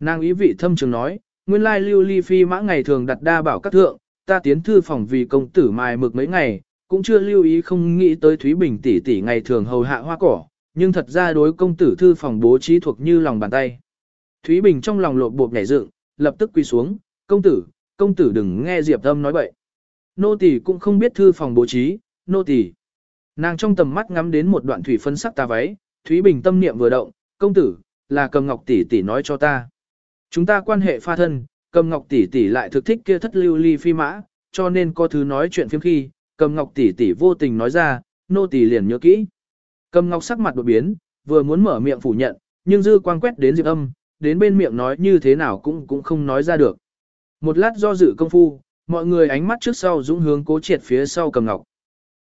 Nàng ý vị thâm trường nói, nguyên lai lưu ly phi mã ngày thường đặt đa bảo các thượng, ta tiến thư phòng vì công tử mài mực mấy ngày, cũng chưa lưu ý không nghĩ tới Thúy Bình tỷ tỷ ngày thường hầu hạ hoa cỏ, nhưng thật ra đối công tử thư phòng bố trí thuộc như lòng bàn tay. Thúy Bình trong lòng lộp bộp nhảy dựng, lập tức quỳ xuống, công tử, công tử đừng nghe Diệp Âm nói bậy. Nô tỳ cũng không biết thư phòng bố trí, nô tỳ. Nàng trong tầm mắt ngắm đến một đoạn thủy phân sắc ta váy, Thúy Bình tâm niệm vừa động, công tử, là cầm ngọc tỷ tỷ nói cho ta. Chúng ta quan hệ pha thân, cầm ngọc tỷ tỷ lại thực thích kia thất lưu ly phi mã, cho nên có thứ nói chuyện phiếm khi, cầm ngọc tỷ tỷ vô tình nói ra, nô tỷ liền nhớ kỹ. Cầm ngọc sắc mặt đột biến, vừa muốn mở miệng phủ nhận, nhưng dư quang quét đến diệp âm, đến bên miệng nói như thế nào cũng cũng không nói ra được. Một lát do dự công phu, mọi người ánh mắt trước sau dũng hướng cố triệt phía sau cầm ngọc.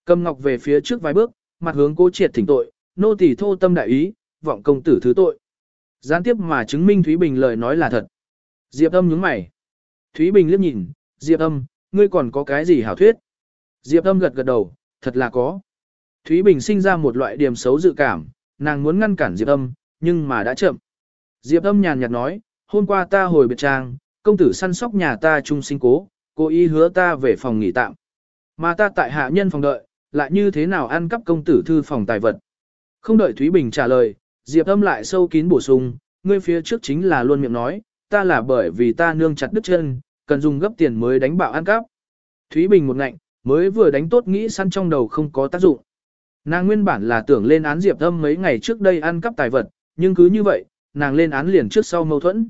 Cầm ngọc về phía trước vài bước, mặt hướng cố triệt thỉnh tội, nô tỷ thô tâm đại ý, vọng công tử thứ tội. Gián tiếp mà chứng minh Thúy Bình lời nói là thật. Diệp âm nhướng mày. Thúy Bình liếc nhìn, Diệp âm, ngươi còn có cái gì hảo thuyết? Diệp âm gật gật đầu, thật là có. Thúy Bình sinh ra một loại điểm xấu dự cảm, nàng muốn ngăn cản Diệp âm, nhưng mà đã chậm. Diệp âm nhàn nhạt nói, hôm qua ta hồi biệt trang, công tử săn sóc nhà ta chung sinh cố, cố ý hứa ta về phòng nghỉ tạm. Mà ta tại hạ nhân phòng đợi, lại như thế nào ăn cắp công tử thư phòng tài vật. Không đợi Thúy Bình trả lời, Diệp âm lại sâu kín bổ sung, ngươi phía trước chính là luôn miệng nói, ta là bởi vì ta nương chặt đứt chân, cần dùng gấp tiền mới đánh bạo ăn cắp. Thúy Bình một ngạnh, mới vừa đánh tốt nghĩ săn trong đầu không có tác dụng. Nàng nguyên bản là tưởng lên án Diệp Âm mấy ngày trước đây ăn cắp tài vật, nhưng cứ như vậy, nàng lên án liền trước sau mâu thuẫn.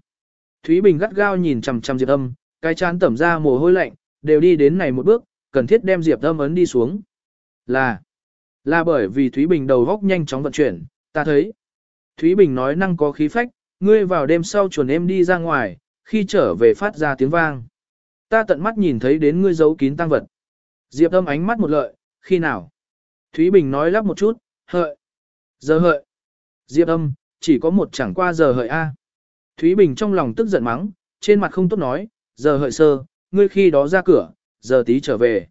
Thúy Bình gắt gao nhìn chằm chằm Diệp Âm, cái chán tẩm ra mồ hôi lạnh, đều đi đến này một bước, cần thiết đem Diệp Âm ấn đi xuống. Là, là bởi vì Thúy Bình đầu góc nhanh chóng vận chuyển, ta thấy. Thúy Bình nói năng có khí phách, ngươi vào đêm sau chuồn em đi ra ngoài, khi trở về phát ra tiếng vang. Ta tận mắt nhìn thấy đến ngươi giấu kín tăng vật. Diệp âm ánh mắt một lợi, khi nào? Thúy Bình nói lắp một chút, hợi. Giờ hợi. Diệp âm, chỉ có một chẳng qua giờ hợi A. Thúy Bình trong lòng tức giận mắng, trên mặt không tốt nói, giờ hợi sơ, ngươi khi đó ra cửa, giờ tí trở về.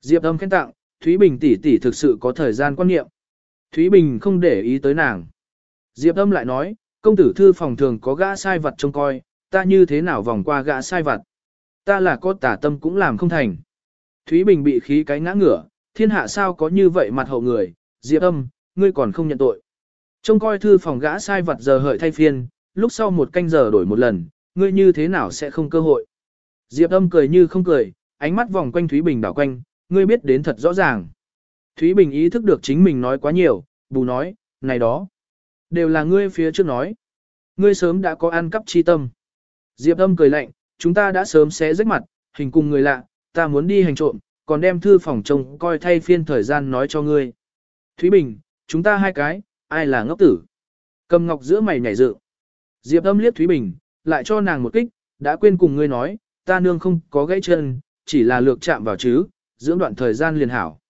Diệp âm khen tặng, Thúy Bình tỷ tỷ thực sự có thời gian quan niệm. Thúy Bình không để ý tới nàng. Diệp âm lại nói, công tử thư phòng thường có gã sai vật trông coi, ta như thế nào vòng qua gã sai vật. Ta là có tả tâm cũng làm không thành. Thúy Bình bị khí cái ngã ngửa, thiên hạ sao có như vậy mặt hậu người, Diệp âm, ngươi còn không nhận tội. Trông coi thư phòng gã sai vật giờ hợi thay phiên, lúc sau một canh giờ đổi một lần, ngươi như thế nào sẽ không cơ hội. Diệp âm cười như không cười, ánh mắt vòng quanh Thúy Bình đảo quanh, ngươi biết đến thật rõ ràng. Thúy Bình ý thức được chính mình nói quá nhiều, bù nói, này đó. Đều là ngươi phía trước nói. Ngươi sớm đã có ăn cắp chi tâm. Diệp âm cười lạnh, chúng ta đã sớm xé rách mặt, hình cùng người lạ, ta muốn đi hành trộm, còn đem thư phòng trông coi thay phiên thời gian nói cho ngươi. Thúy Bình, chúng ta hai cái, ai là ngốc tử? Cầm ngọc giữa mày nhảy dự. Diệp âm liếc Thúy Bình, lại cho nàng một kích, đã quên cùng ngươi nói, ta nương không có gãy chân, chỉ là lược chạm vào chứ, dưỡng đoạn thời gian liền hảo.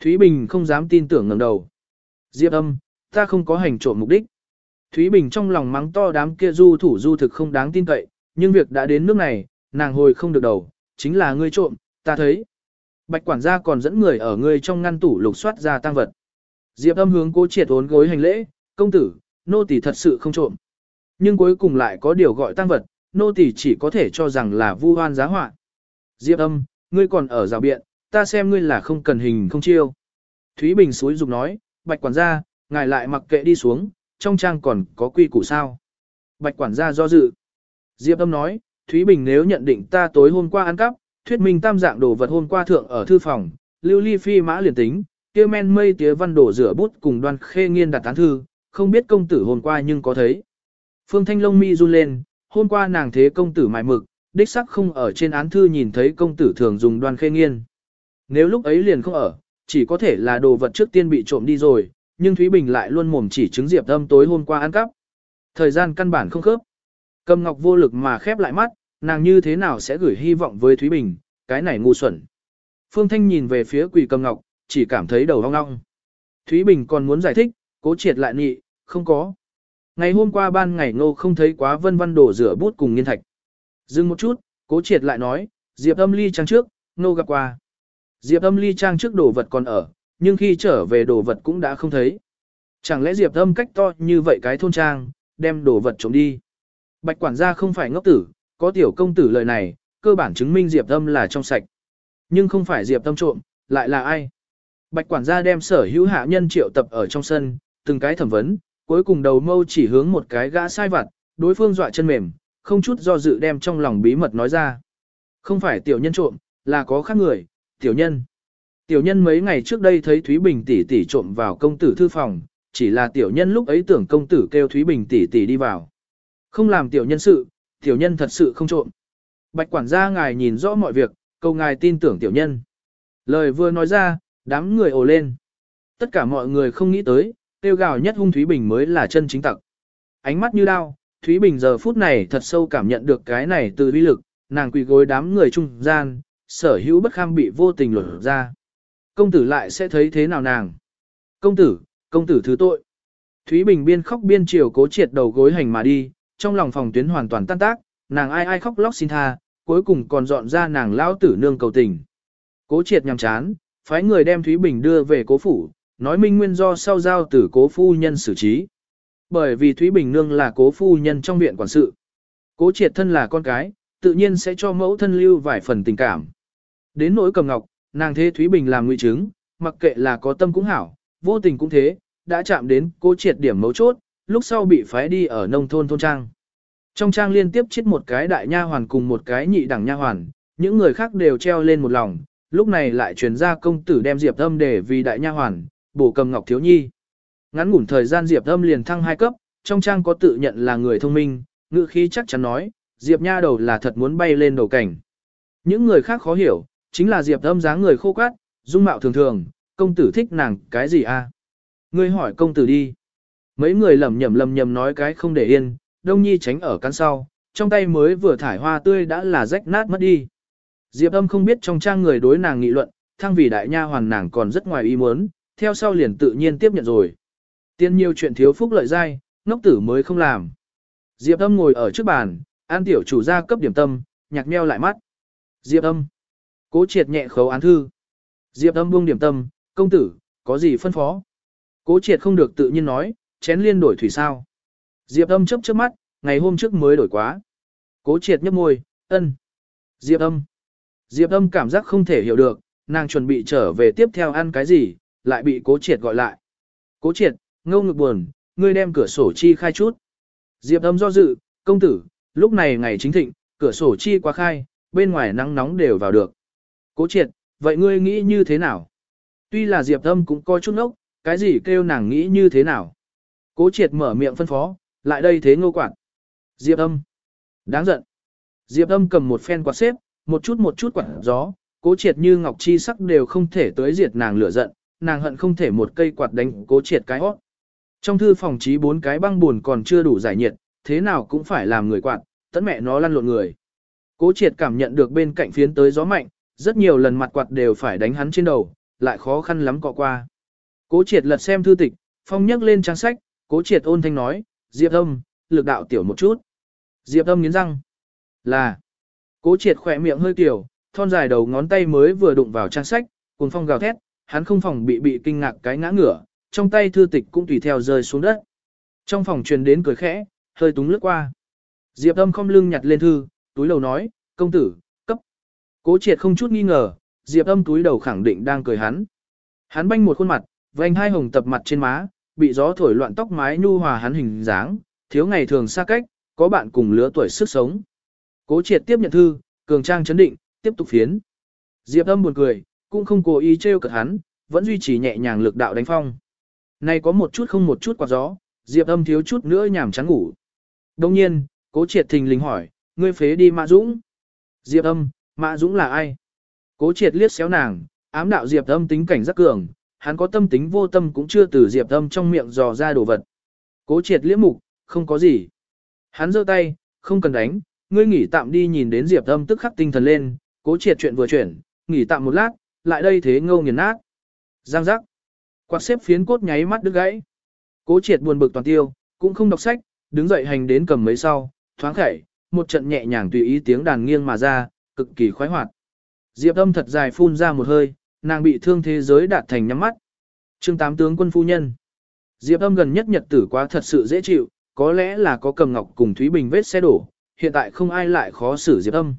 Thúy Bình không dám tin tưởng ngẩng đầu. Diệp âm, ta không có hành trộm mục đích. Thúy Bình trong lòng mắng to đám kia du thủ du thực không đáng tin cậy, nhưng việc đã đến nước này, nàng hồi không được đầu, chính là ngươi trộm, ta thấy. Bạch quản gia còn dẫn người ở ngươi trong ngăn tủ lục soát ra tăng vật. Diệp âm hướng cố triệt ốn gối hành lễ, công tử, nô tỳ thật sự không trộm. Nhưng cuối cùng lại có điều gọi tăng vật, nô tỳ chỉ có thể cho rằng là vu hoan giá họa. Diệp âm, ngươi còn ở rào biện, ta xem ngươi là không cần hình không chiêu. Thúy Bình suối dục nói, bạch quản gia, ngài lại mặc kệ đi xuống, trong trang còn có quy củ sao. Bạch quản gia do dự. Diệp âm nói, Thúy Bình nếu nhận định ta tối hôm qua ăn cắp, thuyết minh tam dạng đồ vật hôm qua thượng ở thư phòng, lưu ly phi mã liền tính, kia men mây tía văn đổ rửa bút cùng đoan khê nghiên đặt tán thư, không biết công tử hôm qua nhưng có thấy. Phương Thanh Long mi run lên, hôm qua nàng thế công tử mài mực, đích sắc không ở trên án thư nhìn thấy công tử thường dùng đoan khê nghiên. Nếu lúc ấy liền không ở, chỉ có thể là đồ vật trước tiên bị trộm đi rồi, nhưng Thúy Bình lại luôn mồm chỉ chứng Diệp Âm tối hôm qua ăn cắp. Thời gian căn bản không khớp. Cầm Ngọc vô lực mà khép lại mắt, nàng như thế nào sẽ gửi hy vọng với Thúy Bình, cái này ngu xuẩn. Phương Thanh nhìn về phía quỷ cầm Ngọc, chỉ cảm thấy đầu ong ong. Thúy Bình còn muốn giải thích, cố triệt lại nị, không có. Ngày hôm qua ban ngày ngô không thấy quá vân văn đổ rửa bút cùng nghiên thạch. Dừng một chút, cố triệt lại nói, Diệp âm ly trang trước, nô gặp qua. Diệp âm ly trang trước đồ vật còn ở, nhưng khi trở về đồ vật cũng đã không thấy. Chẳng lẽ Diệp âm cách to như vậy cái thôn trang, đem đồ vật trộm đi. Bạch quản gia không phải ngốc tử, có tiểu công tử lời này, cơ bản chứng minh Diệp âm là trong sạch. Nhưng không phải Diệp âm trộm, lại là ai? Bạch quản gia đem sở hữu hạ nhân triệu tập ở trong sân, từng cái thẩm vấn, cuối cùng đầu mâu chỉ hướng một cái gã sai vặt, đối phương dọa chân mềm, không chút do dự đem trong lòng bí mật nói ra. Không phải tiểu nhân trộm, là có khác người, tiểu nhân. Tiểu nhân mấy ngày trước đây thấy Thúy Bình tỷ tỷ trộm vào công tử thư phòng, chỉ là tiểu nhân lúc ấy tưởng công tử kêu Thúy Bình tỷ tỷ đi vào. Không làm tiểu nhân sự, tiểu nhân thật sự không trộm. Bạch quản gia ngài nhìn rõ mọi việc, cầu ngài tin tưởng tiểu nhân. Lời vừa nói ra, đám người ồ lên. Tất cả mọi người không nghĩ tới, tiêu gào nhất hung Thúy Bình mới là chân chính tặc. Ánh mắt như đao, Thúy Bình giờ phút này thật sâu cảm nhận được cái này từ uy lực, nàng quỳ gối đám người trung gian, sở hữu bất kham bị vô tình lột ra. Công tử lại sẽ thấy thế nào nàng? Công tử, công tử thứ tội. Thúy Bình biên khóc biên chiều cố triệt đầu gối hành mà đi, trong lòng phòng tuyến hoàn toàn tan tác, nàng ai ai khóc lóc xin tha, cuối cùng còn dọn ra nàng lão tử nương cầu tình. Cố triệt nhằm chán, phái người đem Thúy Bình đưa về cố phủ, nói minh nguyên do sau giao tử cố phu nhân xử trí. Bởi vì Thúy Bình nương là cố phu nhân trong viện quản sự. Cố triệt thân là con cái, tự nhiên sẽ cho mẫu thân lưu vài phần tình cảm. Đến nỗi cầm ngọc, nàng thế Thúy Bình làm nguy chứng, mặc kệ là có tâm cũng hảo, vô tình cũng thế, đã chạm đến cố triệt điểm mấu chốt, lúc sau bị phái đi ở nông thôn thôn trang. Trong trang liên tiếp chết một cái đại nha hoàn cùng một cái nhị đẳng nha hoàn, những người khác đều treo lên một lòng, lúc này lại truyền ra công tử đem Diệp Âm để vì đại nha hoàn, bổ cầm Ngọc Thiếu Nhi. Ngắn ngủn thời gian Diệp Âm liền thăng hai cấp, trong trang có tự nhận là người thông minh, ngữ khí chắc chắn nói, Diệp nha đầu là thật muốn bay lên đầu cảnh. Những người khác khó hiểu, chính là Diệp Âm dáng người khô quát, dung mạo thường thường, công tử thích nàng cái gì a? À? Ngươi hỏi công tử đi. Mấy người lầm nhầm lầm nhầm nói cái không để yên, Đông Nhi tránh ở căn sau, trong tay mới vừa thải hoa tươi đã là rách nát mất đi. Diệp âm không biết trong trang người đối nàng nghị luận, thăng vì đại nha hoàn nàng còn rất ngoài ý muốn, theo sau liền tự nhiên tiếp nhận rồi. Tiên nhiều chuyện thiếu phúc lợi dai, ngốc tử mới không làm. Diệp âm ngồi ở trước bàn, an tiểu chủ gia cấp điểm tâm, nhạc meo lại mắt. Diệp âm. Cố triệt nhẹ khấu án thư. Diệp âm buông điểm tâm, công tử, có gì phân phó? Cố triệt không được tự nhiên nói, chén liên đổi thủy sao. Diệp âm chấp trước mắt, ngày hôm trước mới đổi quá. Cố triệt nhấp môi, ân. Diệp âm. Diệp âm cảm giác không thể hiểu được, nàng chuẩn bị trở về tiếp theo ăn cái gì, lại bị cố triệt gọi lại. Cố triệt, ngâu ngực buồn, ngươi đem cửa sổ chi khai chút. Diệp âm do dự, công tử, lúc này ngày chính thịnh, cửa sổ chi quá khai, bên ngoài nắng nóng đều vào được. Cố triệt, vậy ngươi nghĩ như thế nào? Tuy là Diệp âm cũng coi chút nốc, cái gì kêu nàng nghĩ như thế nào? Cố triệt mở miệng phân phó, lại đây thế ngô quạt. Diệp âm. Đáng giận. Diệp âm cầm một phen quạt xếp, một chút một chút quạt gió, cố triệt như ngọc chi sắc đều không thể tới diệt nàng lửa giận, nàng hận không thể một cây quạt đánh cố triệt cái hót. Trong thư phòng trí bốn cái băng buồn còn chưa đủ giải nhiệt, thế nào cũng phải làm người quạt, tấn mẹ nó lăn lộn người. Cố triệt cảm nhận được bên cạnh phiến tới gió mạnh, rất nhiều lần mặt quạt đều phải đánh hắn trên đầu, lại khó khăn lắm cọ qua. Cố triệt lật xem thư tịch, phong nhấc lên trang sách, cố triệt ôn thanh nói, Diệp âm, lực đạo tiểu một chút. Diệp âm nghiến răng. Là. Cố triệt khỏe miệng hơi tiểu, thon dài đầu ngón tay mới vừa đụng vào trang sách, cùng phong gào thét, hắn không phòng bị bị kinh ngạc cái ngã ngửa, trong tay thư tịch cũng tùy theo rơi xuống đất. Trong phòng truyền đến cười khẽ, hơi túng lướt qua. Diệp âm không lưng nhặt lên thư, túi lầu nói, công tử. Cố triệt không chút nghi ngờ, Diệp âm túi đầu khẳng định đang cười hắn. Hắn banh một khuôn mặt, vành hai hồng tập mặt trên má, bị gió thổi loạn tóc mái nhu hòa hắn hình dáng, thiếu ngày thường xa cách, có bạn cùng lứa tuổi sức sống. Cố triệt tiếp nhận thư, cường trang chấn định, tiếp tục phiến. Diệp âm buồn cười, cũng không cố ý trêu cợt hắn, vẫn duy trì nhẹ nhàng lực đạo đánh phong. Này có một chút không một chút quạt gió, Diệp âm thiếu chút nữa nhảm chán ngủ. Đồng nhiên, cố triệt thình lình hỏi, ngươi phế đi Mã Dũng. Diệp âm, Mã Dũng là ai? Cố triệt liếc xéo nàng, ám đạo Diệp âm tính cảnh rất cường, hắn có tâm tính vô tâm cũng chưa từ Diệp âm trong miệng dò ra đồ vật. Cố triệt liếc mục, không có gì. Hắn giơ tay, không cần đánh, ngươi nghỉ tạm đi nhìn đến Diệp âm tức khắc tinh thần lên, cố triệt chuyện vừa chuyển, nghỉ tạm một lát, lại đây thế ngâu nghiền nát. Giang giác. Quạt xếp phiến cốt nháy mắt đứt gãy. Cố triệt buồn bực toàn tiêu, cũng không đọc sách, đứng dậy hành đến cầm mấy sau, thoáng khẩy, một trận nhẹ nhàng tùy ý tiếng đàn nghiêng mà ra, cực kỳ khoái hoạt. Diệp âm thật dài phun ra một hơi, nàng bị thương thế giới đạt thành nhắm mắt. Trương tám tướng quân phu nhân. Diệp âm gần nhất nhật tử quá thật sự dễ chịu, có lẽ là có cầm ngọc cùng Thúy Bình vết xe đổ, hiện tại không ai lại khó xử Diệp âm.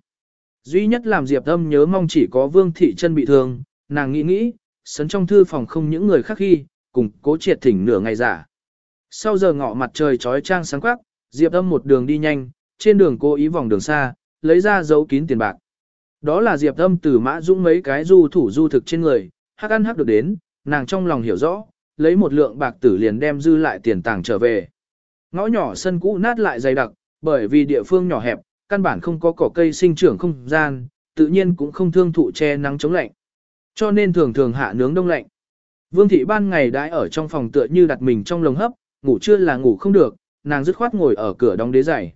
Duy nhất làm Diệp âm nhớ mong chỉ có Vương Thị chân bị thương, nàng nghĩ nghĩ, sấn trong thư phòng không những người khác khi, cùng cố triệt thỉnh nửa ngày giả. Sau giờ ngọ mặt trời trói trang sáng quắc, Diệp âm một đường đi nhanh, trên đường cố ý vòng đường xa, lấy ra dấu kín tiền bạc. Đó là Diệp âm từ mã dũng mấy cái du thủ du thực trên người, hắc ăn hắc được đến, nàng trong lòng hiểu rõ, lấy một lượng bạc tử liền đem dư lại tiền tàng trở về. Ngõ nhỏ sân cũ nát lại dày đặc, bởi vì địa phương nhỏ hẹp, căn bản không có cỏ cây sinh trưởng không gian, tự nhiên cũng không thương thụ che nắng chống lạnh. Cho nên thường thường hạ nướng đông lạnh. Vương thị ban ngày đãi ở trong phòng tựa như đặt mình trong lồng hấp, ngủ chưa là ngủ không được, nàng dứt khoát ngồi ở cửa đóng đế giày.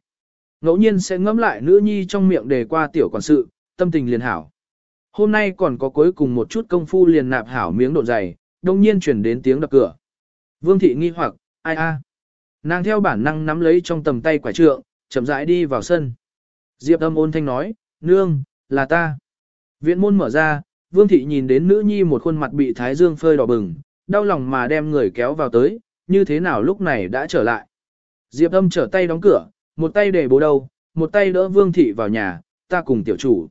Ngẫu nhiên sẽ ngẫm lại nữ nhi trong miệng đề qua tiểu quản sự, tâm tình liền hảo. Hôm nay còn có cuối cùng một chút công phu liền nạp hảo miếng độ dày, đồng nhiên chuyển đến tiếng đập cửa. Vương thị nghi hoặc, ai a? Nàng theo bản năng nắm lấy trong tầm tay quả trượng, chậm rãi đi vào sân. Diệp âm ôn thanh nói, nương, là ta. Viện môn mở ra, vương thị nhìn đến nữ nhi một khuôn mặt bị thái dương phơi đỏ bừng, đau lòng mà đem người kéo vào tới, như thế nào lúc này đã trở lại. Diệp âm trở tay đóng cửa, một tay để bố đầu, một tay đỡ vương thị vào nhà, ta cùng tiểu chủ.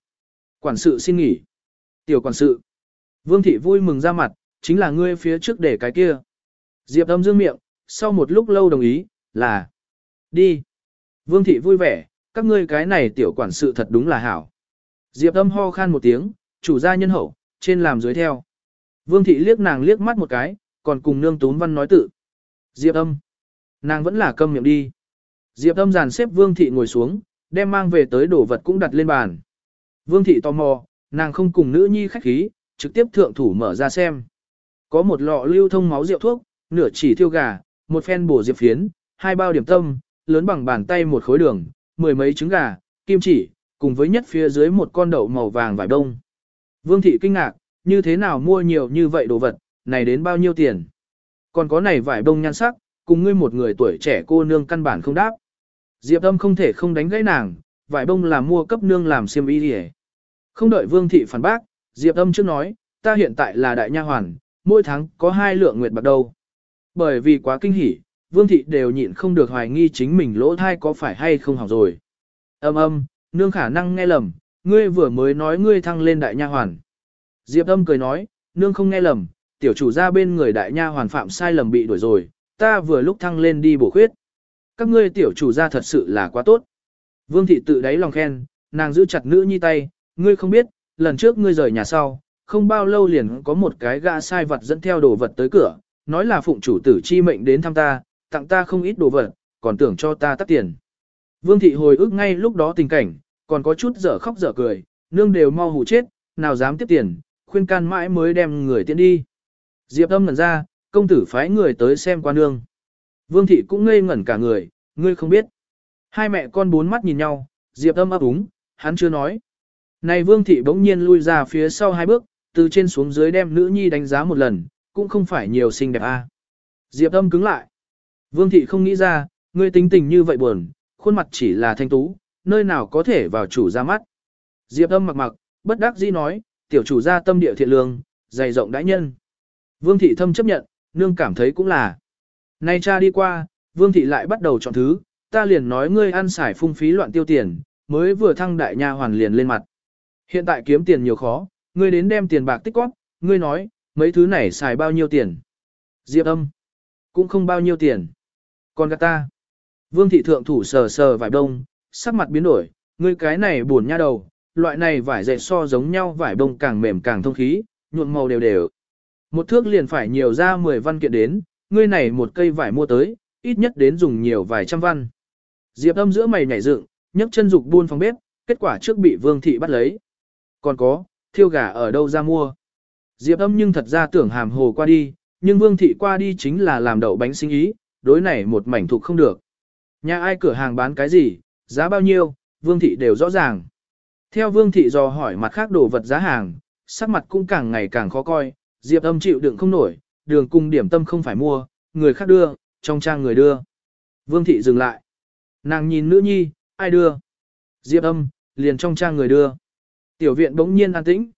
Quản sự xin nghỉ. Tiểu quản sự. Vương thị vui mừng ra mặt, chính là ngươi phía trước để cái kia. Diệp âm dương miệng, sau một lúc lâu đồng ý, là đi. Vương thị vui vẻ, các ngươi cái này tiểu quản sự thật đúng là hảo. Diệp âm ho khan một tiếng, chủ gia nhân hậu, trên làm dưới theo. Vương thị liếc nàng liếc mắt một cái, còn cùng nương tún văn nói tự. Diệp âm. Nàng vẫn là câm miệng đi. Diệp âm dàn xếp vương thị ngồi xuống, đem mang về tới đồ vật cũng đặt lên bàn. Vương thị tò mò, nàng không cùng nữ nhi khách khí, trực tiếp thượng thủ mở ra xem. Có một lọ lưu thông máu rượu thuốc, nửa chỉ thiêu gà, một phen bổ diệp phiến, hai bao điểm tâm, lớn bằng bàn tay một khối đường, mười mấy trứng gà, kim chỉ, cùng với nhất phía dưới một con đậu màu vàng vải đông. Vương thị kinh ngạc, như thế nào mua nhiều như vậy đồ vật, này đến bao nhiêu tiền? Còn có này vải đông nhan sắc, cùng ngươi một người tuổi trẻ cô nương căn bản không đáp. Diệp âm không thể không đánh gãy nàng, vải bông là mua cấp nương làm xiêm y đi không đợi vương thị phản bác, Diệp âm trước nói, ta hiện tại là đại nha hoàn, mỗi tháng có hai lượng nguyệt bạc đâu. Bởi vì quá kinh hỉ, vương thị đều nhịn không được hoài nghi chính mình lỗ thai có phải hay không hỏng rồi. Âm âm, nương khả năng nghe lầm, ngươi vừa mới nói ngươi thăng lên đại nha hoàn. Diệp âm cười nói, nương không nghe lầm, tiểu chủ gia bên người đại nha hoàn phạm sai lầm bị đuổi rồi, ta vừa lúc thăng lên đi bổ khuyết. Các ngươi tiểu chủ gia thật sự là quá tốt. Vương thị tự đáy lòng khen, nàng giữ chặt nữ nhi tay, ngươi không biết, lần trước ngươi rời nhà sau, không bao lâu liền có một cái gã sai vật dẫn theo đồ vật tới cửa, nói là phụng chủ tử chi mệnh đến thăm ta, tặng ta không ít đồ vật, còn tưởng cho ta tắt tiền. Vương thị hồi ức ngay lúc đó tình cảnh, còn có chút dở khóc dở cười, nương đều mau hù chết, nào dám tiếp tiền, khuyên can mãi mới đem người tiễn đi. Diệp âm ngẩn ra, công tử phái người tới xem qua nương. Vương thị cũng ngây ngẩn cả người, ngươi không biết. Hai mẹ con bốn mắt nhìn nhau, Diệp âm ấp úng, hắn chưa nói. Này vương thị bỗng nhiên lui ra phía sau hai bước, từ trên xuống dưới đem nữ nhi đánh giá một lần, cũng không phải nhiều xinh đẹp a. À. Diệp âm cứng lại. Vương thị không nghĩ ra, ngươi tính tình như vậy buồn, khuôn mặt chỉ là thanh tú, nơi nào có thể vào chủ ra mắt. Diệp âm mặc mặc, bất đắc dĩ nói, tiểu chủ gia tâm địa thiện lương, dày rộng đãi nhân. Vương thị thâm chấp nhận, nương cảm thấy cũng là. Nay cha đi qua, vương thị lại bắt đầu chọn thứ, ta liền nói ngươi ăn xài phung phí loạn tiêu tiền, mới vừa thăng đại nha hoàn liền lên mặt. Hiện tại kiếm tiền nhiều khó, ngươi đến đem tiền bạc tích góp, ngươi nói, mấy thứ này xài bao nhiêu tiền. Diệp âm, cũng không bao nhiêu tiền. Còn gạt ta. Vương thị thượng thủ sờ sờ vải đông, sắc mặt biến đổi, ngươi cái này buồn nha đầu, loại này vải dệt so giống nhau vải Đông càng mềm càng thông khí, nhuộm màu đều đều. Một thước liền phải nhiều ra 10 văn kiện đến, ngươi này một cây vải mua tới, ít nhất đến dùng nhiều vài trăm văn. Diệp âm giữa mày nhảy dựng, nhấc chân dục buôn phòng bếp, kết quả trước bị vương thị bắt lấy. Còn có, thiêu gà ở đâu ra mua. Diệp âm nhưng thật ra tưởng hàm hồ qua đi, nhưng vương thị qua đi chính là làm đậu bánh sinh ý, đối này một mảnh thuộc không được. Nhà ai cửa hàng bán cái gì, giá bao nhiêu, vương thị đều rõ ràng. Theo vương thị dò hỏi mặt khác đồ vật giá hàng, sắc mặt cũng càng ngày càng khó coi, diệp âm chịu đựng không nổi, đường cung điểm tâm không phải mua, người khác đưa, trong trang người đưa. Vương thị dừng lại. Nàng nhìn nữ nhi, ai đưa? Diệp âm, liền trong trang người đưa. Tiểu viện bỗng nhiên an tĩnh.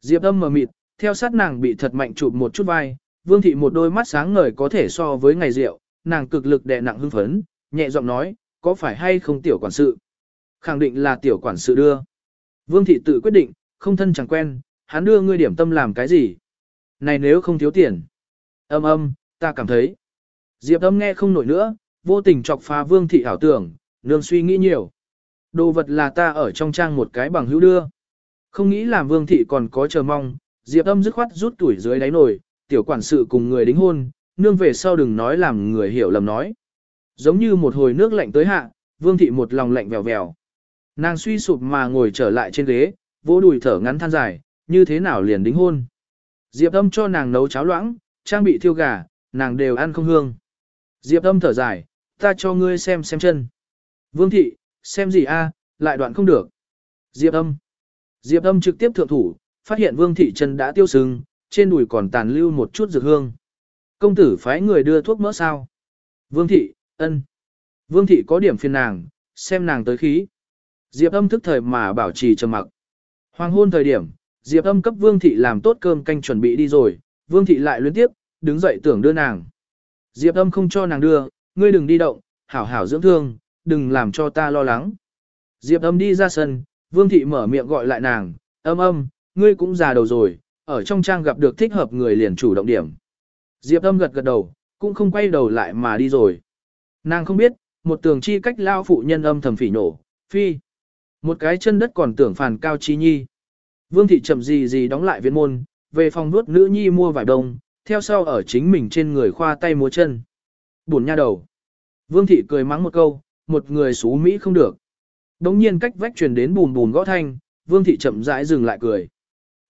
Diệp âm mờ mịt, theo sát nàng bị thật mạnh chụp một chút vai, vương thị một đôi mắt sáng ngời có thể so với ngày rượu, nàng cực lực đè nặng hưng phấn, nhẹ giọng nói, có phải hay không tiểu quản sự? Khẳng định là tiểu quản sự đưa. Vương thị tự quyết định, không thân chẳng quen, hắn đưa ngươi điểm tâm làm cái gì? Này nếu không thiếu tiền. Âm âm, ta cảm thấy. Diệp âm nghe không nổi nữa, vô tình chọc phá vương thị ảo tưởng, nương suy nghĩ nhiều. Đồ vật là ta ở trong trang một cái bằng hữu đưa. Không nghĩ làm vương thị còn có chờ mong, Diệp âm dứt khoát rút tuổi dưới đáy nồi, tiểu quản sự cùng người đính hôn, nương về sau đừng nói làm người hiểu lầm nói. Giống như một hồi nước lạnh tới hạ, vương thị một lòng lạnh vèo vèo. Nàng suy sụp mà ngồi trở lại trên ghế, vỗ đùi thở ngắn than dài, như thế nào liền đính hôn. Diệp âm cho nàng nấu cháo loãng, trang bị thiêu gà, nàng đều ăn không hương. Diệp âm thở dài, ta cho ngươi xem xem chân. Vương thị, xem gì a, lại đoạn không được. Diệp âm. Diệp âm trực tiếp thượng thủ, phát hiện vương thị chân đã tiêu sưng, trên đùi còn tàn lưu một chút dược hương. Công tử phái người đưa thuốc mỡ sao. Vương thị, ân. Vương thị có điểm phiền nàng, xem nàng tới khí. Diệp âm thức thời mà bảo trì trầm mặc. Hoàng hôn thời điểm, Diệp âm cấp Vương thị làm tốt cơm canh chuẩn bị đi rồi, Vương thị lại luyến tiếp, đứng dậy tưởng đưa nàng. Diệp âm không cho nàng đưa, ngươi đừng đi động, hảo hảo dưỡng thương, đừng làm cho ta lo lắng. Diệp âm đi ra sân, Vương thị mở miệng gọi lại nàng, âm âm, ngươi cũng già đầu rồi, ở trong trang gặp được thích hợp người liền chủ động điểm. Diệp âm gật gật đầu, cũng không quay đầu lại mà đi rồi. Nàng không biết, một tường chi cách lao phụ nhân âm thầm phỉ nổ, phi. Một cái chân đất còn tưởng phản cao chi nhi. Vương thị chậm gì gì đóng lại viện môn, về phòng nuốt nữ nhi mua vải đông, theo sau ở chính mình trên người khoa tay múa chân. Buồn nha đầu. Vương thị cười mắng một câu, một người xú Mỹ không được. Đống nhiên cách vách truyền đến bùn bùn gõ thanh, vương thị chậm rãi dừng lại cười.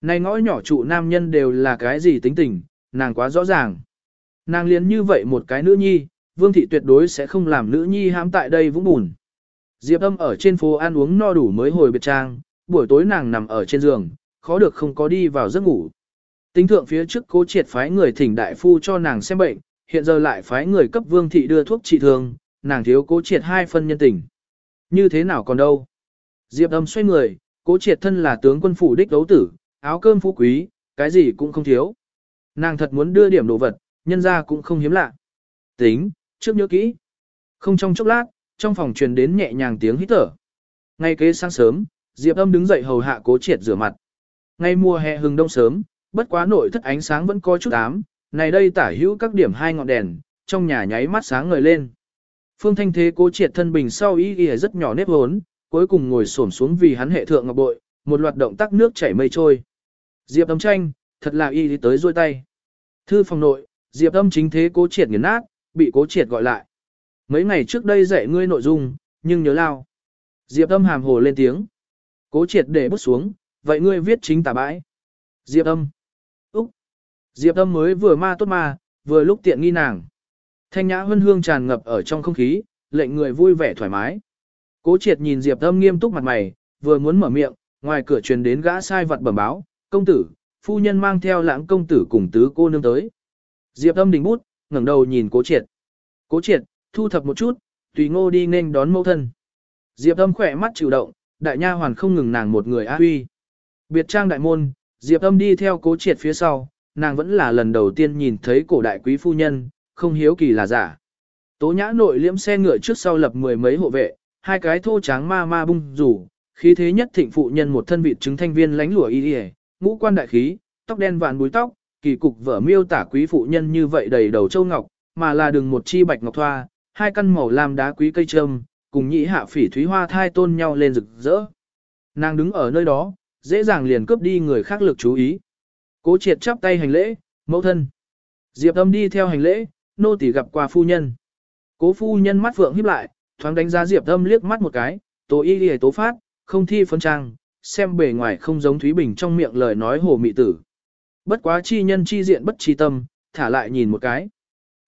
Này ngõ nhỏ trụ nam nhân đều là cái gì tính tình, nàng quá rõ ràng. Nàng liền như vậy một cái nữ nhi, vương thị tuyệt đối sẽ không làm nữ nhi hãm tại đây vũng bùn. Diệp âm ở trên phố ăn uống no đủ mới hồi biệt trang, buổi tối nàng nằm ở trên giường, khó được không có đi vào giấc ngủ. Tính thượng phía trước cố triệt phái người thỉnh đại phu cho nàng xem bệnh, hiện giờ lại phái người cấp vương thị đưa thuốc trị thương, nàng thiếu cố triệt hai phân nhân tình. Như thế nào còn đâu? Diệp âm xoay người, cố triệt thân là tướng quân phủ đích đấu tử, áo cơm phú quý, cái gì cũng không thiếu. Nàng thật muốn đưa điểm đồ vật, nhân ra cũng không hiếm lạ. Tính, trước nhớ kỹ. Không trong chốc lát, trong phòng truyền đến nhẹ nhàng tiếng hít thở. Ngay kế sáng sớm, Diệp âm đứng dậy hầu hạ cố triệt rửa mặt. Ngay mùa hè hừng đông sớm, bất quá nội thất ánh sáng vẫn có chút ám, này đây tả hữu các điểm hai ngọn đèn, trong nhà nháy mắt sáng ngời lên. Phương Thanh Thế cố triệt thân bình sau ý y rất nhỏ nếp hốn, cuối cùng ngồi xổm xuống vì hắn hệ thượng ngọc bội, một loạt động tác nước chảy mây trôi. Diệp âm tranh, thật là y tới rôi tay. Thư phòng nội, Diệp âm chính thế cố triệt nghiền nát, bị cố triệt gọi lại. Mấy ngày trước đây dạy ngươi nội dung, nhưng nhớ lao. Diệp âm hàm hồ lên tiếng. Cố triệt để bút xuống, vậy ngươi viết chính tả bãi. Diệp âm. Úc. Diệp âm mới vừa ma tốt ma, vừa lúc tiện nghi nàng. Thanh nhã hương hương tràn ngập ở trong không khí, lệnh người vui vẻ thoải mái. Cố triệt nhìn Diệp âm nghiêm túc mặt mày, vừa muốn mở miệng, ngoài cửa truyền đến gã sai vật bẩm báo, công tử, phu nhân mang theo lãng công tử cùng tứ cô nương tới. Diệp âm đình bút, ngẩng đầu nhìn cố triệt. Cố triệt, thu thập một chút, tùy ngô đi nên đón mẫu thân. Diệp âm khỏe mắt chịu động, đại nha hoàn không ngừng nàng một người a huy. Biệt trang đại môn, Diệp âm đi theo cố triệt phía sau, nàng vẫn là lần đầu tiên nhìn thấy cổ đại quý phu nhân, không hiếu kỳ là giả. Tố nhã nội liễm xe ngựa trước sau lập mười mấy hộ vệ, hai cái thô tráng ma ma bung rủ, khí thế nhất thịnh phụ nhân một thân vị chứng thanh viên lánh lụa y y, ngũ quan đại khí, tóc đen vạn búi tóc, kỳ cục vở miêu tả quý phụ nhân như vậy đầy đầu châu ngọc, mà là đường một chi bạch ngọc thoa, hai căn màu lam đá quý cây trâm, cùng nhị hạ phỉ thúy hoa thai tôn nhau lên rực rỡ. Nàng đứng ở nơi đó, dễ dàng liền cướp đi người khác lực chú ý. Cố triệt chắp tay hành lễ, mẫu thân. Diệp âm đi theo hành lễ, nô tỳ gặp qua phu nhân. Cố phu nhân mắt vượng híp lại, thoáng đánh giá Diệp âm liếc mắt một cái, tố y đi tố phát, không thi phấn trang, xem bề ngoài không giống Thúy Bình trong miệng lời nói hồ mị tử. Bất quá chi nhân chi diện bất chi tâm, thả lại nhìn một cái.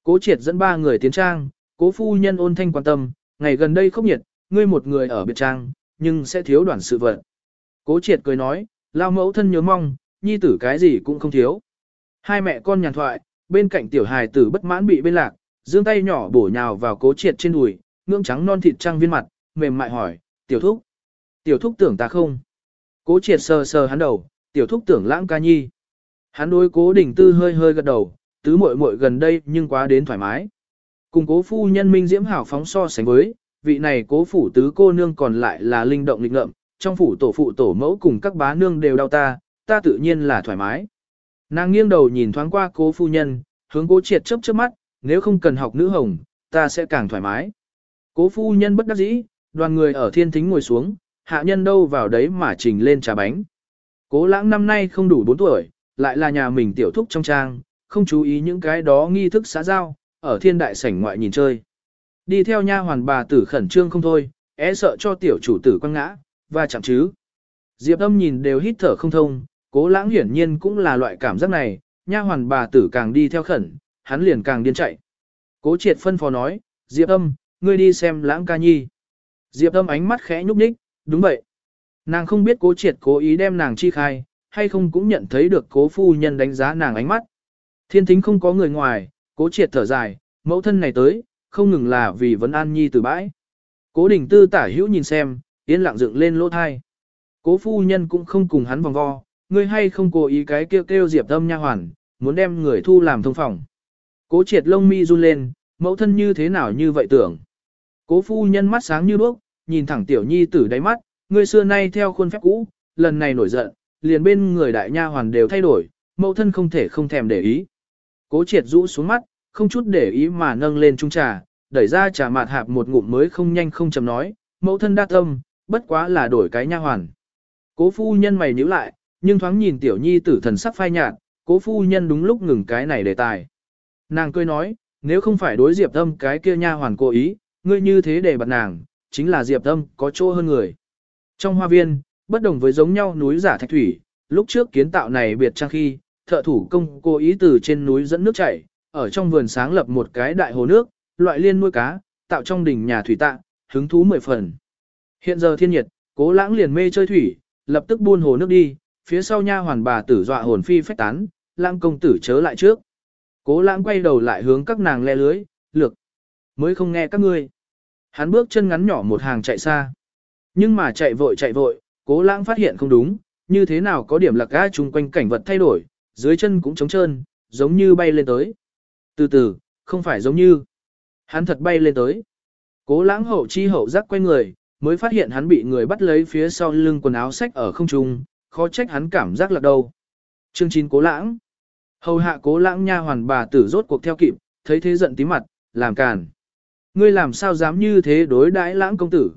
Cố triệt dẫn ba người tiến trang, cố phu nhân ôn thanh quan tâm, ngày gần đây không nhiệt, ngươi một người ở biệt trang, nhưng sẽ thiếu đoàn sự vật. Cố triệt cười nói, lao mẫu thân nhớ mong, nhi tử cái gì cũng không thiếu. Hai mẹ con nhàn thoại, bên cạnh tiểu hài tử bất mãn bị bên lạc, dương tay nhỏ bổ nhào vào cố triệt trên đùi, ngưỡng trắng non thịt trăng viên mặt, mềm mại hỏi, tiểu thúc. Tiểu thúc tưởng ta không? Cố triệt sờ sờ hắn đầu, tiểu thúc tưởng lãng ca nhi. Hắn đối cố đỉnh tư hơi hơi gật đầu, tứ muội muội gần đây nhưng quá đến thoải mái. Cùng cố phu nhân minh diễm hảo phóng so sánh với, vị này cố phủ tứ cô nương còn lại là linh động lịch ngợm, trong phủ tổ phụ tổ mẫu cùng các bá nương đều đau ta, ta tự nhiên là thoải mái. Nàng nghiêng đầu nhìn thoáng qua cố phu nhân, hướng cố triệt chớp chớp mắt, nếu không cần học nữ hồng, ta sẽ càng thoải mái. Cố phu nhân bất đắc dĩ, đoàn người ở thiên thính ngồi xuống, hạ nhân đâu vào đấy mà trình lên trà bánh. Cố lãng năm nay không đủ 4 tuổi, lại là nhà mình tiểu thúc trong trang, không chú ý những cái đó nghi thức xã giao, ở thiên đại sảnh ngoại nhìn chơi. Đi theo nha hoàn bà tử khẩn trương không thôi, é sợ cho tiểu chủ tử quăng ngã, và chẳng chứ. Diệp âm nhìn đều hít thở không thông, cố lãng hiển nhiên cũng là loại cảm giác này, nha hoàn bà tử càng đi theo khẩn, hắn liền càng điên chạy. Cố triệt phân phó nói, Diệp âm, ngươi đi xem lãng ca nhi. Diệp âm ánh mắt khẽ nhúc nhích, đúng vậy. Nàng không biết cố triệt cố ý đem nàng chi khai, hay không cũng nhận thấy được cố phu nhân đánh giá nàng ánh mắt. Thiên thính không có người ngoài, cố triệt thở dài, mẫu thân này tới, không ngừng là vì vấn an nhi từ bãi. Cố đình tư tả hữu nhìn xem, yên lặng dựng lên lỗ thai. Cố phu nhân cũng không cùng hắn vòng vo, ngươi hay không cố ý cái kêu kêu diệp tâm nha hoàn, muốn đem người thu làm thông phòng. Cố triệt lông mi run lên, mẫu thân như thế nào như vậy tưởng. Cố phu nhân mắt sáng như đuốc, nhìn thẳng tiểu nhi tử đáy mắt, ngươi xưa nay theo khuôn phép cũ, lần này nổi giận, liền bên người đại nha hoàn đều thay đổi, mẫu thân không thể không thèm để ý. Cố triệt rũ xuống mắt, không chút để ý mà nâng lên trung trà, đẩy ra trà mạt hạp một ngụm mới không nhanh không chậm nói, mẫu thân đa tâm, bất quá là đổi cái nha hoàn. Cố phu nhân mày nhíu lại, nhưng thoáng nhìn tiểu nhi tử thần sắc phai nhạt, cố phu nhân đúng lúc ngừng cái này đề tài. Nàng cười nói, nếu không phải đối diệp tâm cái kia nha hoàn cố ý, ngươi như thế để bật nàng, chính là diệp tâm có chỗ hơn người. Trong hoa viên, bất đồng với giống nhau núi giả thạch thủy, lúc trước kiến tạo này biệt trang khi, thợ thủ công cố ý từ trên núi dẫn nước chảy, ở trong vườn sáng lập một cái đại hồ nước, loại liên nuôi cá, tạo trong đỉnh nhà thủy tạ, hứng thú mười phần. Hiện giờ thiên nhiệt, cố lãng liền mê chơi thủy, lập tức buôn hồ nước đi, phía sau nha hoàn bà tử dọa hồn phi phách tán, lãng công tử chớ lại trước. Cố lãng quay đầu lại hướng các nàng le lưới, lược, mới không nghe các ngươi. Hắn bước chân ngắn nhỏ một hàng chạy xa. Nhưng mà chạy vội chạy vội, cố lãng phát hiện không đúng, như thế nào có điểm lạc ga chung quanh cảnh vật thay đổi, dưới chân cũng trống trơn, giống như bay lên tới. Từ từ, không phải giống như. Hắn thật bay lên tới. Cố lãng hậu chi hậu giác quay người, mới phát hiện hắn bị người bắt lấy phía sau lưng quần áo sách ở không trung, khó trách hắn cảm giác lạc đâu. Chương 9 cố lãng. Hầu hạ cố lãng nha hoàn bà tử rốt cuộc theo kịp, thấy thế giận tí mặt, làm càn. Ngươi làm sao dám như thế đối đãi lãng công tử.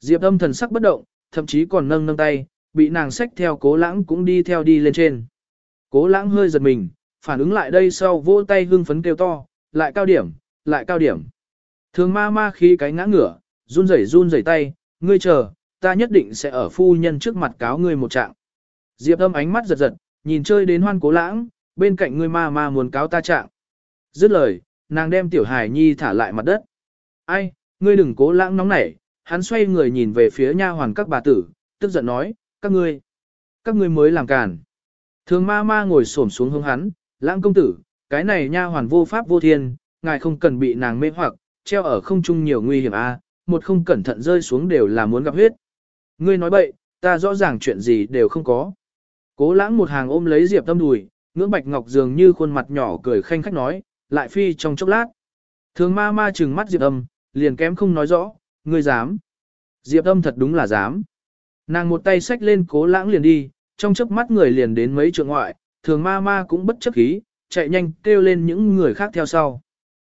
Diệp âm thần sắc bất động, thậm chí còn nâng nâng tay, bị nàng xách theo cố lãng cũng đi theo đi lên trên. Cố lãng hơi giật mình, phản ứng lại đây sau vỗ tay hưng phấn kêu to, lại cao điểm, lại cao điểm. Thường ma ma khí cái ngã ngửa, run rẩy run rẩy tay, ngươi chờ, ta nhất định sẽ ở phu nhân trước mặt cáo ngươi một trạng. Diệp âm ánh mắt giật giật, nhìn chơi đến hoan cố lãng, bên cạnh ngươi ma ma muốn cáo ta trạng. Dứt lời, nàng đem tiểu hải nhi thả lại mặt đất. Ai, ngươi đừng cố lãng nóng nảy, hắn xoay người nhìn về phía nha hoàn các bà tử, tức giận nói, các ngươi, các ngươi mới làm càn. Thường ma ma ngồi xổm xuống hướng hắn, lãng công tử, cái này nha hoàn vô pháp vô thiên, ngài không cần bị nàng mê hoặc, treo ở không trung nhiều nguy hiểm a, à, một không cẩn thận rơi xuống đều là muốn gặp huyết. Ngươi nói bậy, ta rõ ràng chuyện gì đều không có. Cố lãng một hàng ôm lấy Diệp Tâm đùi, ngưỡng bạch ngọc dường như khuôn mặt nhỏ cười khanh khách nói, lại phi trong chốc lát. Thường ma ma trừng mắt Diệp Âm, liền kém không nói rõ, ngươi dám. Diệp Âm thật đúng là dám. Nàng một tay xách lên cố lãng liền đi, trong chớp mắt người liền đến mấy trượng ngoại, thường ma ma cũng bất chấp khí, chạy nhanh kêu lên những người khác theo sau.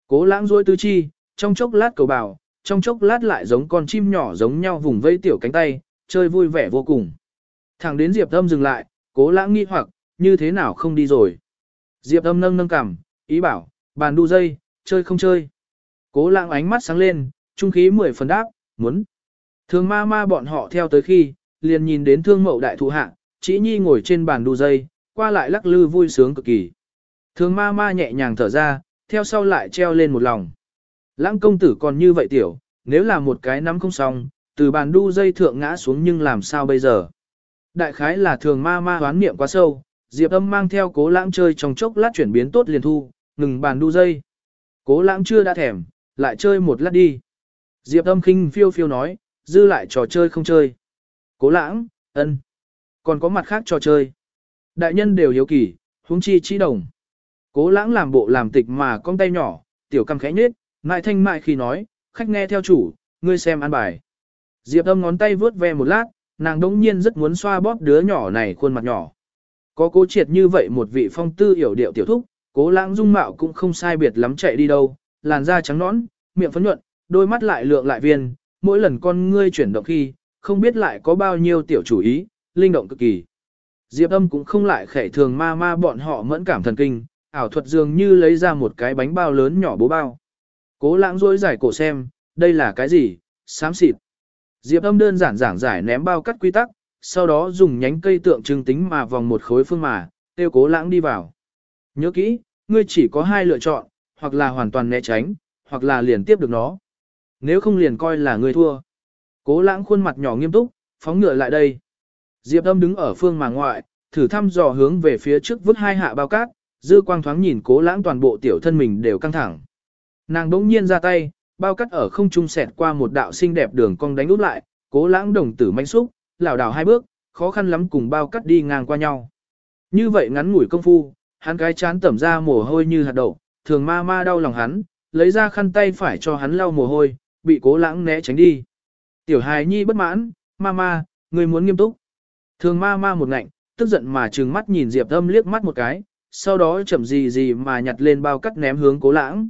Cố lãng dối tứ chi, trong chốc lát cầu bảo, trong chốc lát lại giống con chim nhỏ giống nhau vùng vây tiểu cánh tay, chơi vui vẻ vô cùng. Thẳng đến Diệp Âm dừng lại, cố lãng nghi hoặc, như thế nào không đi rồi. Diệp Âm nâng nâng cằm, ý bảo, bàn đu dây, chơi không chơi. Cố lãng ánh mắt sáng lên, trung khí mười phần đáp, muốn. Thường ma ma bọn họ theo tới khi, liền nhìn đến thương mậu đại thụ hạ, chỉ nhi ngồi trên bàn đu dây, qua lại lắc lư vui sướng cực kỳ. Thường ma ma nhẹ nhàng thở ra, theo sau lại treo lên một lòng. Lãng công tử còn như vậy tiểu, nếu là một cái nắm không xong, từ bàn đu dây thượng ngã xuống nhưng làm sao bây giờ. Đại khái là thường ma ma hoán niệm quá sâu, Diệp âm mang theo cố lãng chơi trong chốc lát chuyển biến tốt liền thu, ngừng bàn đu dây. Cố lãng chưa đã thèm, lại chơi một lát đi. Diệp âm khinh phiêu phiêu nói, dư lại trò chơi không chơi. Cố lãng, ân, còn có mặt khác trò chơi. Đại nhân đều hiếu kỳ, huống chi chi đồng. Cố lãng làm bộ làm tịch mà con tay nhỏ, tiểu cam khẽ nhếch, mại thanh mại khi nói, khách nghe theo chủ, ngươi xem ăn bài. Diệp âm ngón tay vướt ve một lát, nàng đống nhiên rất muốn xoa bóp đứa nhỏ này khuôn mặt nhỏ. Có cố triệt như vậy một vị phong tư hiểu điệu tiểu thúc, cố lãng dung mạo cũng không sai biệt lắm chạy đi đâu, làn da trắng nõn, miệng phấn nhuận, đôi mắt lại lượng lại viên, mỗi lần con ngươi chuyển động khi, không biết lại có bao nhiêu tiểu chủ ý, linh động cực kỳ. Diệp âm cũng không lại khẻ thường ma ma bọn họ mẫn cảm thần kinh, ảo thuật dường như lấy ra một cái bánh bao lớn nhỏ bố bao. Cố lãng rối giải cổ xem, đây là cái gì, xám xịt. Diệp âm đơn giản giảng giải ném bao cắt quy tắc, sau đó dùng nhánh cây tượng trưng tính mà vòng một khối phương mà, tiêu cố lãng đi vào. Nhớ kỹ, ngươi chỉ có hai lựa chọn, hoặc là hoàn toàn né tránh, hoặc là liền tiếp được nó. Nếu không liền coi là ngươi thua. Cố lãng khuôn mặt nhỏ nghiêm túc, phóng ngựa lại đây. Diệp âm đứng ở phương mà ngoại, thử thăm dò hướng về phía trước vứt hai hạ bao cát, dư quang thoáng nhìn cố lãng toàn bộ tiểu thân mình đều căng thẳng. Nàng đỗng nhiên ra tay, bao cắt ở không trung xẹt qua một đạo xinh đẹp đường cong đánh út lại, cố lãng đồng tử manh xúc, lảo đảo hai bước, khó khăn lắm cùng bao cắt đi ngang qua nhau. Như vậy ngắn ngủi công phu, hắn cái chán tẩm ra mồ hôi như hạt đậu, thường ma ma đau lòng hắn, lấy ra khăn tay phải cho hắn lau mồ hôi, bị cố lãng né tránh đi. Tiểu hài nhi bất mãn, ma ma, người muốn nghiêm túc. Thường ma ma một ngạnh, tức giận mà trừng mắt nhìn Diệp Âm liếc mắt một cái, sau đó chậm gì gì mà nhặt lên bao cắt ném hướng cố lãng.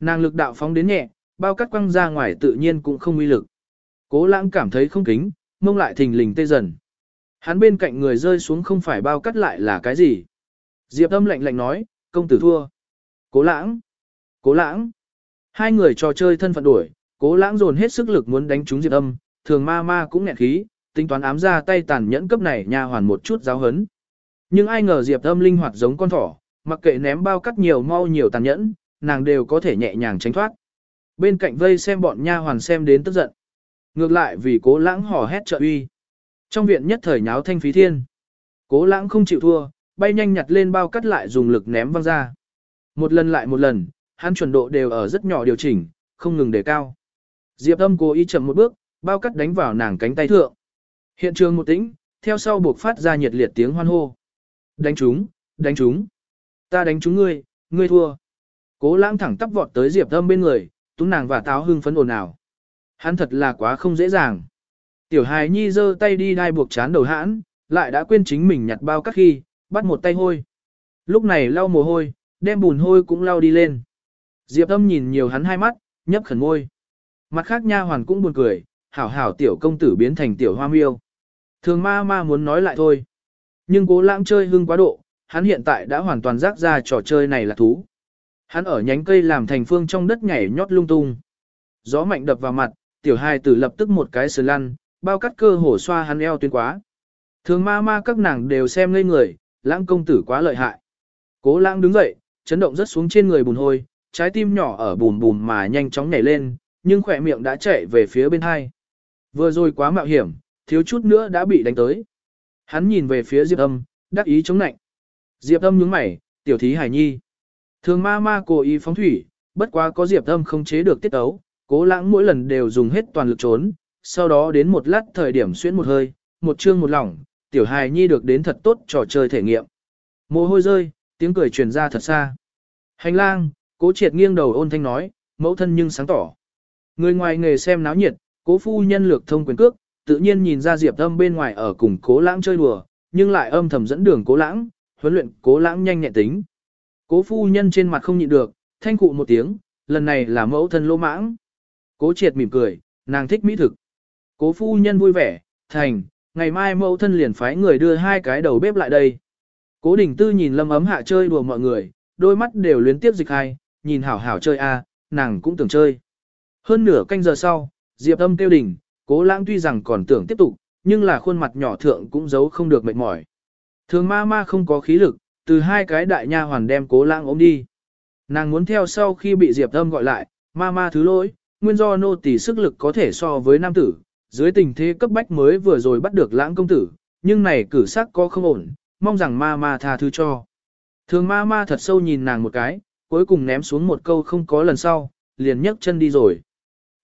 Nàng lực đạo phóng đến nhẹ, bao cắt quăng ra ngoài tự nhiên cũng không uy lực. Cố lãng cảm thấy không kính, mông lại thình lình tê dần. Hắn bên cạnh người rơi xuống không phải bao cắt lại là cái gì. Diệp âm lạnh lạnh nói, công tử thua. Cố lãng. Cố lãng. Hai người trò chơi thân phận đuổi, cố lãng dồn hết sức lực muốn đánh trúng diệp âm, thường ma ma cũng nghẹn khí, tính toán ám ra tay tàn nhẫn cấp này nha hoàn một chút giáo hấn. Nhưng ai ngờ diệp âm linh hoạt giống con thỏ, mặc kệ ném bao cắt nhiều mau nhiều tàn nhẫn, nàng đều có thể nhẹ nhàng tránh thoát. Bên cạnh vây xem bọn nha hoàn xem đến tức giận. Ngược lại vì cố lãng hò hét trợ uy. Trong viện nhất thời nháo thanh phí thiên. Cố lãng không chịu thua, bay nhanh nhặt lên bao cắt lại dùng lực ném văng ra. Một lần lại một lần, hắn chuẩn độ đều ở rất nhỏ điều chỉnh, không ngừng đề cao. Diệp âm cố ý chậm một bước, bao cắt đánh vào nàng cánh tay thượng. Hiện trường một tĩnh, theo sau buộc phát ra nhiệt liệt tiếng hoan hô. Đánh chúng, đánh chúng. Ta đánh chúng ngươi, ngươi thua. Cố lãng thẳng tắp vọt tới Diệp âm bên người, tú nàng và táo hưng phấn ồn ào. Hắn thật là quá không dễ dàng. Tiểu hài nhi giơ tay đi đai buộc chán đầu hãn, lại đã quên chính mình nhặt bao các khi, bắt một tay hôi. Lúc này lau mồ hôi, đem bùn hôi cũng lau đi lên. Diệp âm nhìn nhiều hắn hai mắt, nhấp khẩn môi. Mặt khác nha hoàn cũng buồn cười, hảo hảo tiểu công tử biến thành tiểu hoa miêu. Thường ma ma muốn nói lại thôi. Nhưng cố lãng chơi hưng quá độ, hắn hiện tại đã hoàn toàn rác ra trò chơi này là thú. Hắn ở nhánh cây làm thành phương trong đất nhảy nhót lung tung. Gió mạnh đập vào mặt, tiểu hài tử lập tức một cái sờ lăn, bao cắt cơ hổ xoa hắn eo tuyến quá. Thường ma ma các nàng đều xem ngây người, lãng công tử quá lợi hại. Cố lãng đứng dậy, chấn động rất xuống trên người bùn hôi, trái tim nhỏ ở bùn bùn mà nhanh chóng nhảy lên, nhưng khỏe miệng đã chạy về phía bên hai. Vừa rồi quá mạo hiểm, thiếu chút nữa đã bị đánh tới. Hắn nhìn về phía Diệp Âm, đắc ý chống nạnh. Diệp Âm nhướng mày, tiểu thí hải nhi. Thường ma ma cố ý phóng thủy, bất quá có Diệp Âm không chế được tiết tấu, cố lãng mỗi lần đều dùng hết toàn lực trốn, sau đó đến một lát thời điểm xuyên một hơi, một chương một lỏng, tiểu hài nhi được đến thật tốt trò chơi thể nghiệm. Mồ hôi rơi, tiếng cười truyền ra thật xa. Hành lang, cố triệt nghiêng đầu ôn thanh nói, mẫu thân nhưng sáng tỏ. Người ngoài nghề xem náo nhiệt, cố phu nhân lược thông quyền cước, tự nhiên nhìn ra diệp âm bên ngoài ở cùng cố lãng chơi đùa, nhưng lại âm thầm dẫn đường cố lãng, huấn luyện cố lãng nhanh nhẹn tính. Cố phu nhân trên mặt không nhịn được, thanh cụ một tiếng, lần này là mẫu thân lô mãng. Cố triệt mỉm cười, nàng thích mỹ thực. Cố phu nhân vui vẻ, thành, ngày mai mẫu thân liền phái người đưa hai cái đầu bếp lại đây. Cố đình tư nhìn lâm ấm hạ chơi đùa mọi người, đôi mắt đều luyến tiếp dịch hai, nhìn hảo hảo chơi a, nàng cũng tưởng chơi. Hơn nửa canh giờ sau, Diệp âm kêu đỉnh, cố lãng tuy rằng còn tưởng tiếp tục, nhưng là khuôn mặt nhỏ thượng cũng giấu không được mệt mỏi. Thường ma ma không có khí lực, từ hai cái đại nha hoàn đem cố lãng ôm đi. Nàng muốn theo sau khi bị Diệp âm gọi lại, ma ma thứ lỗi, nguyên do nô tỳ sức lực có thể so với nam tử, dưới tình thế cấp bách mới vừa rồi bắt được lãng công tử, nhưng này cử sắc có không ổn, mong rằng ma ma tha thứ cho. Thường ma ma thật sâu nhìn nàng một cái, cuối cùng ném xuống một câu không có lần sau, liền nhấc chân đi rồi.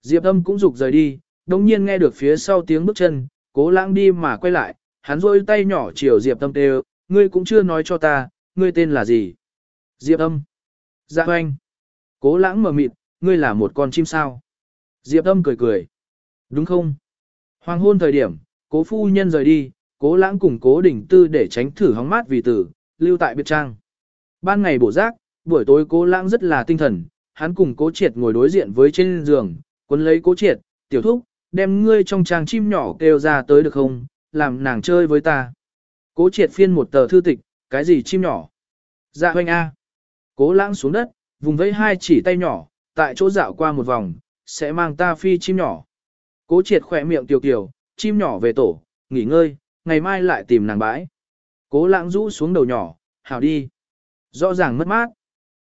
Diệp âm cũng rục rời đi, đồng nhiên nghe được phía sau tiếng bước chân, cố lãng đi mà quay lại, hắn rôi tay nhỏ chiều Diệp âm kêu, ngươi cũng chưa nói cho ta, ngươi tên là gì? Diệp âm. Dạ hoanh. Cố lãng mở mịt, ngươi là một con chim sao? Diệp âm cười cười. Đúng không? Hoàng hôn thời điểm, cố phu nhân rời đi, cố lãng cùng cố đỉnh tư để tránh thử hóng mát vì tử, lưu tại biệt trang. Ban ngày bổ rác, buổi tối cố lãng rất là tinh thần, hắn cùng cố triệt ngồi đối diện với trên giường, quấn lấy cố triệt, tiểu thúc, đem ngươi trong trang chim nhỏ kêu ra tới được không, làm nàng chơi với ta. Cố triệt phiên một tờ thư tịch, cái gì chim nhỏ? Dạ hoanh A. Cố lãng xuống đất, vùng vẫy hai chỉ tay nhỏ, tại chỗ dạo qua một vòng, sẽ mang ta phi chim nhỏ. Cố triệt khỏe miệng tiểu kiều, chim nhỏ về tổ, nghỉ ngơi, ngày mai lại tìm nàng bãi. Cố lãng rũ xuống đầu nhỏ, hảo đi. Rõ ràng mất mát.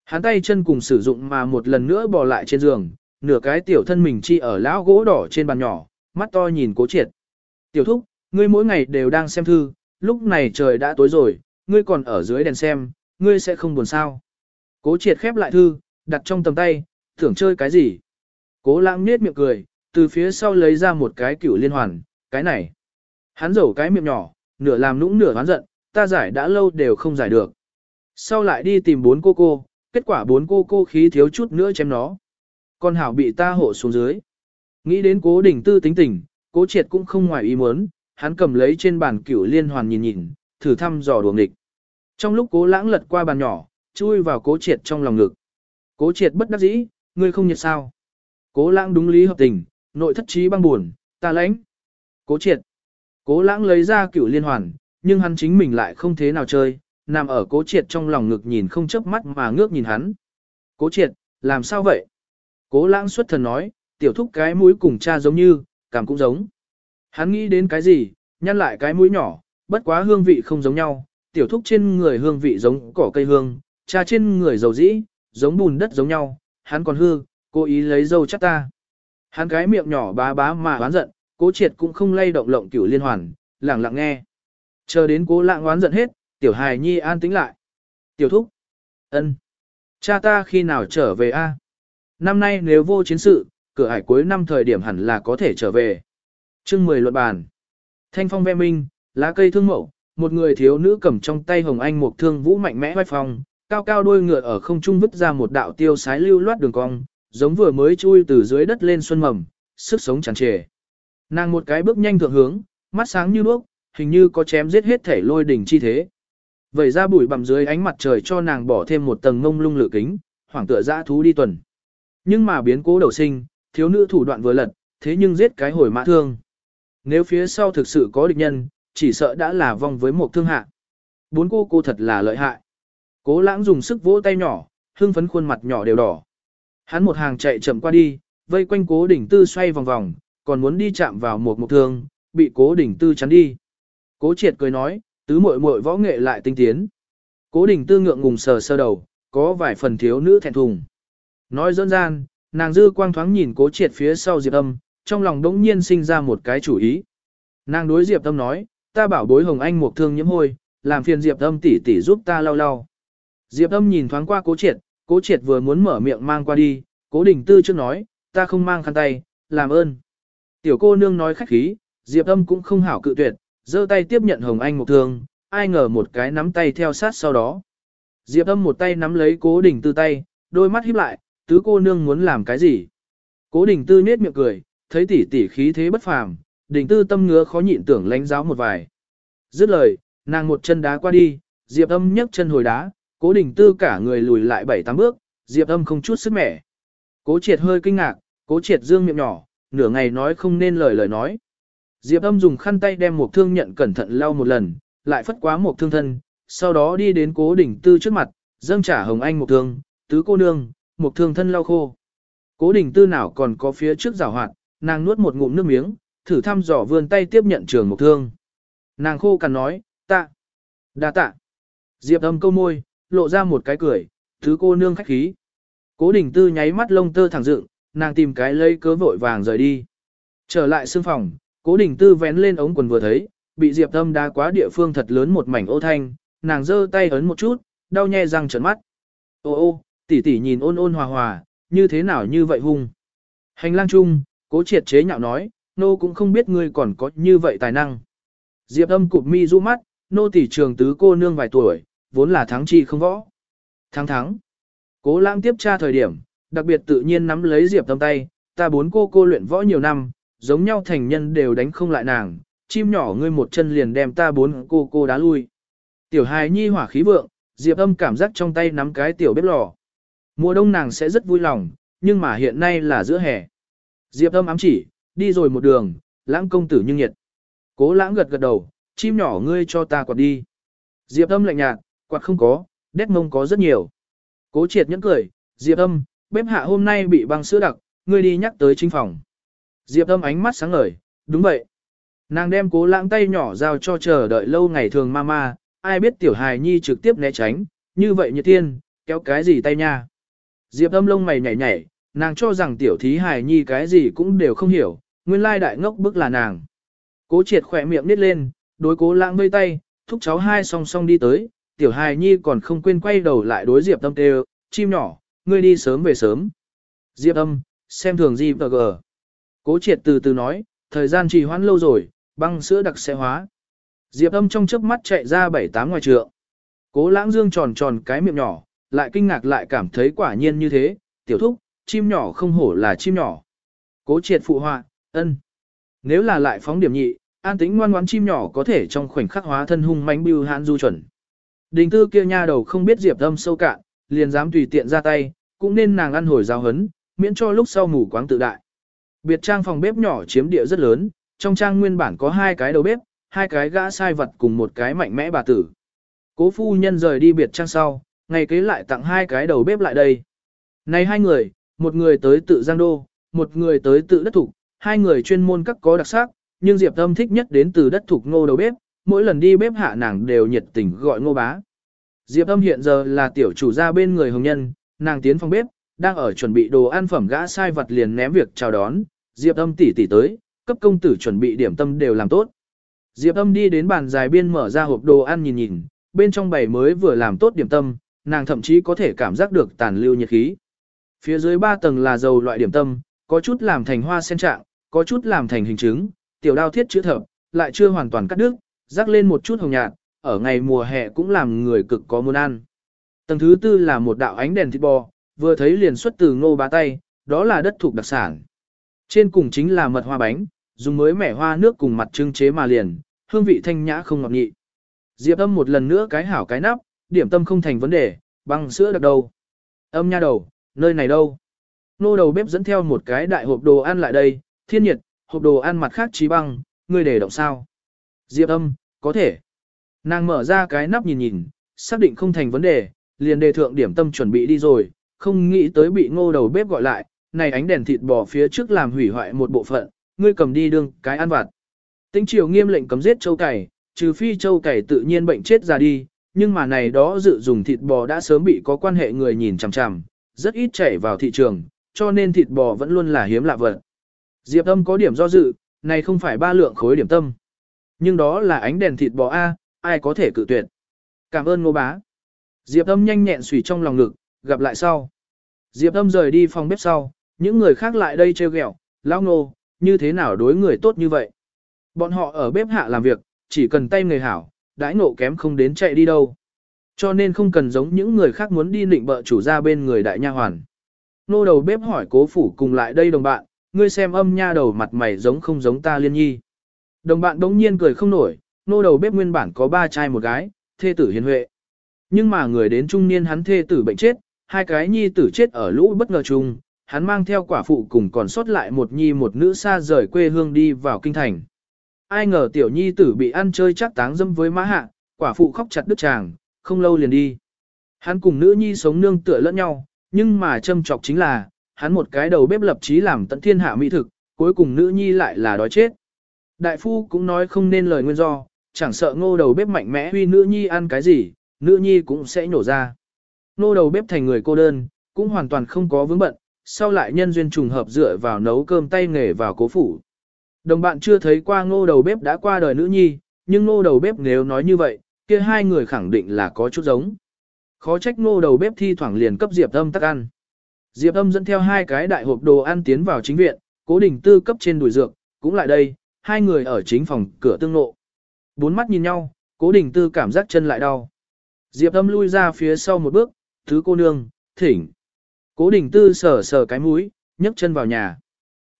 Hắn tay chân cùng sử dụng mà một lần nữa bò lại trên giường, nửa cái tiểu thân mình chi ở lão gỗ đỏ trên bàn nhỏ, mắt to nhìn cố triệt. Tiểu thúc, ngươi mỗi ngày đều đang xem thư, lúc này trời đã tối rồi, ngươi còn ở dưới đèn xem, ngươi sẽ không buồn sao. Cố triệt khép lại thư, đặt trong tầm tay, tưởng chơi cái gì. Cố lãng nết miệng cười, từ phía sau lấy ra một cái cửu liên hoàn, cái này. Hắn rổ cái miệng nhỏ, nửa làm nũng nửa hoán giận, ta giải đã lâu đều không giải được. Sau lại đi tìm bốn cô cô, kết quả bốn cô cô khí thiếu chút nữa chém nó. Con hảo bị ta hộ xuống dưới. Nghĩ đến cố đỉnh tư tính tình, cố triệt cũng không ngoài ý muốn, hắn cầm lấy trên bàn cửu liên hoàn nhìn nhìn, thử thăm dò đuồng địch. Trong lúc cố lãng lật qua bàn nhỏ, chui vào cố triệt trong lòng ngực. Cố triệt bất đắc dĩ, ngươi không nhiệt sao. Cố lãng đúng lý hợp tình, nội thất trí băng buồn, ta lãnh. Cố triệt. Cố lãng lấy ra cửu liên hoàn, nhưng hắn chính mình lại không thế nào chơi, nằm ở cố triệt trong lòng ngực nhìn không chớp mắt mà ngước nhìn hắn. Cố triệt, làm sao vậy? Cố lãng xuất thần nói, tiểu thúc cái mũi cùng cha giống như, cảm cũng giống. Hắn nghĩ đến cái gì, nhăn lại cái mũi nhỏ, bất quá hương vị không giống nhau, tiểu thúc trên người hương vị giống cỏ cây hương, cha trên người dầu dĩ, giống bùn đất giống nhau, hắn còn hư, cố ý lấy dâu chắc ta. Hắn cái miệng nhỏ bá bá mà oán giận, cố triệt cũng không lay động lộng cửu liên hoàn, lặng lặng nghe. Chờ đến cố lạng oán giận hết, tiểu hài nhi an tĩnh lại. Tiểu thúc. ân, Cha ta khi nào trở về a? Năm nay nếu vô chiến sự, cửa hải cuối năm thời điểm hẳn là có thể trở về. chương 10 luận bàn. Thanh phong ve minh, lá cây thương mẫu, một người thiếu nữ cầm trong tay hồng anh một thương vũ mạnh mẽ vai phong, cao cao đôi ngựa ở không trung vứt ra một đạo tiêu sái lưu loát đường cong, giống vừa mới chui từ dưới đất lên xuân mầm, sức sống tràn trề. Nàng một cái bước nhanh thượng hướng, mắt sáng như đuốc, hình như có chém giết hết thể lôi đỉnh chi thế. Vậy ra bụi bằm dưới ánh mặt trời cho nàng bỏ thêm một tầng ngông lung lửa kính, hoảng tựa dã thú đi tuần. Nhưng mà biến cố đầu sinh, thiếu nữ thủ đoạn vừa lật, thế nhưng giết cái hồi mã thương. Nếu phía sau thực sự có địch nhân, chỉ sợ đã là vong với một thương hạ. Bốn cô cô thật là lợi hại. Cố lãng dùng sức vỗ tay nhỏ, hưng phấn khuôn mặt nhỏ đều đỏ. Hắn một hàng chạy chậm qua đi, vây quanh cố đỉnh tư xoay vòng vòng, còn muốn đi chạm vào một mục thương, bị cố đỉnh tư chắn đi. Cố triệt cười nói, tứ muội muội võ nghệ lại tinh tiến. Cố đỉnh tư ngượng ngùng sờ sơ đầu, có vài phần thiếu nữ thẹn thùng. Nói dân gian, nàng dư quang thoáng nhìn cố triệt phía sau Diệp Âm, trong lòng đống nhiên sinh ra một cái chủ ý. Nàng đối Diệp Âm nói, ta bảo bối hồng anh một thương nhiễm hôi, làm phiền Diệp Âm tỷ tỷ giúp ta lau lau. Diệp Âm nhìn thoáng qua cố triệt, cố triệt vừa muốn mở miệng mang qua đi, cố đình tư trước nói, ta không mang khăn tay, làm ơn. Tiểu cô nương nói khách khí, Diệp Âm cũng không hảo cự tuyệt, giơ tay tiếp nhận hồng anh một thương, ai ngờ một cái nắm tay theo sát sau đó. Diệp Âm một tay nắm lấy cố đình tư tay, đôi mắt híp lại, tứ cô nương muốn làm cái gì? Cố đình tư nhếch miệng cười, thấy tỷ tỷ khí thế bất phàm, đình tư tâm ngứa khó nhịn tưởng lánh giáo một vài. Dứt lời, nàng một chân đá qua đi, diệp âm nhấc chân hồi đá, cố đình tư cả người lùi lại bảy tám bước, diệp âm không chút sức mẻ. Cố triệt hơi kinh ngạc, cố triệt dương miệng nhỏ, nửa ngày nói không nên lời lời nói. Diệp âm dùng khăn tay đem một thương nhận cẩn thận lau một lần, lại phất quá một thương thân, sau đó đi đến cố đỉnh tư trước mặt, dâng trả hồng anh một thương, tứ cô nương, một thương thân lau khô. Cố đỉnh tư nào còn có phía trước rào hoạt, nàng nuốt một ngụm nước miếng, thử thăm dò vươn tay tiếp nhận trường mục thương. Nàng khô cằn nói, tạ, đa tạ. Diệp âm câu môi, lộ ra một cái cười, thứ cô nương khách khí. Cố đình tư nháy mắt lông tơ thẳng dựng, nàng tìm cái lấy cớ vội vàng rời đi. Trở lại xương phòng, cố đình tư vén lên ống quần vừa thấy, bị diệp âm đá quá địa phương thật lớn một mảnh ô thanh, nàng giơ tay ấn một chút, đau nhè răng trợn mắt. Ô ô, tỷ tỷ nhìn ôn ôn hòa hòa, như thế nào như vậy hung. Hành lang chung, cố triệt chế nhạo nói, nô cũng không biết ngươi còn có như vậy tài năng. Diệp âm cụp mi du mắt, nô tỷ trường tứ cô nương vài tuổi, vốn là thắng chi không võ. Thắng thắng. Cố lãng tiếp tra thời điểm, đặc biệt tự nhiên nắm lấy Diệp Âm tay, ta bốn cô cô luyện võ nhiều năm, giống nhau thành nhân đều đánh không lại nàng, chim nhỏ ngươi một chân liền đem ta bốn cô cô đá lui. Tiểu hài nhi hỏa khí vượng, Diệp Âm cảm giác trong tay nắm cái tiểu bếp lò. Mùa đông nàng sẽ rất vui lòng, nhưng mà hiện nay là giữa hè. Diệp Âm ám chỉ, đi rồi một đường, lãng công tử nhưng nhiệt. Cố lãng gật gật đầu, chim nhỏ ngươi cho ta quạt đi. Diệp Âm lạnh nhạt, quạt không có, đét mông có rất nhiều. Cố triệt nhẫn cười, Diệp âm, bếp hạ hôm nay bị băng sữa đặc, ngươi đi nhắc tới chính phòng. Diệp âm ánh mắt sáng ngời, đúng vậy. Nàng đem cố lãng tay nhỏ giao cho chờ đợi lâu ngày thường mama, ai biết tiểu hài nhi trực tiếp né tránh, như vậy như tiên, kéo cái gì tay nha. Diệp âm lông mày nhảy nhảy, nàng cho rằng tiểu thí hài nhi cái gì cũng đều không hiểu, nguyên lai đại ngốc bức là nàng. Cố triệt khỏe miệng nít lên, đối cố lãng vây tay, thúc cháu hai song song đi tới, tiểu hài nhi còn không quên quay đầu lại đối Diệp Âm kêu, chim nhỏ, ngươi đi sớm về sớm. Diệp Âm, xem thường gì và gờ. Cố triệt từ từ nói, thời gian trì hoãn lâu rồi, băng sữa đặc sẽ hóa. Diệp Âm trong chớp mắt chạy ra bảy tám ngoài trượng. Cố lãng dương tròn tròn cái miệng nhỏ, lại kinh ngạc lại cảm thấy quả nhiên như thế, tiểu thúc, chim nhỏ không hổ là chim nhỏ. Cố triệt phụ họa, ân. Nếu là lại phóng điểm nhị, an tĩnh ngoan ngoãn chim nhỏ có thể trong khoảnh khắc hóa thân hung mãnh bưu hãn du chuẩn. Đình tư kia nha đầu không biết diệp âm sâu cạn, liền dám tùy tiện ra tay, cũng nên nàng ăn hồi giáo hấn, miễn cho lúc sau mù quáng tự đại. Biệt trang phòng bếp nhỏ chiếm địa rất lớn, trong trang nguyên bản có hai cái đầu bếp, hai cái gã sai vật cùng một cái mạnh mẽ bà tử. Cố phu nhân rời đi biệt trang sau, ngày kế lại tặng hai cái đầu bếp lại đây. Này hai người, một người tới tự Giang Đô, một người tới tự đất thục, hai người chuyên môn các có đặc sắc, nhưng Diệp Tâm thích nhất đến từ đất thục ngô đầu bếp, mỗi lần đi bếp hạ nàng đều nhiệt tình gọi ngô bá. Diệp âm hiện giờ là tiểu chủ gia bên người hồng nhân, nàng tiến phòng bếp, đang ở chuẩn bị đồ ăn phẩm gã sai vật liền ném việc chào đón, Diệp âm tỉ tỉ tới, cấp công tử chuẩn bị điểm tâm đều làm tốt. Diệp âm đi đến bàn dài biên mở ra hộp đồ ăn nhìn nhìn, bên trong bày mới vừa làm tốt điểm tâm, nàng thậm chí có thể cảm giác được tàn lưu nhiệt khí. Phía dưới ba tầng là dầu loại điểm tâm, có chút làm thành hoa sen trạng, có chút làm thành hình trứng, tiểu đao thiết chữ thập, lại chưa hoàn toàn cắt đứt, rắc lên một chút hồng nhạt, ở ngày mùa hè cũng làm người cực có muốn ăn. Tầng thứ tư là một đạo ánh đèn thịt bò, vừa thấy liền xuất từ ngô bá tay, đó là đất thuộc đặc sản. Trên cùng chính là mật hoa bánh, dùng mới mẻ hoa nước cùng mặt trưng chế mà liền, hương vị thanh nhã không ngọt nhị. Diệp âm một lần nữa cái hảo cái nắp, điểm tâm không thành vấn đề, băng sữa đặc đầu. Âm nha đầu, nơi này đâu? Nô đầu bếp dẫn theo một cái đại hộp đồ ăn lại đây, thiên nhiệt, hộp đồ ăn mặt khác trí băng, ngươi để động sao? Diệp âm, có thể. Nàng mở ra cái nắp nhìn nhìn, xác định không thành vấn đề, liền đề thượng điểm tâm chuẩn bị đi rồi, không nghĩ tới bị ngô đầu bếp gọi lại, này ánh đèn thịt bò phía trước làm hủy hoại một bộ phận, ngươi cầm đi đương cái ăn vặt. Tinh triều nghiêm lệnh cấm giết châu cày, trừ phi châu cày tự nhiên bệnh chết ra đi, nhưng mà này đó dự dùng thịt bò đã sớm bị có quan hệ người nhìn chằm chằm, rất ít chảy vào thị trường, cho nên thịt bò vẫn luôn là hiếm lạ vật. Diệp âm có điểm do dự, này không phải ba lượng khối điểm tâm. Nhưng đó là ánh đèn thịt bò A, ai có thể cự tuyệt. Cảm ơn ngô bá. Diệp âm nhanh nhẹn xùy trong lòng ngực, gặp lại sau. Diệp âm rời đi phòng bếp sau, những người khác lại đây trêu ghẹo, lão ngô, như thế nào đối người tốt như vậy. Bọn họ ở bếp hạ làm việc, chỉ cần tay người hảo, đãi nộ kém không đến chạy đi đâu. Cho nên không cần giống những người khác muốn đi nịnh bợ chủ ra bên người đại nha hoàn. Nô đầu bếp hỏi cố phủ cùng lại đây đồng bạn, ngươi xem âm nha đầu mặt mày giống không giống ta liên nhi. Đồng bạn đống nhiên cười không nổi, nô đầu bếp nguyên bản có ba trai một gái, thê tử hiền huệ. Nhưng mà người đến trung niên hắn thê tử bệnh chết, hai cái nhi tử chết ở lũ bất ngờ chung, hắn mang theo quả phụ cùng còn sót lại một nhi một nữ xa rời quê hương đi vào kinh thành. ai ngờ tiểu nhi tử bị ăn chơi chắc táng dâm với mã hạ, quả phụ khóc chặt đứt chàng, không lâu liền đi. Hắn cùng nữ nhi sống nương tựa lẫn nhau, nhưng mà châm trọc chính là, hắn một cái đầu bếp lập chí làm tận thiên hạ mỹ thực, cuối cùng nữ nhi lại là đói chết. Đại phu cũng nói không nên lời nguyên do, chẳng sợ ngô đầu bếp mạnh mẽ huy nữ nhi ăn cái gì, nữ nhi cũng sẽ nhổ ra. Ngô đầu bếp thành người cô đơn, cũng hoàn toàn không có vướng bận, sau lại nhân duyên trùng hợp dựa vào nấu cơm tay nghề vào cố phủ. Đồng bạn chưa thấy qua ngô đầu bếp đã qua đời nữ nhi, nhưng ngô đầu bếp nếu nói như vậy, kia hai người khẳng định là có chút giống. Khó trách ngô đầu bếp thi thoảng liền cấp Diệp Âm tắc ăn. Diệp Âm dẫn theo hai cái đại hộp đồ ăn tiến vào chính viện, cố đình tư cấp trên đùi dược, cũng lại đây, hai người ở chính phòng cửa tương nộ. Bốn mắt nhìn nhau, cố đình tư cảm giác chân lại đau. Diệp Âm lui ra phía sau một bước, thứ cô nương, thỉnh. Cố đình tư sờ sờ cái mũi, nhấc chân vào nhà.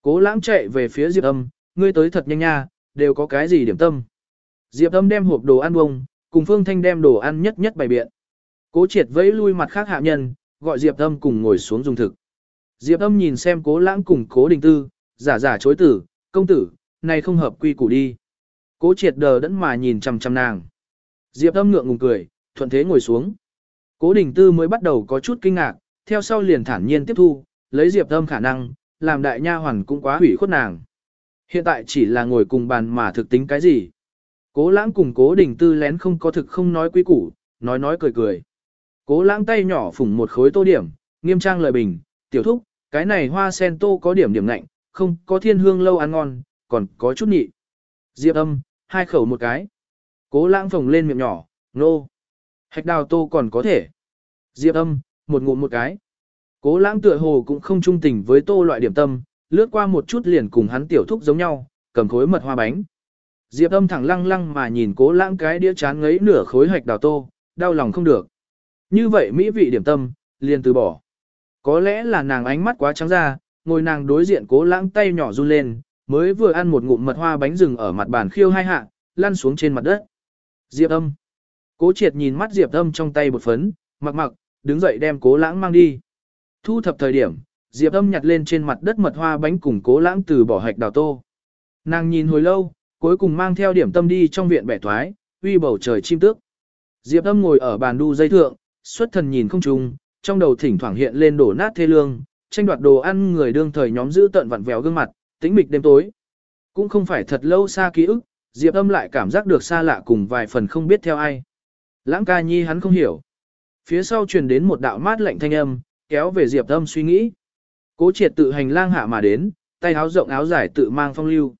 Cố lãng chạy về phía Diệp Âm, ngươi tới thật nhanh nha, đều có cái gì điểm tâm. Diệp Âm đem hộp đồ ăn bông, cùng Phương Thanh đem đồ ăn nhất nhất bày biện. Cố triệt vẫy lui mặt khác hạ nhân, gọi Diệp Âm cùng ngồi xuống dùng thực. Diệp Âm nhìn xem cố lãng cùng cố đình tư, giả giả chối tử, công tử, này không hợp quy củ đi. Cố triệt đờ đẫn mà nhìn chằm chằm nàng. Diệp Âm ngượng ngùng cười, thuận thế ngồi xuống. Cố đình tư mới bắt đầu có chút kinh ngạc, theo sau liền thản nhiên tiếp thu, lấy Diệp Âm khả năng, làm đại nha hoàn cũng quá hủy khuất nàng. Hiện tại chỉ là ngồi cùng bàn mà thực tính cái gì. Cố lãng cùng cố đình tư lén không có thực không nói quý củ, nói nói cười cười. Cố lãng tay nhỏ phủng một khối tô điểm, nghiêm trang lời bình, tiểu thúc, cái này hoa sen tô có điểm điểm lạnh, không có thiên hương lâu ăn ngon, còn có chút nhị. Diệp âm, hai khẩu một cái. Cố lãng phồng lên miệng nhỏ, nô. Hạch đào tô còn có thể. Diệp âm, một ngụm một cái. Cố lãng tựa hồ cũng không trung tình với tô loại điểm tâm, lướt qua một chút liền cùng hắn tiểu thúc giống nhau, cầm khối mật hoa bánh. Diệp âm thẳng lăng lăng mà nhìn cố lãng cái đĩa chán ngấy nửa khối hạch đào tô, đau lòng không được. Như vậy mỹ vị điểm tâm, liền từ bỏ. Có lẽ là nàng ánh mắt quá trắng ra, ngồi nàng đối diện cố lãng tay nhỏ run lên, mới vừa ăn một ngụm mật hoa bánh rừng ở mặt bàn khiêu hai hạ, lăn xuống trên mặt đất. Diệp âm. Cố triệt nhìn mắt Diệp âm trong tay bột phấn, mặc mặc, đứng dậy đem cố lãng mang đi. Thu thập thời điểm, Diệp âm nhặt lên trên mặt đất mật hoa bánh cùng cố lãng từ bỏ hạch đào tô. Nàng nhìn hồi lâu, cuối cùng mang theo điểm tâm đi trong viện bẻ thoái, uy bầu trời chim tước. Diệp âm ngồi ở bàn đu dây thượng, xuất thần nhìn không trùng, trong đầu thỉnh thoảng hiện lên đổ nát thê lương, tranh đoạt đồ ăn người đương thời nhóm giữ tận vặn vẹo gương mặt, tĩnh mịch đêm tối. Cũng không phải thật lâu xa ký ức, Diệp âm lại cảm giác được xa lạ cùng vài phần không biết theo ai. Lãng ca nhi hắn không hiểu. Phía sau truyền đến một đạo mát lạnh thanh âm, kéo về Diệp âm suy nghĩ. Cố triệt tự hành lang hạ mà đến, tay áo rộng áo dài tự mang phong lưu.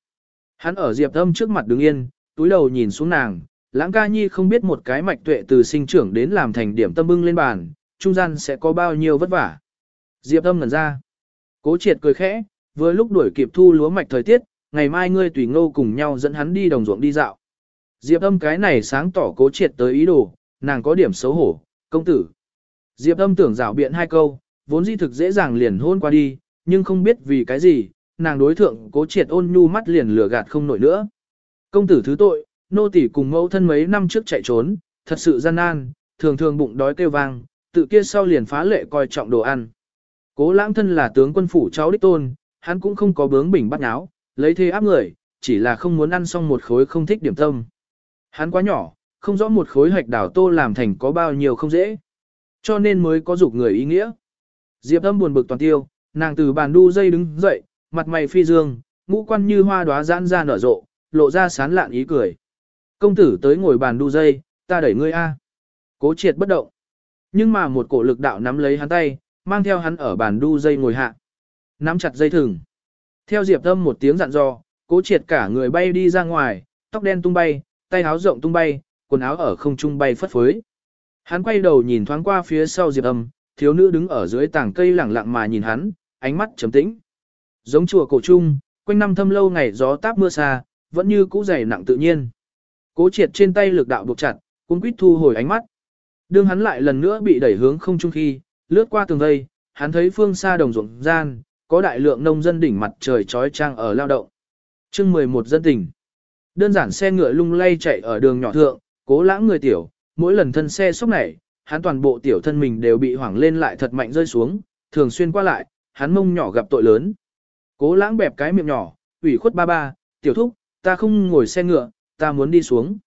Hắn ở Diệp âm trước mặt đứng yên, túi đầu nhìn xuống nàng, lãng ca nhi không biết một cái mạch tuệ từ sinh trưởng đến làm thành điểm tâm bưng lên bàn, trung gian sẽ có bao nhiêu vất vả. Diệp âm ngẩn ra. Cố triệt cười khẽ, vừa lúc đuổi kịp thu lúa mạch thời tiết, ngày mai ngươi tùy ngô cùng nhau dẫn hắn đi đồng ruộng đi dạo. Diệp âm cái này sáng tỏ cố triệt tới ý đồ, nàng có điểm xấu hổ, công tử. Diệp âm tưởng rảo biện hai câu, vốn di thực dễ dàng liền hôn qua đi, nhưng không biết vì cái gì, nàng đối thượng cố triệt ôn nhu mắt liền lửa gạt không nổi nữa. Công tử thứ tội, nô tỷ cùng mẫu thân mấy năm trước chạy trốn, thật sự gian nan, thường thường bụng đói kêu vang, tự kia sau liền phá lệ coi trọng đồ ăn. Cố lãng thân là tướng quân phủ cháu đích tôn, hắn cũng không có bướng bỉnh bắt náo, lấy thế áp người, chỉ là không muốn ăn xong một khối không thích điểm tâm. Hắn quá nhỏ, không rõ một khối hạch đảo tô làm thành có bao nhiêu không dễ. Cho nên mới có dục người ý nghĩa. Diệp âm buồn bực toàn tiêu, nàng từ bàn đu dây đứng dậy, mặt mày phi dương, ngũ quan như hoa đóa giãn ra nở rộ, lộ ra sán lạn ý cười. Công tử tới ngồi bàn đu dây, ta đẩy ngươi a. Cố triệt bất động. Nhưng mà một cổ lực đạo nắm lấy hắn tay, mang theo hắn ở bàn đu dây ngồi hạ. Nắm chặt dây thừng. Theo Diệp Tâm một tiếng dặn dò, cố triệt cả người bay đi ra ngoài, tóc đen tung bay, tay áo rộng tung bay, quần áo ở không trung bay phất phới. Hắn quay đầu nhìn thoáng qua phía sau Diệp Âm, thiếu nữ đứng ở dưới tảng cây lẳng lặng mà nhìn hắn, ánh mắt trầm tĩnh. Giống chùa cổ trung, quanh năm thâm lâu ngày gió táp mưa xa, vẫn như cũ dày nặng tự nhiên. Cố triệt trên tay lực đạo buộc chặt, cuốn quýt thu hồi ánh mắt. Đương hắn lại lần nữa bị đẩy hướng không trung khi, lướt qua tường vây, hắn thấy phương xa đồng ruộng gian, có đại lượng nông dân đỉnh mặt trời trói trang ở lao động. chương 11 dân tỉnh. Đơn giản xe ngựa lung lay chạy ở đường nhỏ thượng, cố lãng người tiểu, mỗi lần thân xe sốc nảy, hắn toàn bộ tiểu thân mình đều bị hoảng lên lại thật mạnh rơi xuống, thường xuyên qua lại, hắn mông nhỏ gặp tội lớn. Cố lãng bẹp cái miệng nhỏ, ủy khuất ba ba, tiểu thúc, ta không ngồi xe ngựa, ta muốn đi xuống.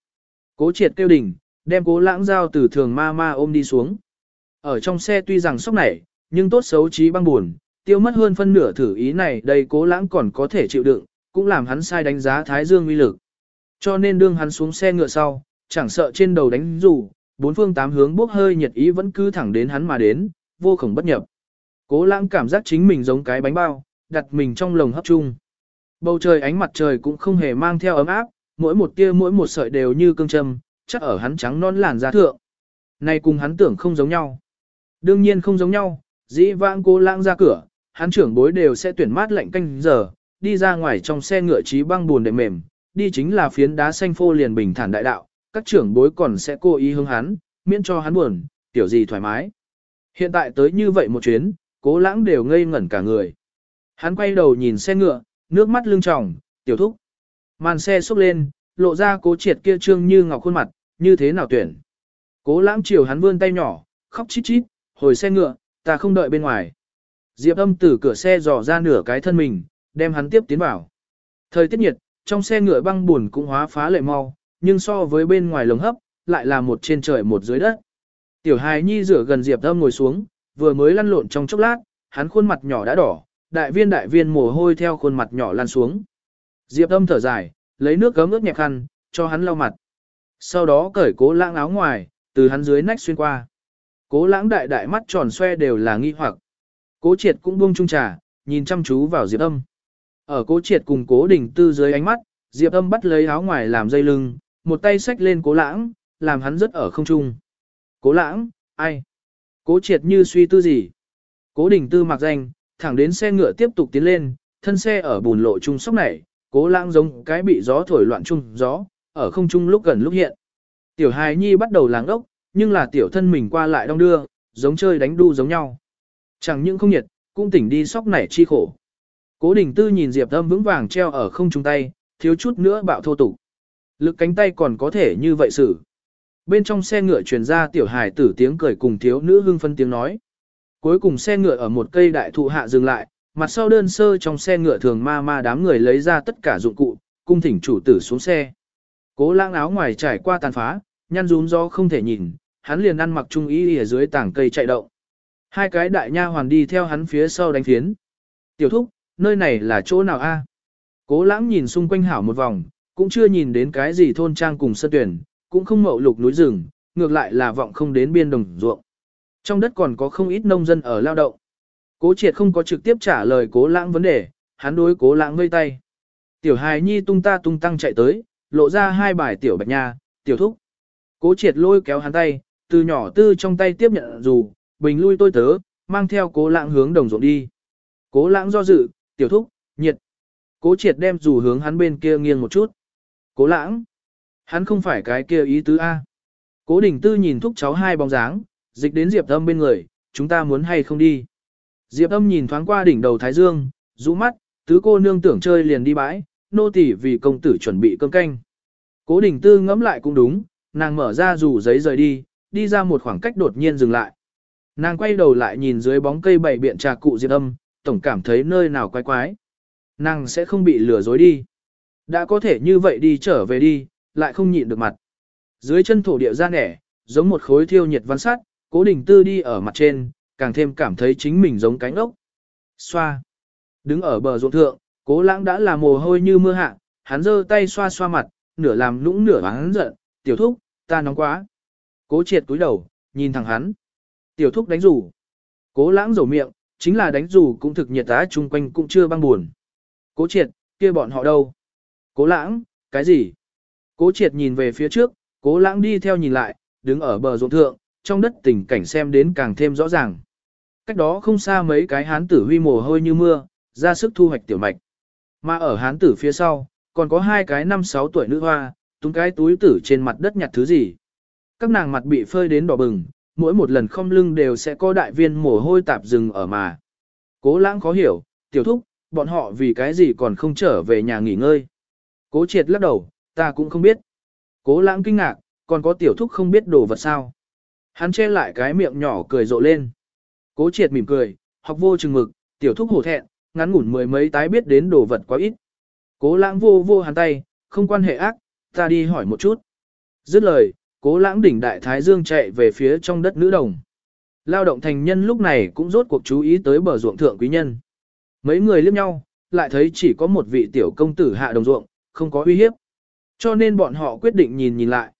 Cố triệt kêu đỉnh, đem cố lãng giao từ thường ma ma ôm đi xuống. Ở trong xe tuy rằng sốc nảy, nhưng tốt xấu trí băng buồn, tiêu mất hơn phân nửa thử ý này đây cố lãng còn có thể chịu đựng, cũng làm hắn sai đánh giá thái dương uy lực. Cho nên đương hắn xuống xe ngựa sau, chẳng sợ trên đầu đánh dù, bốn phương tám hướng bốc hơi nhiệt ý vẫn cứ thẳng đến hắn mà đến, vô khổng bất nhập. Cố lãng cảm giác chính mình giống cái bánh bao, đặt mình trong lồng hấp chung. Bầu trời ánh mặt trời cũng không hề mang theo ấm áp, mỗi một tia mỗi một sợi đều như cương châm, chắc ở hắn trắng non làn da thượng. Này cùng hắn tưởng không giống nhau. Đương nhiên không giống nhau, dĩ vãng cố lãng ra cửa, hắn trưởng bối đều sẽ tuyển mát lạnh canh giờ, đi ra ngoài trong xe ngựa trí băng buồn đệm mềm, đi chính là phiến đá xanh phô liền bình thản đại đạo, các trưởng bối còn sẽ cố ý hướng hắn, miễn cho hắn buồn, tiểu gì thoải mái. Hiện tại tới như vậy một chuyến, cố lãng đều ngây ngẩn cả người. Hắn quay đầu nhìn xe ngựa, nước mắt lưng tròng, tiểu thúc. Màn xe xúc lên, lộ ra cố triệt kia trương như ngọc khuôn mặt, như thế nào tuyển. Cố lãng chiều hắn vươn tay nhỏ, khóc chít chít, hồi xe ngựa, ta không đợi bên ngoài. Diệp âm từ cửa xe dò ra nửa cái thân mình, đem hắn tiếp tiến vào. Thời tiết nhiệt, trong xe ngựa băng buồn cũng hóa phá lệ mau, nhưng so với bên ngoài lồng hấp, lại là một trên trời một dưới đất. Tiểu hài nhi rửa gần Diệp âm ngồi xuống, vừa mới lăn lộn trong chốc lát, hắn khuôn mặt nhỏ đã đỏ, đại viên đại viên mồ hôi theo khuôn mặt nhỏ lan xuống. Diệp âm thở dài, lấy nước gấm ướt nhẹ khăn, cho hắn lau mặt. Sau đó cởi cố lãng áo ngoài, từ hắn dưới nách xuyên qua. Cố lãng đại đại mắt tròn xoe đều là nghi hoặc. Cố triệt cũng buông chung trà, nhìn chăm chú vào Diệp âm. Ở cố triệt cùng cố đỉnh tư dưới ánh mắt, Diệp âm bắt lấy áo ngoài làm dây lưng, một tay xách lên cố lãng, làm hắn rất ở không trung. Cố lãng, ai? Cố triệt như suy tư gì? Cố đỉnh tư mặc danh, thẳng đến xe ngựa tiếp tục tiến lên, thân xe ở bùn lộ trung sóc này, cố lãng giống cái bị gió thổi loạn trung gió, ở không trung lúc gần lúc hiện. Tiểu hài nhi bắt đầu làng ốc, nhưng là tiểu thân mình qua lại đong đưa, giống chơi đánh đu giống nhau. Chẳng những không nhiệt, cũng tỉnh đi sóc nảy chi khổ. Cố đình tư nhìn Diệp Âm vững vàng treo ở không trung tay, thiếu chút nữa bạo thô tục. Lực cánh tay còn có thể như vậy xử. Bên trong xe ngựa truyền ra tiểu hài tử tiếng cười cùng thiếu nữ hưng phân tiếng nói. Cuối cùng xe ngựa ở một cây đại thụ hạ dừng lại, mặt sau đơn sơ trong xe ngựa thường ma ma đám người lấy ra tất cả dụng cụ, cung thỉnh chủ tử xuống xe. Cố lãng áo ngoài trải qua tàn phá, nhăn rún do không thể nhìn, hắn liền ăn mặc trung ý ở dưới tảng cây chạy động. Hai cái đại nha hoàn đi theo hắn phía sau đánh phiến. Tiểu thúc, nơi này là chỗ nào a? Cố lãng nhìn xung quanh hảo một vòng, cũng chưa nhìn đến cái gì thôn trang cùng sân tuyển, cũng không mậu lục núi rừng, ngược lại là vọng không đến biên đồng ruộng. Trong đất còn có không ít nông dân ở lao động. Cố triệt không có trực tiếp trả lời cố lãng vấn đề, hắn đối cố lãng vây tay. Tiểu hài nhi tung ta tung tăng chạy tới, lộ ra hai bài tiểu bạch nha, tiểu thúc. Cố triệt lôi kéo hắn tay, từ nhỏ tư trong tay tiếp nhận dù, bình lui tôi tớ, mang theo cố lãng hướng đồng ruộng đi. Cố lãng do dự, tiểu thúc, nhiệt. Cố triệt đem dù hướng hắn bên kia nghiêng một chút. Cố lãng. Hắn không phải cái kia ý tứ A. Cố đình tư nhìn thúc cháu hai bóng dáng, dịch đến Diệp Âm bên người, chúng ta muốn hay không đi. Diệp Âm nhìn thoáng qua đỉnh đầu Thái Dương, rũ mắt, tứ cô nương tưởng chơi liền đi bãi, nô tỳ vì công tử chuẩn bị cơm canh. Cố đình tư ngẫm lại cũng đúng, nàng mở ra rủ giấy rời đi, đi ra một khoảng cách đột nhiên dừng lại. Nàng quay đầu lại nhìn dưới bóng cây bảy biện trà cụ Diệp Âm, tổng cảm thấy nơi nào quái quái. Nàng sẽ không bị lừa dối đi. Đã có thể như vậy đi trở về đi, lại không nhịn được mặt. Dưới chân thổ địa ra nẻ, giống một khối thiêu nhiệt văn sát, cố đình tư đi ở mặt trên, càng thêm cảm thấy chính mình giống cánh ốc. Xoa. Đứng ở bờ ruộng thượng, cố lãng đã là mồ hôi như mưa hạ, hắn giơ tay xoa xoa mặt, nửa làm nũng nửa hắn giận, tiểu thúc, ta nóng quá. Cố triệt túi đầu, nhìn thẳng hắn. Tiểu thúc đánh rủ. Cố lãng rổ miệng, chính là đánh rủ cũng thực nhiệt tá, chung quanh cũng chưa băng buồn. Cố triệt, kia bọn họ đâu? Cố lãng, cái gì? Cố triệt nhìn về phía trước, cố lãng đi theo nhìn lại, đứng ở bờ ruộng thượng, trong đất tình cảnh xem đến càng thêm rõ ràng. Cách đó không xa mấy cái hán tử huy mồ hôi như mưa, ra sức thu hoạch tiểu mạch. Mà ở hán tử phía sau, còn có hai cái năm sáu tuổi nữ hoa, tung cái túi tử trên mặt đất nhặt thứ gì. Các nàng mặt bị phơi đến đỏ bừng, mỗi một lần không lưng đều sẽ có đại viên mồ hôi tạp rừng ở mà. Cố lãng khó hiểu, tiểu thúc, bọn họ vì cái gì còn không trở về nhà nghỉ ngơi. Cố triệt lắc đầu, ta cũng không biết. Cố lãng kinh ngạc, còn có tiểu thúc không biết đồ vật sao. Hắn che lại cái miệng nhỏ cười rộ lên. Cố triệt mỉm cười, học vô chừng mực, tiểu thúc hổ thẹn, ngắn ngủn mười mấy tái biết đến đồ vật quá ít. Cố lãng vô vô hắn tay, không quan hệ ác, ta đi hỏi một chút. Dứt lời, cố lãng đỉnh đại thái dương chạy về phía trong đất nữ đồng. Lao động thành nhân lúc này cũng rốt cuộc chú ý tới bờ ruộng thượng quý nhân. Mấy người liếc nhau, lại thấy chỉ có một vị tiểu công tử hạ đồng ruộng, không có uy hiếp. Cho nên bọn họ quyết định nhìn nhìn lại.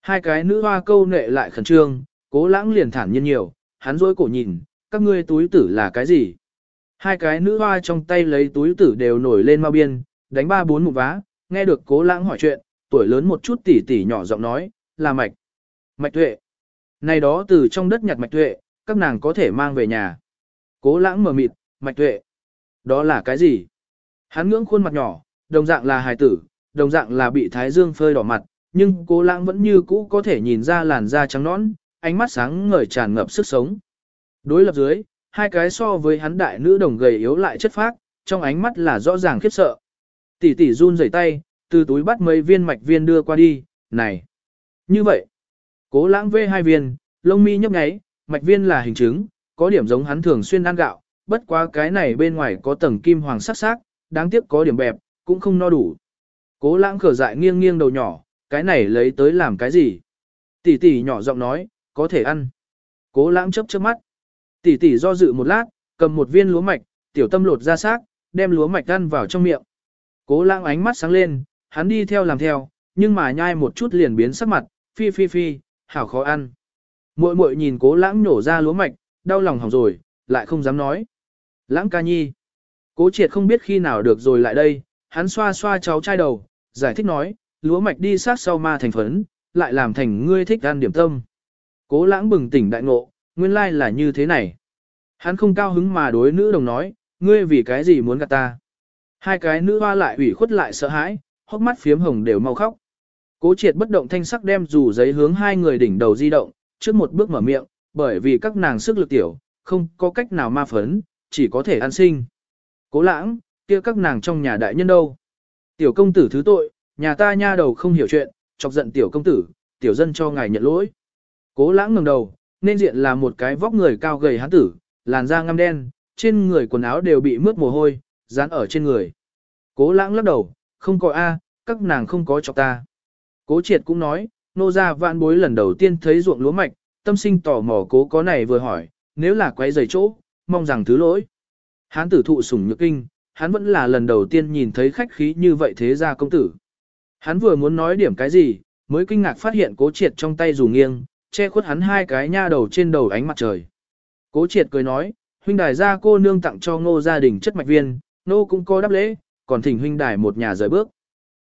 Hai cái nữ hoa câu nệ lại khẩn trương, cố lãng liền thản nhiên nhiều, hắn rối cổ nhìn, các ngươi túi tử là cái gì? Hai cái nữ hoa trong tay lấy túi tử đều nổi lên mau biên, đánh ba bốn một vá, nghe được cố lãng hỏi chuyện, tuổi lớn một chút tỉ tỉ nhỏ giọng nói, là mạch. Mạch tuệ. Này đó từ trong đất nhặt mạch tuệ, các nàng có thể mang về nhà. Cố lãng mở mịt, mạch tuệ. Đó là cái gì? Hắn ngưỡng khuôn mặt nhỏ, đồng dạng là hài tử, đồng dạng là bị thái dương phơi đỏ mặt, nhưng cố lãng vẫn như cũ có thể nhìn ra làn da trắng nõn, ánh mắt sáng ngời tràn ngập sức sống. Đối lập dưới, hai cái so với hắn đại nữ đồng gầy yếu lại chất phác, trong ánh mắt là rõ ràng khiếp sợ. Tỷ tỷ run rẩy tay, từ túi bắt mấy viên mạch viên đưa qua đi, này. Như vậy, cố lãng vê hai viên, lông mi nhấp nháy, mạch viên là hình chứng, có điểm giống hắn thường xuyên ăn gạo, bất quá cái này bên ngoài có tầng kim hoàng sắc sắc, đáng tiếc có điểm bẹp, cũng không no đủ. Cố lãng khở dại nghiêng nghiêng đầu nhỏ, cái này lấy tới làm cái gì? Tỷ tỷ nhỏ giọng nói, có thể ăn. Cố lãng chấp chớp mắt. Tỷ tỷ do dự một lát, cầm một viên lúa mạch, tiểu tâm lột ra xác, đem lúa mạch ăn vào trong miệng. Cố lãng ánh mắt sáng lên, hắn đi theo làm theo, nhưng mà nhai một chút liền biến sắc mặt, phi phi phi, hảo khó ăn. Muội muội nhìn cố lãng nhổ ra lúa mạch, đau lòng hỏng rồi, lại không dám nói. Lãng ca nhi. Cố triệt không biết khi nào được rồi lại đây, hắn xoa xoa cháu trai đầu, giải thích nói, lúa mạch đi sát sau ma thành phấn, lại làm thành ngươi thích ăn điểm tâm. Cố lãng bừng tỉnh đại ngộ, nguyên lai là như thế này. Hắn không cao hứng mà đối nữ đồng nói, ngươi vì cái gì muốn gạt ta. Hai cái nữ hoa lại ủy khuất lại sợ hãi, hốc mắt phiếm hồng đều mau khóc. Cố triệt bất động thanh sắc đem dù giấy hướng hai người đỉnh đầu di động, trước một bước mở miệng, bởi vì các nàng sức lực tiểu, không có cách nào ma phấn, chỉ có thể ăn sinh. Cố lãng, kia các nàng trong nhà đại nhân đâu? Tiểu công tử thứ tội, nhà ta nha đầu không hiểu chuyện, chọc giận tiểu công tử, tiểu dân cho ngài nhận lỗi. Cố lãng ngẩng đầu, nên diện là một cái vóc người cao gầy hán tử, làn da ngăm đen, trên người quần áo đều bị mướt mồ hôi, dán ở trên người. Cố lãng lắc đầu, không có A, các nàng không có chọc ta. Cố triệt cũng nói, nô gia vạn bối lần đầu tiên thấy ruộng lúa mạch, tâm sinh tò mò cố có này vừa hỏi, nếu là quấy giày chỗ, mong rằng thứ lỗi. Hán tử thụ sủng nhược kinh, hắn vẫn là lần đầu tiên nhìn thấy khách khí như vậy thế gia công tử. Hắn vừa muốn nói điểm cái gì, mới kinh ngạc phát hiện cố triệt trong tay dù nghiêng, che khuất hắn hai cái nha đầu trên đầu ánh mặt trời. Cố triệt cười nói, huynh đài gia cô nương tặng cho ngô gia đình chất mạch viên, nô cũng có đáp lễ, còn thỉnh huynh đài một nhà rời bước.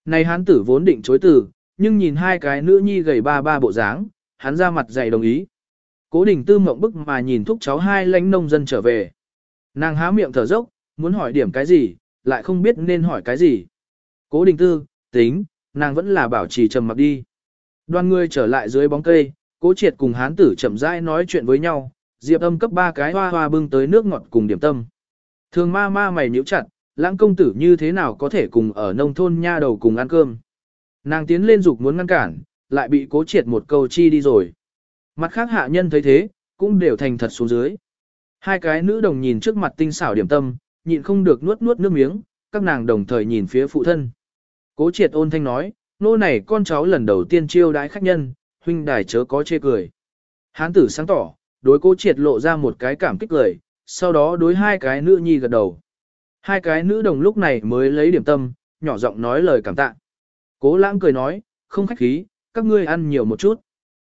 Này hắn tử vốn định chối từ, nhưng nhìn hai cái nữ nhi gầy ba ba bộ dáng, hắn ra mặt dày đồng ý. Cố đình tư mộng bức mà nhìn thúc cháu hai lãnh nông dân trở về. Nàng há miệng thở dốc, muốn hỏi điểm cái gì, lại không biết nên hỏi cái gì. Cố đình tư, tính, nàng vẫn là bảo trì trầm mặc đi. Đoàn người trở lại dưới bóng cây, cố triệt cùng hán tử chậm rãi nói chuyện với nhau, diệp âm cấp ba cái hoa hoa bưng tới nước ngọt cùng điểm tâm. Thường ma ma mày nhíu chặt, lãng công tử như thế nào có thể cùng ở nông thôn nha đầu cùng ăn cơm. Nàng tiến lên dục muốn ngăn cản, lại bị cố triệt một câu chi đi rồi. Mặt khác hạ nhân thấy thế, cũng đều thành thật xuống dưới. Hai cái nữ đồng nhìn trước mặt tinh xảo điểm tâm, nhịn không được nuốt nuốt nước miếng, các nàng đồng thời nhìn phía phụ thân. Cố triệt ôn thanh nói, nô này con cháu lần đầu tiên chiêu đãi khách nhân, huynh đài chớ có chê cười. Hán tử sáng tỏ, đối cố triệt lộ ra một cái cảm kích cười, sau đó đối hai cái nữ nhi gật đầu. Hai cái nữ đồng lúc này mới lấy điểm tâm, nhỏ giọng nói lời cảm tạ. Cố lãng cười nói, không khách khí, các ngươi ăn nhiều một chút.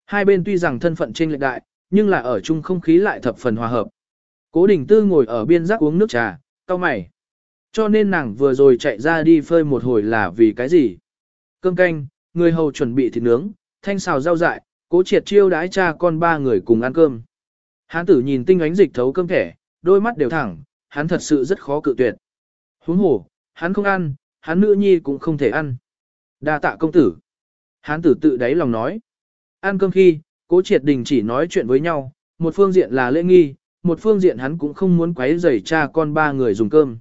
Hai bên tuy rằng thân phận trên lệch đại, nhưng là ở chung không khí lại thập phần hòa hợp. Cố đình tư ngồi ở biên giác uống nước trà, cau mày. Cho nên nàng vừa rồi chạy ra đi phơi một hồi là vì cái gì? Cơm canh, người hầu chuẩn bị thịt nướng, thanh xào rau dại, cố triệt chiêu đái cha con ba người cùng ăn cơm. Hán tử nhìn tinh ánh dịch thấu cơm thẻ, đôi mắt đều thẳng, hắn thật sự rất khó cự tuyệt. Huống hồ, hắn không ăn, hắn nữ nhi cũng không thể ăn. Đa tạ công tử. Hán tử tự đáy lòng nói. Ăn cơm khi, cố triệt đình chỉ nói chuyện với nhau, một phương diện là lễ nghi, một phương diện hắn cũng không muốn quấy rầy cha con ba người dùng cơm.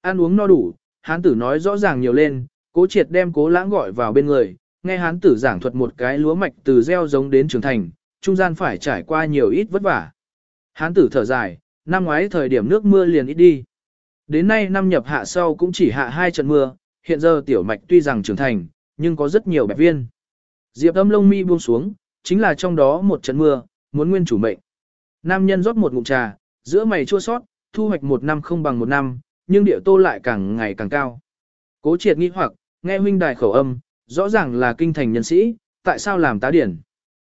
Ăn uống no đủ, hán tử nói rõ ràng nhiều lên, cố triệt đem cố lãng gọi vào bên người, nghe hán tử giảng thuật một cái lúa mạch từ gieo giống đến trưởng thành, trung gian phải trải qua nhiều ít vất vả. Hán tử thở dài, năm ngoái thời điểm nước mưa liền ít đi. Đến nay năm nhập hạ sau cũng chỉ hạ hai trận mưa, hiện giờ tiểu mạch tuy rằng trưởng thành, nhưng có rất nhiều bẹp viên. Diệp âm lông mi buông xuống, chính là trong đó một trận mưa, muốn nguyên chủ mệnh. Nam nhân rót một ngụm trà, giữa mày chua sót, thu hoạch một năm không bằng một năm, nhưng địa tô lại càng ngày càng cao. Cố triệt nghi hoặc, nghe huynh đài khẩu âm, rõ ràng là kinh thành nhân sĩ, tại sao làm tá điển.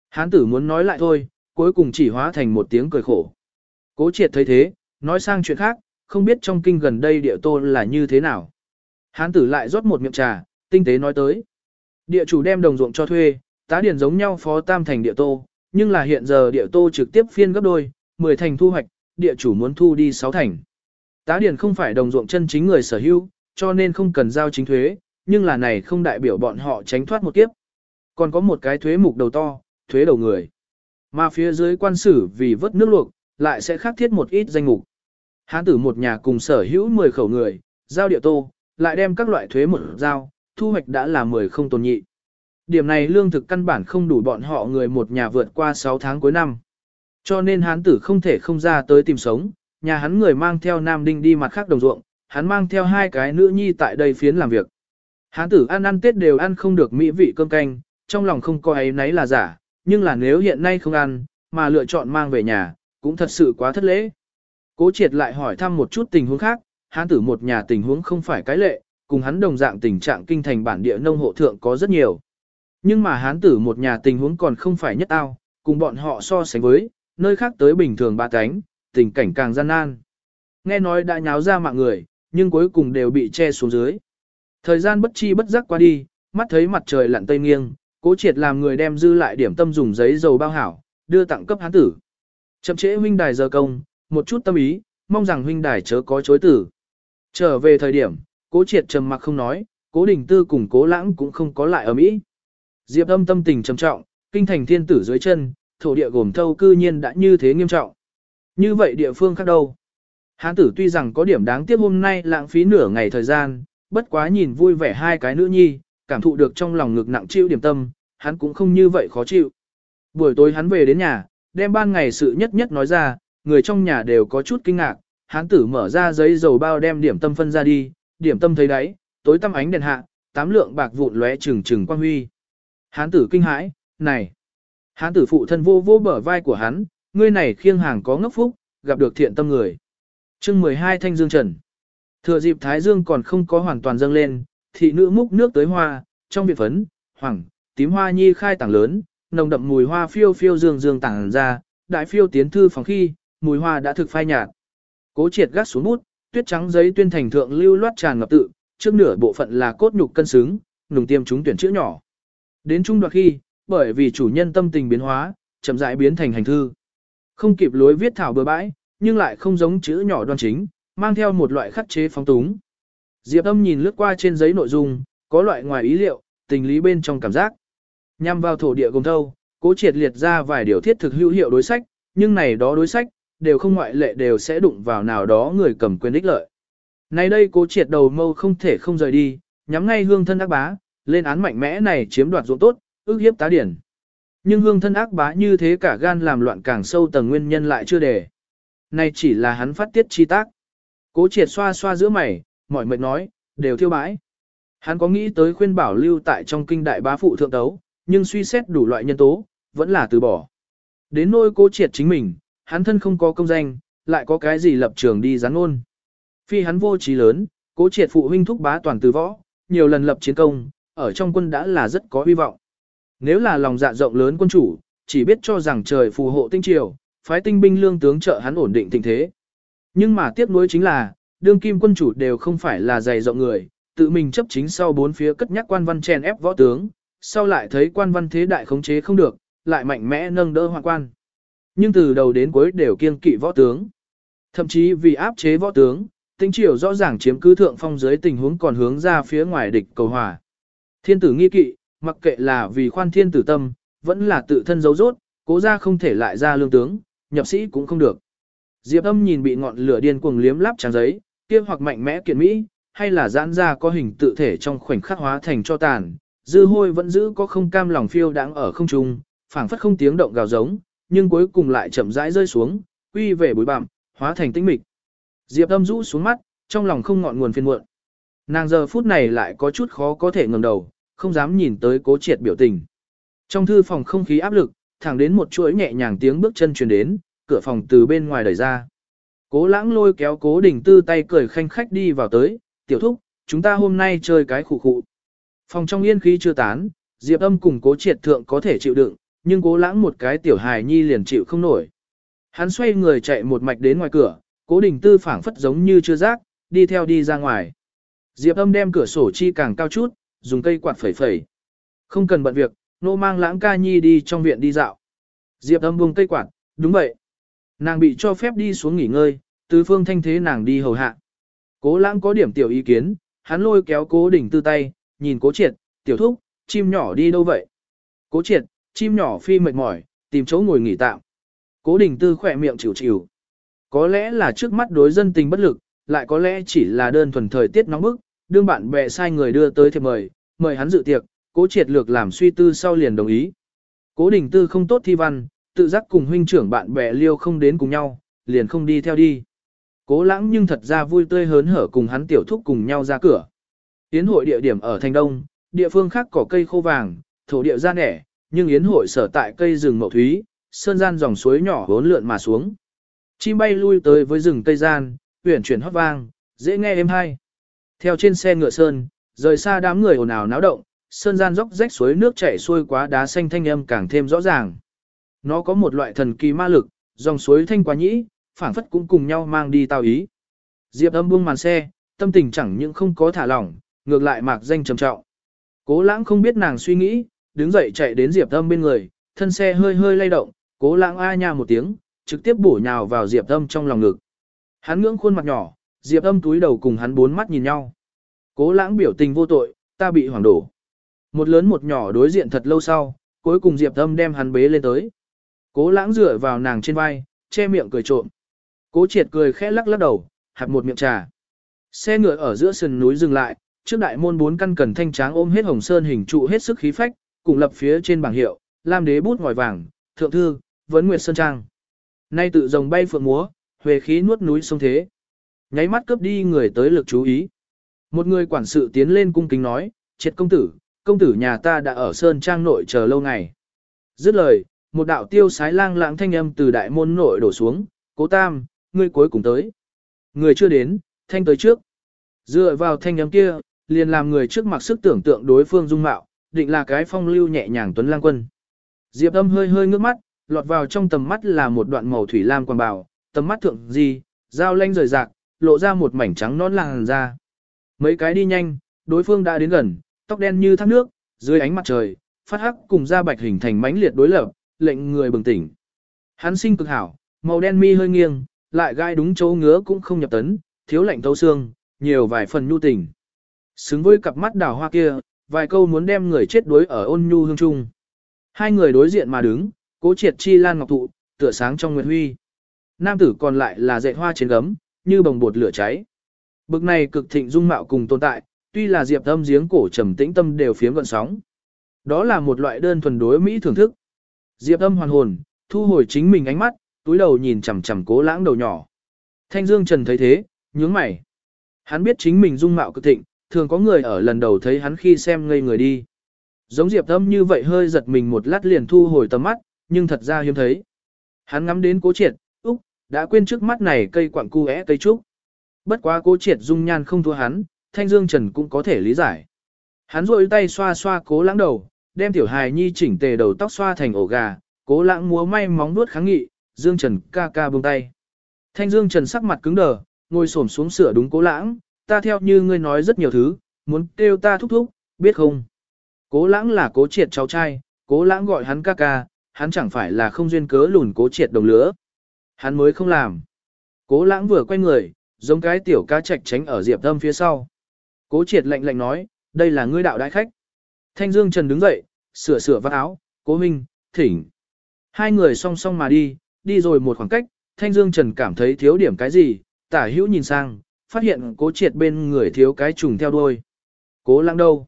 Hán tử muốn nói lại thôi, cuối cùng chỉ hóa thành một tiếng cười khổ. Cố triệt thấy thế, nói sang chuyện khác, không biết trong kinh gần đây địa tô là như thế nào. Hán tử lại rót một miệng trà, tinh tế nói tới. Địa chủ đem đồng ruộng cho thuê, tá điển giống nhau phó tam thành địa tô, nhưng là hiện giờ địa tô trực tiếp phiên gấp đôi, 10 thành thu hoạch, địa chủ muốn thu đi 6 thành. Tá điển không phải đồng ruộng chân chính người sở hữu, cho nên không cần giao chính thuế, nhưng là này không đại biểu bọn họ tránh thoát một kiếp. Còn có một cái thuế mục đầu to, thuế đầu người. Mà phía dưới quan sử vì vớt nước luộc, lại sẽ khắc thiết một ít danh mục. Hán tử một nhà cùng sở hữu 10 khẩu người, giao địa tô, lại đem các loại thuế một giao, thu hoạch đã là 10 không tồn nhị. Điểm này lương thực căn bản không đủ bọn họ người một nhà vượt qua 6 tháng cuối năm. Cho nên hán tử không thể không ra tới tìm sống, nhà hắn người mang theo Nam Đinh đi mặt khác đồng ruộng, hắn mang theo hai cái nữ nhi tại đây phiến làm việc. Hán tử ăn ăn tết đều ăn không được mỹ vị cơm canh, trong lòng không có ấy nấy là giả, nhưng là nếu hiện nay không ăn, mà lựa chọn mang về nhà, cũng thật sự quá thất lễ. Cố triệt lại hỏi thăm một chút tình huống khác, hán tử một nhà tình huống không phải cái lệ, cùng hắn đồng dạng tình trạng kinh thành bản địa nông hộ thượng có rất nhiều. Nhưng mà hán tử một nhà tình huống còn không phải nhất ao, cùng bọn họ so sánh với, nơi khác tới bình thường ba cánh, tình cảnh càng gian nan. Nghe nói đã nháo ra mạng người, nhưng cuối cùng đều bị che xuống dưới. Thời gian bất chi bất giác qua đi, mắt thấy mặt trời lặn tây nghiêng, cố triệt làm người đem dư lại điểm tâm dùng giấy dầu bao hảo, đưa tặng cấp hán tử. Chậm trễ huynh đài giờ công, một chút tâm ý, mong rằng huynh đài chớ có chối tử. Trở về thời điểm, cố triệt trầm mặc không nói, cố đình tư cùng cố lãng cũng không có lại ở mỹ. Diệp âm tâm tình trầm trọng, kinh thành thiên tử dưới chân, thổ địa gồm thâu cư nhiên đã như thế nghiêm trọng. Như vậy địa phương khác đâu? Hán tử tuy rằng có điểm đáng tiếc hôm nay lãng phí nửa ngày thời gian, bất quá nhìn vui vẻ hai cái nữ nhi, cảm thụ được trong lòng ngực nặng chịu điểm tâm, hắn cũng không như vậy khó chịu. Buổi tối hắn về đến nhà, đem ban ngày sự nhất nhất nói ra, người trong nhà đều có chút kinh ngạc, hắn tử mở ra giấy dầu bao đem điểm tâm phân ra đi, điểm tâm thấy đấy tối tăm ánh đèn hạ, tám lượng bạc vụn lóe trừng trừng quang huy. Hán tử kinh hãi, này, hán tử phụ thân vô vô bờ vai của hắn, ngươi này khiêng hàng có ngốc phúc, gặp được thiện tâm người. chương 12 Thanh Dương Trần Thừa dịp Thái Dương còn không có hoàn toàn dâng lên, thị nữ múc nước tới hoa, trong viện phấn, hoàng, tím hoa nhi khai tảng lớn, nồng đậm mùi hoa phiêu phiêu dương dương tảng ra, đại phiêu tiến thư phòng khi, mùi hoa đã thực phai nhạt. Cố triệt gắt xuống bút, tuyết trắng giấy tuyên thành thượng lưu loát tràn ngập tự, trước nửa bộ phận là cốt nhục cân xứng, nùng tiêm chúng tuyển chữ nhỏ. Đến trung đoạn khi, bởi vì chủ nhân tâm tình biến hóa, chậm rãi biến thành hành thư. Không kịp lối viết thảo bừa bãi, nhưng lại không giống chữ nhỏ đoan chính, mang theo một loại khắc chế phóng túng. Diệp âm nhìn lướt qua trên giấy nội dung, có loại ngoài ý liệu, tình lý bên trong cảm giác. Nhằm vào thổ địa gồm thâu, cố triệt liệt ra vài điều thiết thực hữu hiệu đối sách, nhưng này đó đối sách, đều không ngoại lệ đều sẽ đụng vào nào đó người cầm quyền ích lợi. Này đây cố triệt đầu mâu không thể không rời đi, nhắm ngay hương thân ác bá, lên án mạnh mẽ này chiếm đoạt ruộng tốt, ước hiếp tá điển. Nhưng hương thân ác bá như thế cả gan làm loạn càng sâu tầng nguyên nhân lại chưa để. Này chỉ là hắn phát tiết chi tác. Cố triệt xoa xoa giữa mày, mỏi mệt nói, đều thiêu bãi. Hắn có nghĩ tới khuyên bảo lưu tại trong kinh đại bá phụ thượng tấu, nhưng suy xét đủ loại nhân tố, vẫn là từ bỏ. Đến nôi cố triệt chính mình, hắn thân không có công danh, lại có cái gì lập trường đi gián ngôn. Phi hắn vô trí lớn, cố triệt phụ huynh thúc bá toàn từ võ, nhiều lần lập chiến công, ở trong quân đã là rất có hy vọng. Nếu là lòng dạ rộng lớn quân chủ, chỉ biết cho rằng trời phù hộ tinh triều, phái tinh binh lương tướng trợ hắn ổn định tình thế. Nhưng mà tiếc nuối chính là, đương kim quân chủ đều không phải là dày rộng người, tự mình chấp chính sau bốn phía cất nhắc quan văn chèn ép võ tướng, sau lại thấy quan văn thế đại khống chế không được, lại mạnh mẽ nâng đỡ hoàng quan. Nhưng từ đầu đến cuối đều kiên kỵ võ tướng. Thậm chí vì áp chế võ tướng, tinh triều rõ ràng chiếm cứ thượng phong dưới tình huống còn hướng ra phía ngoài địch cầu hòa. Thiên tử nghi kỵ, mặc kệ là vì khoan thiên tử tâm, vẫn là tự thân giấu rốt, cố ra không thể lại ra lương tướng, nhập sĩ cũng không được. Diệp âm nhìn bị ngọn lửa điên cuồng liếm láp trang giấy, kia hoặc mạnh mẽ kiện mỹ, hay là giãn ra có hình tự thể trong khoảnh khắc hóa thành cho tàn, dư hôi vẫn giữ có không cam lòng phiêu đáng ở không trung, phảng phất không tiếng động gào giống, nhưng cuối cùng lại chậm rãi rơi xuống, quy về bụi bặm, hóa thành tĩnh mịch. Diệp âm rũ xuống mắt, trong lòng không ngọn nguồn phiền muộn. Nàng giờ phút này lại có chút khó có thể ngẩng đầu, không dám nhìn tới cố triệt biểu tình. Trong thư phòng không khí áp lực, thẳng đến một chuỗi nhẹ nhàng tiếng bước chân truyền đến, cửa phòng từ bên ngoài đẩy ra. Cố lãng lôi kéo cố đình tư tay cười khanh khách đi vào tới, tiểu thúc, chúng ta hôm nay chơi cái khủ khụ. Phòng trong yên khí chưa tán, diệp âm cùng cố triệt thượng có thể chịu đựng, nhưng cố lãng một cái tiểu hài nhi liền chịu không nổi. Hắn xoay người chạy một mạch đến ngoài cửa, cố đình tư phảng phất giống như chưa giác, đi theo đi ra ngoài. Diệp âm đem cửa sổ chi càng cao chút, dùng cây quạt phẩy phẩy. Không cần bận việc, nô mang lãng ca nhi đi trong viện đi dạo. Diệp âm buông cây quạt, đúng vậy. Nàng bị cho phép đi xuống nghỉ ngơi, tứ phương thanh thế nàng đi hầu hạ. Cố lãng có điểm tiểu ý kiến, hắn lôi kéo cố đỉnh tư tay, nhìn cố triệt, tiểu thúc, chim nhỏ đi đâu vậy? Cố triệt, chim nhỏ phi mệt mỏi, tìm chỗ ngồi nghỉ tạm. Cố đỉnh tư khỏe miệng chịu chịu. Có lẽ là trước mắt đối dân tình bất lực, lại có lẽ chỉ là đơn thuần thời tiết nóng bức, đương bạn bè sai người đưa tới thiệp mời, mời hắn dự tiệc, cố triệt lược làm suy tư sau liền đồng ý. Cố đỉnh tư không tốt thi văn, tự giác cùng huynh trưởng bạn bè liêu không đến cùng nhau, liền không đi theo đi. Cố lãng nhưng thật ra vui tươi hớn hở cùng hắn tiểu thúc cùng nhau ra cửa. Yến hội địa điểm ở Thành Đông, địa phương khác có cây khô vàng, thổ địa ra nẻ, nhưng yến hội sở tại cây rừng mậu thúy, sơn gian dòng suối nhỏ hốn lượn mà xuống. Chim bay lui tới với rừng cây gian, uyển chuyển hót vang, dễ nghe êm hay. Theo trên xe ngựa sơn, rời xa đám người ồn ào náo động, sơn gian dốc rách suối nước chảy xuôi quá đá xanh thanh âm càng thêm rõ ràng. Nó có một loại thần kỳ ma lực, dòng suối thanh quá nhĩ, phảng phất cũng cùng nhau mang đi tao ý. Diệp âm buông màn xe, tâm tình chẳng những không có thả lỏng, ngược lại mạc danh trầm trọng. Cố lãng không biết nàng suy nghĩ, đứng dậy chạy đến Diệp âm bên người, thân xe hơi hơi lay động, cố lãng a nha một tiếng, trực tiếp bổ nhào vào Diệp âm trong lòng ngực. Hắn ngưỡng khuôn mặt nhỏ, Diệp âm túi đầu cùng hắn bốn mắt nhìn nhau. Cố lãng biểu tình vô tội, ta bị hoảng đổ. Một lớn một nhỏ đối diện thật lâu sau, cuối cùng Diệp âm đem hắn bế lên tới. Cố lãng dựa vào nàng trên vai, che miệng cười trộm. Cố triệt cười khẽ lắc lắc đầu, hạt một miệng trà. Xe ngựa ở giữa sườn núi dừng lại, trước đại môn bốn căn cần thanh tráng ôm hết hồng sơn hình trụ hết sức khí phách, cùng lập phía trên bảng hiệu, lam đế bút ngòi vàng, thượng thư, vấn nguyệt sơn trang. Nay tự rồng bay phượng múa, huề khí nuốt núi sông thế. Nháy mắt cướp đi người tới lực chú ý. Một người quản sự tiến lên cung kính nói, triệt công tử, công tử nhà ta đã ở sơn trang nội chờ lâu ngày. Dứt lời, một đạo tiêu sái lang lãng thanh âm từ đại môn nội đổ xuống, cố tam, ngươi cuối cùng tới. Người chưa đến, thanh tới trước. Dựa vào thanh âm kia, liền làm người trước mặc sức tưởng tượng đối phương dung mạo, định là cái phong lưu nhẹ nhàng tuấn lang quân. Diệp âm hơi hơi ngước mắt, lọt vào trong tầm mắt là một đoạn màu thủy lam quang bào, tầm mắt thượng gì, dao lanh rời rạc, lộ ra một mảnh trắng non làng ra. Mấy cái đi nhanh, đối phương đã đến gần, tóc đen như thác nước, dưới ánh mặt trời, phát hắc cùng da bạch hình thành mãnh liệt đối lập, lệnh người bừng tỉnh. Hắn sinh cực hảo, màu đen mi hơi nghiêng, lại gai đúng chỗ ngứa cũng không nhập tấn, thiếu lạnh thấu xương, nhiều vài phần nhu tình. Xứng với cặp mắt đào hoa kia, vài câu muốn đem người chết đuối ở ôn nhu hương trung. Hai người đối diện mà đứng, cố triệt chi lan ngọc thụ, tựa sáng trong nguyệt huy. Nam tử còn lại là dạy hoa trên gấm, như bồng bột lửa cháy. Bực này cực thịnh dung mạo cùng tồn tại, tuy là diệp tâm giếng cổ trầm tĩnh tâm đều phiếm gọn sóng. Đó là một loại đơn thuần đối Mỹ thưởng thức. Diệp âm hoàn hồn, thu hồi chính mình ánh mắt, túi đầu nhìn chằm chằm cố lãng đầu nhỏ. Thanh Dương Trần thấy thế, nhướng mày. Hắn biết chính mình dung mạo cực thịnh, thường có người ở lần đầu thấy hắn khi xem ngây người đi. Giống Diệp Âm như vậy hơi giật mình một lát liền thu hồi tầm mắt, nhưng thật ra hiếm thấy. Hắn ngắm đến cố triệt, úc, đã quên trước mắt này cây quặng cu é cây trúc. Bất quá cố triệt dung nhan không thua hắn, Thanh Dương Trần cũng có thể lý giải. Hắn rôi tay xoa xoa cố lãng đầu, đem tiểu hài nhi chỉnh tề đầu tóc xoa thành ổ gà, cố lãng múa may móng nuốt kháng nghị, Dương Trần ca ca buông tay. Thanh Dương Trần sắc mặt cứng đờ, ngồi xổm xuống sửa đúng cố lãng, ta theo như ngươi nói rất nhiều thứ, muốn kêu ta thúc thúc, biết không? Cố lãng là cố triệt cháu trai, cố lãng gọi hắn ca ca, hắn chẳng phải là không duyên cớ lùn cố triệt đồng lứa. Hắn mới không làm. Cố lãng vừa quay người, giống cái tiểu cá chạch tránh ở diệp tâm phía sau. Cố triệt lạnh lạnh nói, đây là ngươi đạo đại khách. Thanh Dương Trần đứng dậy, sửa sửa vắt áo, cố minh, thỉnh. Hai người song song mà đi, đi rồi một khoảng cách, Thanh Dương Trần cảm thấy thiếu điểm cái gì, tả hữu nhìn sang, phát hiện cố triệt bên người thiếu cái trùng theo đuôi. Cố lãng đâu?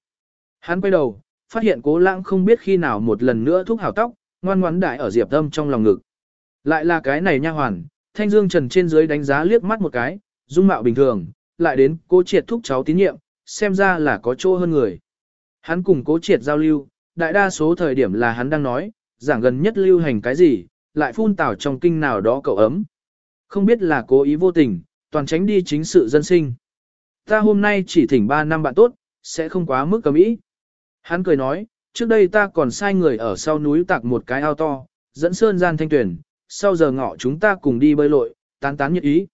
Hắn quay đầu, phát hiện cố lãng không biết khi nào một lần nữa thúc hào tóc, ngoan ngoãn đại ở diệp âm trong lòng ngực. Lại là cái này nha hoàn, Thanh Dương Trần trên dưới đánh giá liếc mắt một cái, dung mạo bình thường, lại đến cố triệt thúc cháu tín nhiệm, xem ra là có chỗ hơn người. Hắn cùng cố triệt giao lưu, đại đa số thời điểm là hắn đang nói, giảng gần nhất lưu hành cái gì, lại phun tảo trong kinh nào đó cậu ấm. Không biết là cố ý vô tình, toàn tránh đi chính sự dân sinh. Ta hôm nay chỉ thỉnh 3 năm bạn tốt, sẽ không quá mức cầm ý. Hắn cười nói, trước đây ta còn sai người ở sau núi tạc một cái ao to, dẫn sơn gian thanh tuyển, sau giờ ngọ chúng ta cùng đi bơi lội, tán tán nhiệt ý.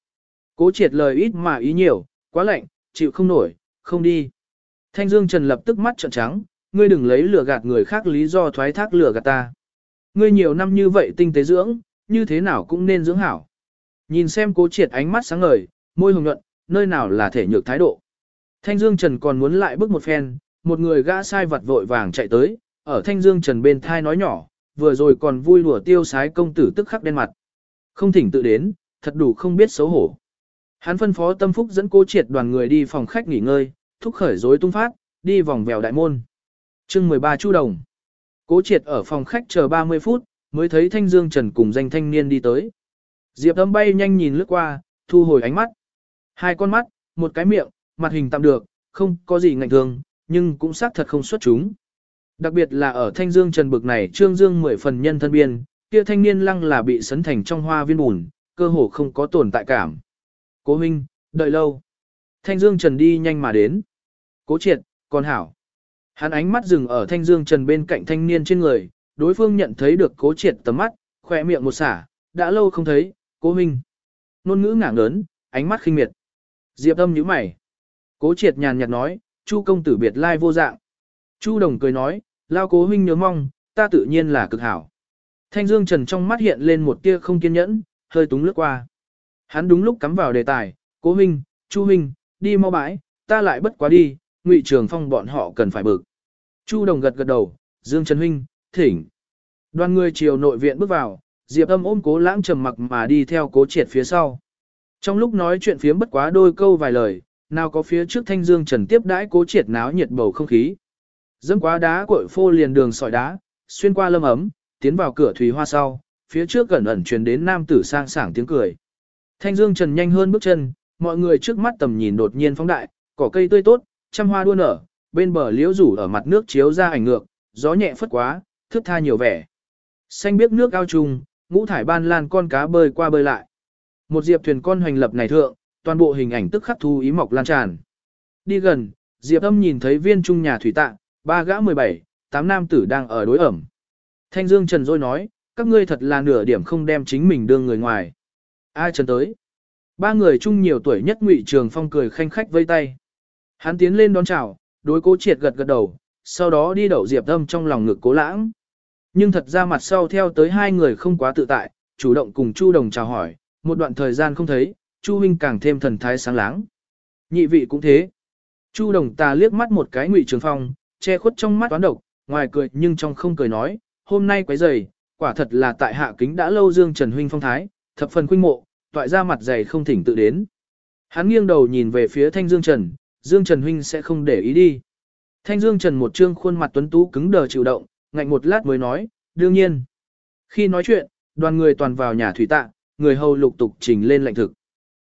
Cố triệt lời ít mà ý nhiều, quá lạnh, chịu không nổi, không đi. Thanh Dương Trần lập tức mắt trợn trắng, ngươi đừng lấy lừa gạt người khác lý do thoái thác lừa gạt ta. Ngươi nhiều năm như vậy tinh tế dưỡng, như thế nào cũng nên dưỡng hảo. Nhìn xem cố triệt ánh mắt sáng ngời, môi hồng nhuận, nơi nào là thể nhược thái độ. Thanh Dương Trần còn muốn lại bước một phen, một người gã sai vật vội vàng chạy tới, ở Thanh Dương Trần bên thai nói nhỏ, vừa rồi còn vui lùa tiêu sái công tử tức khắc đen mặt. Không thỉnh tự đến, thật đủ không biết xấu hổ. Hắn phân phó tâm phúc dẫn cố triệt đoàn người đi phòng khách nghỉ ngơi, thúc khởi rối tung phát, đi vòng vèo đại môn. chương 13 Chu Đồng. Cố triệt ở phòng khách chờ 30 phút, mới thấy Thanh Dương Trần cùng danh thanh niên đi tới. Diệp âm bay nhanh nhìn lướt qua, thu hồi ánh mắt. Hai con mắt, một cái miệng, mặt hình tạm được, không có gì ngạnh thường, nhưng cũng xác thật không xuất chúng. Đặc biệt là ở Thanh Dương Trần bực này trương dương mười phần nhân thân biên, kia thanh niên lăng là bị sấn thành trong hoa viên bùn, cơ hồ không có tồn tại cảm. Cố Minh, đợi lâu. Thanh Dương Trần đi nhanh mà đến. Cố triệt, còn hảo. Hắn ánh mắt dừng ở Thanh Dương Trần bên cạnh thanh niên trên người, đối phương nhận thấy được cố triệt tầm mắt, khỏe miệng một xả, đã lâu không thấy, cố Minh. Nôn ngữ ngảng lớn, ánh mắt khinh miệt. Diệp âm nhíu mày. Cố triệt nhàn nhạt nói, Chu công tử biệt lai vô dạng. Chu đồng cười nói, lao cố huynh nhớ mong, ta tự nhiên là cực hảo. Thanh Dương Trần trong mắt hiện lên một tia không kiên nhẫn, hơi túng lướt qua. Hắn đúng lúc cắm vào đề tài, cố huynh, chu huynh, đi mau bãi, ta lại bất quá đi, ngụy trường phong bọn họ cần phải bực. Chu đồng gật gật đầu, Dương Trần huynh, thỉnh. Đoàn người chiều nội viện bước vào, Diệp âm ôm cố lãng trầm mặc mà đi theo cố triệt phía sau. Trong lúc nói chuyện phiếm bất quá đôi câu vài lời, nào có phía trước thanh dương trần tiếp đãi cố triệt náo nhiệt bầu không khí. Dẫm quá đá cội phô liền đường sỏi đá, xuyên qua lâm ấm, tiến vào cửa thủy hoa sau, phía trước gần ẩn truyền đến nam tử sang sảng tiếng cười. Thanh dương trần nhanh hơn bước chân, mọi người trước mắt tầm nhìn đột nhiên phóng đại, cỏ cây tươi tốt, trăm hoa đua nở, bên bờ liễu rủ ở mặt nước chiếu ra ảnh ngược, gió nhẹ phất quá, thước tha nhiều vẻ. Xanh biếc nước ao trùng, ngũ thải ban lan con cá bơi qua bơi lại. Một diệp thuyền con hoành lập này thượng, toàn bộ hình ảnh tức khắc thu ý mọc lan tràn. Đi gần, diệp âm nhìn thấy viên trung nhà thủy tạ, ba gã 17, tám nam tử đang ở đối ẩm. Thanh Dương Trần rồi nói, các ngươi thật là nửa điểm không đem chính mình đưa người ngoài. Ai Trần tới? Ba người chung nhiều tuổi nhất Ngụy Trường Phong cười khanh khách vây tay. Hắn tiến lên đón chào, đối cố triệt gật gật đầu, sau đó đi đậu diệp âm trong lòng ngực cố lãng. Nhưng thật ra mặt sau theo tới hai người không quá tự tại, chủ động cùng Chu Đồng chào hỏi, một đoạn thời gian không thấy, Chu huynh càng thêm thần thái sáng láng. Nhị vị cũng thế. Chu Đồng ta liếc mắt một cái Ngụy Trường Phong, che khuất trong mắt toán độc, ngoài cười nhưng trong không cười nói, hôm nay quấy rầy, quả thật là tại hạ kính đã lâu Dương Trần huynh phong thái, thập phần khuynh mộ, toại ra mặt dày không thỉnh tự đến. Hắn nghiêng đầu nhìn về phía Thanh Dương Trần, Dương Trần huynh sẽ không để ý đi. Thanh Dương Trần một trương khuôn mặt tuấn tú cứng đờ chịu động, ngạnh một lát mới nói, đương nhiên. Khi nói chuyện, đoàn người toàn vào nhà thủy tạ, người hầu lục tục trình lên lệnh thực.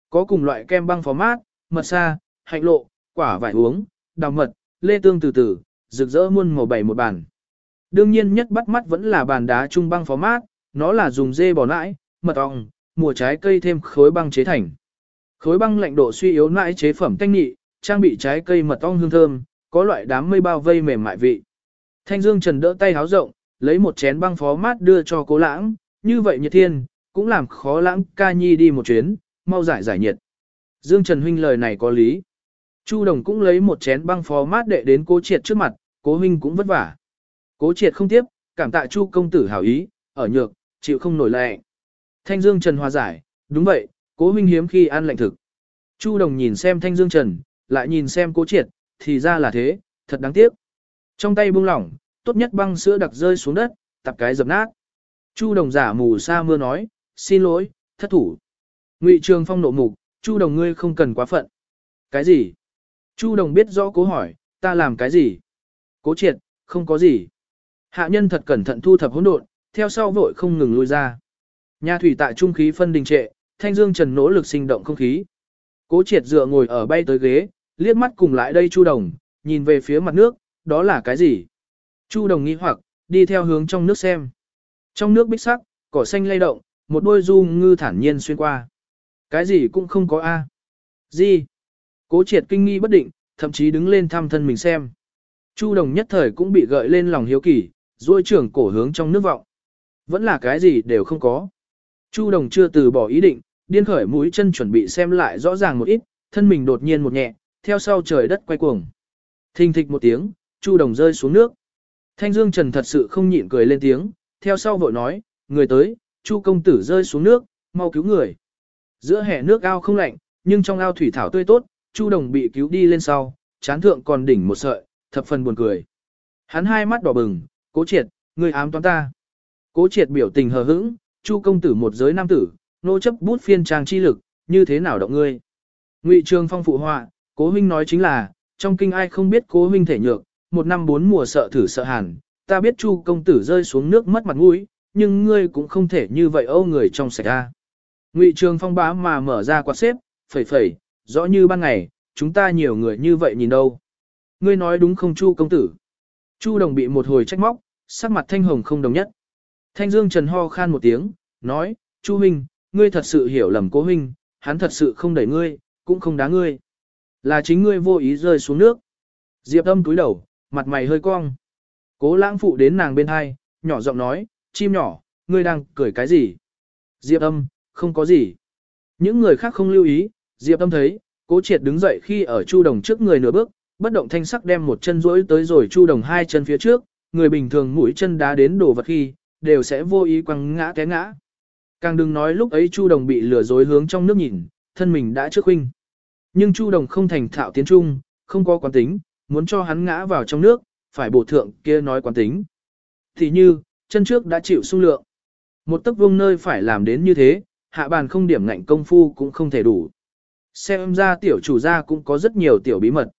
Có cùng loại kem băng phó mát, mật sa, hạnh lộ, quả vải uống, đào mật, lê tương từ từ, rực rỡ muôn màu bảy một bàn. Đương nhiên nhất bắt mắt vẫn là bàn đá trung băng phó mát, nó là dùng dê bò nãi, mật ong, mùa trái cây thêm khối băng chế thành. Khối băng lạnh độ suy yếu nãi chế phẩm thanh nhị, trang bị trái cây mật ong hương thơm, có loại đám mây bao vây mềm mại vị. Thanh Dương Trần đỡ tay háo rộng, lấy một chén băng phó mát đưa cho cố lãng, như vậy nhiệt thiên, cũng làm khó lãng ca nhi đi một chuyến, mau giải giải nhiệt. Dương Trần huynh lời này có lý. Chu Đồng cũng lấy một chén băng phó mát đệ đến cố triệt trước mặt, cố huynh cũng vất vả. Cố triệt không tiếp, cảm tạ Chu công tử hảo ý, ở nhược, chịu không nổi lệ. Thanh Dương Trần hòa giải, đúng vậy, cố huynh hiếm khi ăn lạnh thực. Chu Đồng nhìn xem Thanh Dương Trần, lại nhìn xem cố triệt, thì ra là thế, thật đáng tiếc. Trong tay buông lỏng, tốt nhất băng sữa đặc rơi xuống đất, tập cái dập nát. Chu đồng giả mù sa mưa nói, xin lỗi, thất thủ. Ngụy Trường Phong nộ mục, Chu đồng ngươi không cần quá phận. Cái gì? Chu đồng biết rõ cố hỏi, ta làm cái gì? Cố triệt, không có gì. Hạ nhân thật cẩn thận thu thập hỗn độn, theo sau vội không ngừng lui ra. Nhà thủy tại trung khí phân đình trệ, thanh dương trần nỗ lực sinh động không khí. Cố triệt dựa ngồi ở bay tới ghế, liếc mắt cùng lại đây Chu Đồng, nhìn về phía mặt nước, đó là cái gì? Chu Đồng nghi hoặc, đi theo hướng trong nước xem. Trong nước bích sắc, cỏ xanh lay động, một đôi du ngư thản nhiên xuyên qua. Cái gì cũng không có a. Gì? Cố triệt kinh nghi bất định, thậm chí đứng lên thăm thân mình xem. Chu đồng nhất thời cũng bị gợi lên lòng hiếu kỳ, duỗi trưởng cổ hướng trong nước vọng. Vẫn là cái gì đều không có. Chu đồng chưa từ bỏ ý định, điên khởi mũi chân chuẩn bị xem lại rõ ràng một ít, thân mình đột nhiên một nhẹ, theo sau trời đất quay cuồng. Thình thịch một tiếng, Chu đồng rơi xuống nước. Thanh Dương Trần thật sự không nhịn cười lên tiếng, theo sau vội nói, người tới, Chu công tử rơi xuống nước, mau cứu người. Giữa hè nước ao không lạnh, nhưng trong ao thủy thảo tươi tốt, Chu đồng bị cứu đi lên sau, chán thượng còn đỉnh một sợi, thập phần buồn cười. Hắn hai mắt đỏ bừng, cố triệt, người ám toán ta. Cố triệt biểu tình hờ hững, Chu công tử một giới nam tử, nô chấp bút phiên trang chi lực, như thế nào động ngươi. Ngụy Trường Phong phụ họa, cố huynh nói chính là, trong kinh ai không biết cố huynh thể nhược, một năm bốn mùa sợ thử sợ hàn, ta biết Chu công tử rơi xuống nước mất mặt mũi, nhưng ngươi cũng không thể như vậy âu người trong sạch ra. Ngụy Trường Phong bá mà mở ra quạt xếp, phẩy phẩy, rõ như ban ngày, chúng ta nhiều người như vậy nhìn đâu. Ngươi nói đúng không Chu công tử? Chu đồng bị một hồi trách móc, sắc mặt thanh hồng không đồng nhất. Thanh Dương Trần ho khan một tiếng, nói, Chu huynh, ngươi thật sự hiểu lầm cố huynh, hắn thật sự không đẩy ngươi, cũng không đá ngươi. Là chính ngươi vô ý rơi xuống nước. Diệp âm túi đầu, mặt mày hơi cong. Cố lãng phụ đến nàng bên hai, nhỏ giọng nói, chim nhỏ, ngươi đang cười cái gì? Diệp âm, không có gì. Những người khác không lưu ý, Diệp âm thấy, cố triệt đứng dậy khi ở Chu Đồng trước người nửa bước, bất động thanh sắc đem một chân rỗi tới rồi Chu Đồng hai chân phía trước, người bình thường mũi chân đá đến đổ vật khi, đều sẽ vô ý quăng ngã té ngã. Càng đừng nói lúc ấy Chu Đồng bị lừa dối hướng trong nước nhìn, thân mình đã trước huynh. Nhưng Chu Đồng không thành thạo tiến trung, không có quán tính, muốn cho hắn ngã vào trong nước, phải bổ thượng kia nói quán tính. Thì như, chân trước đã chịu sung lượng. Một tấc vuông nơi phải làm đến như thế, hạ bàn không điểm ngạnh công phu cũng không thể đủ. Xem ra tiểu chủ gia cũng có rất nhiều tiểu bí mật.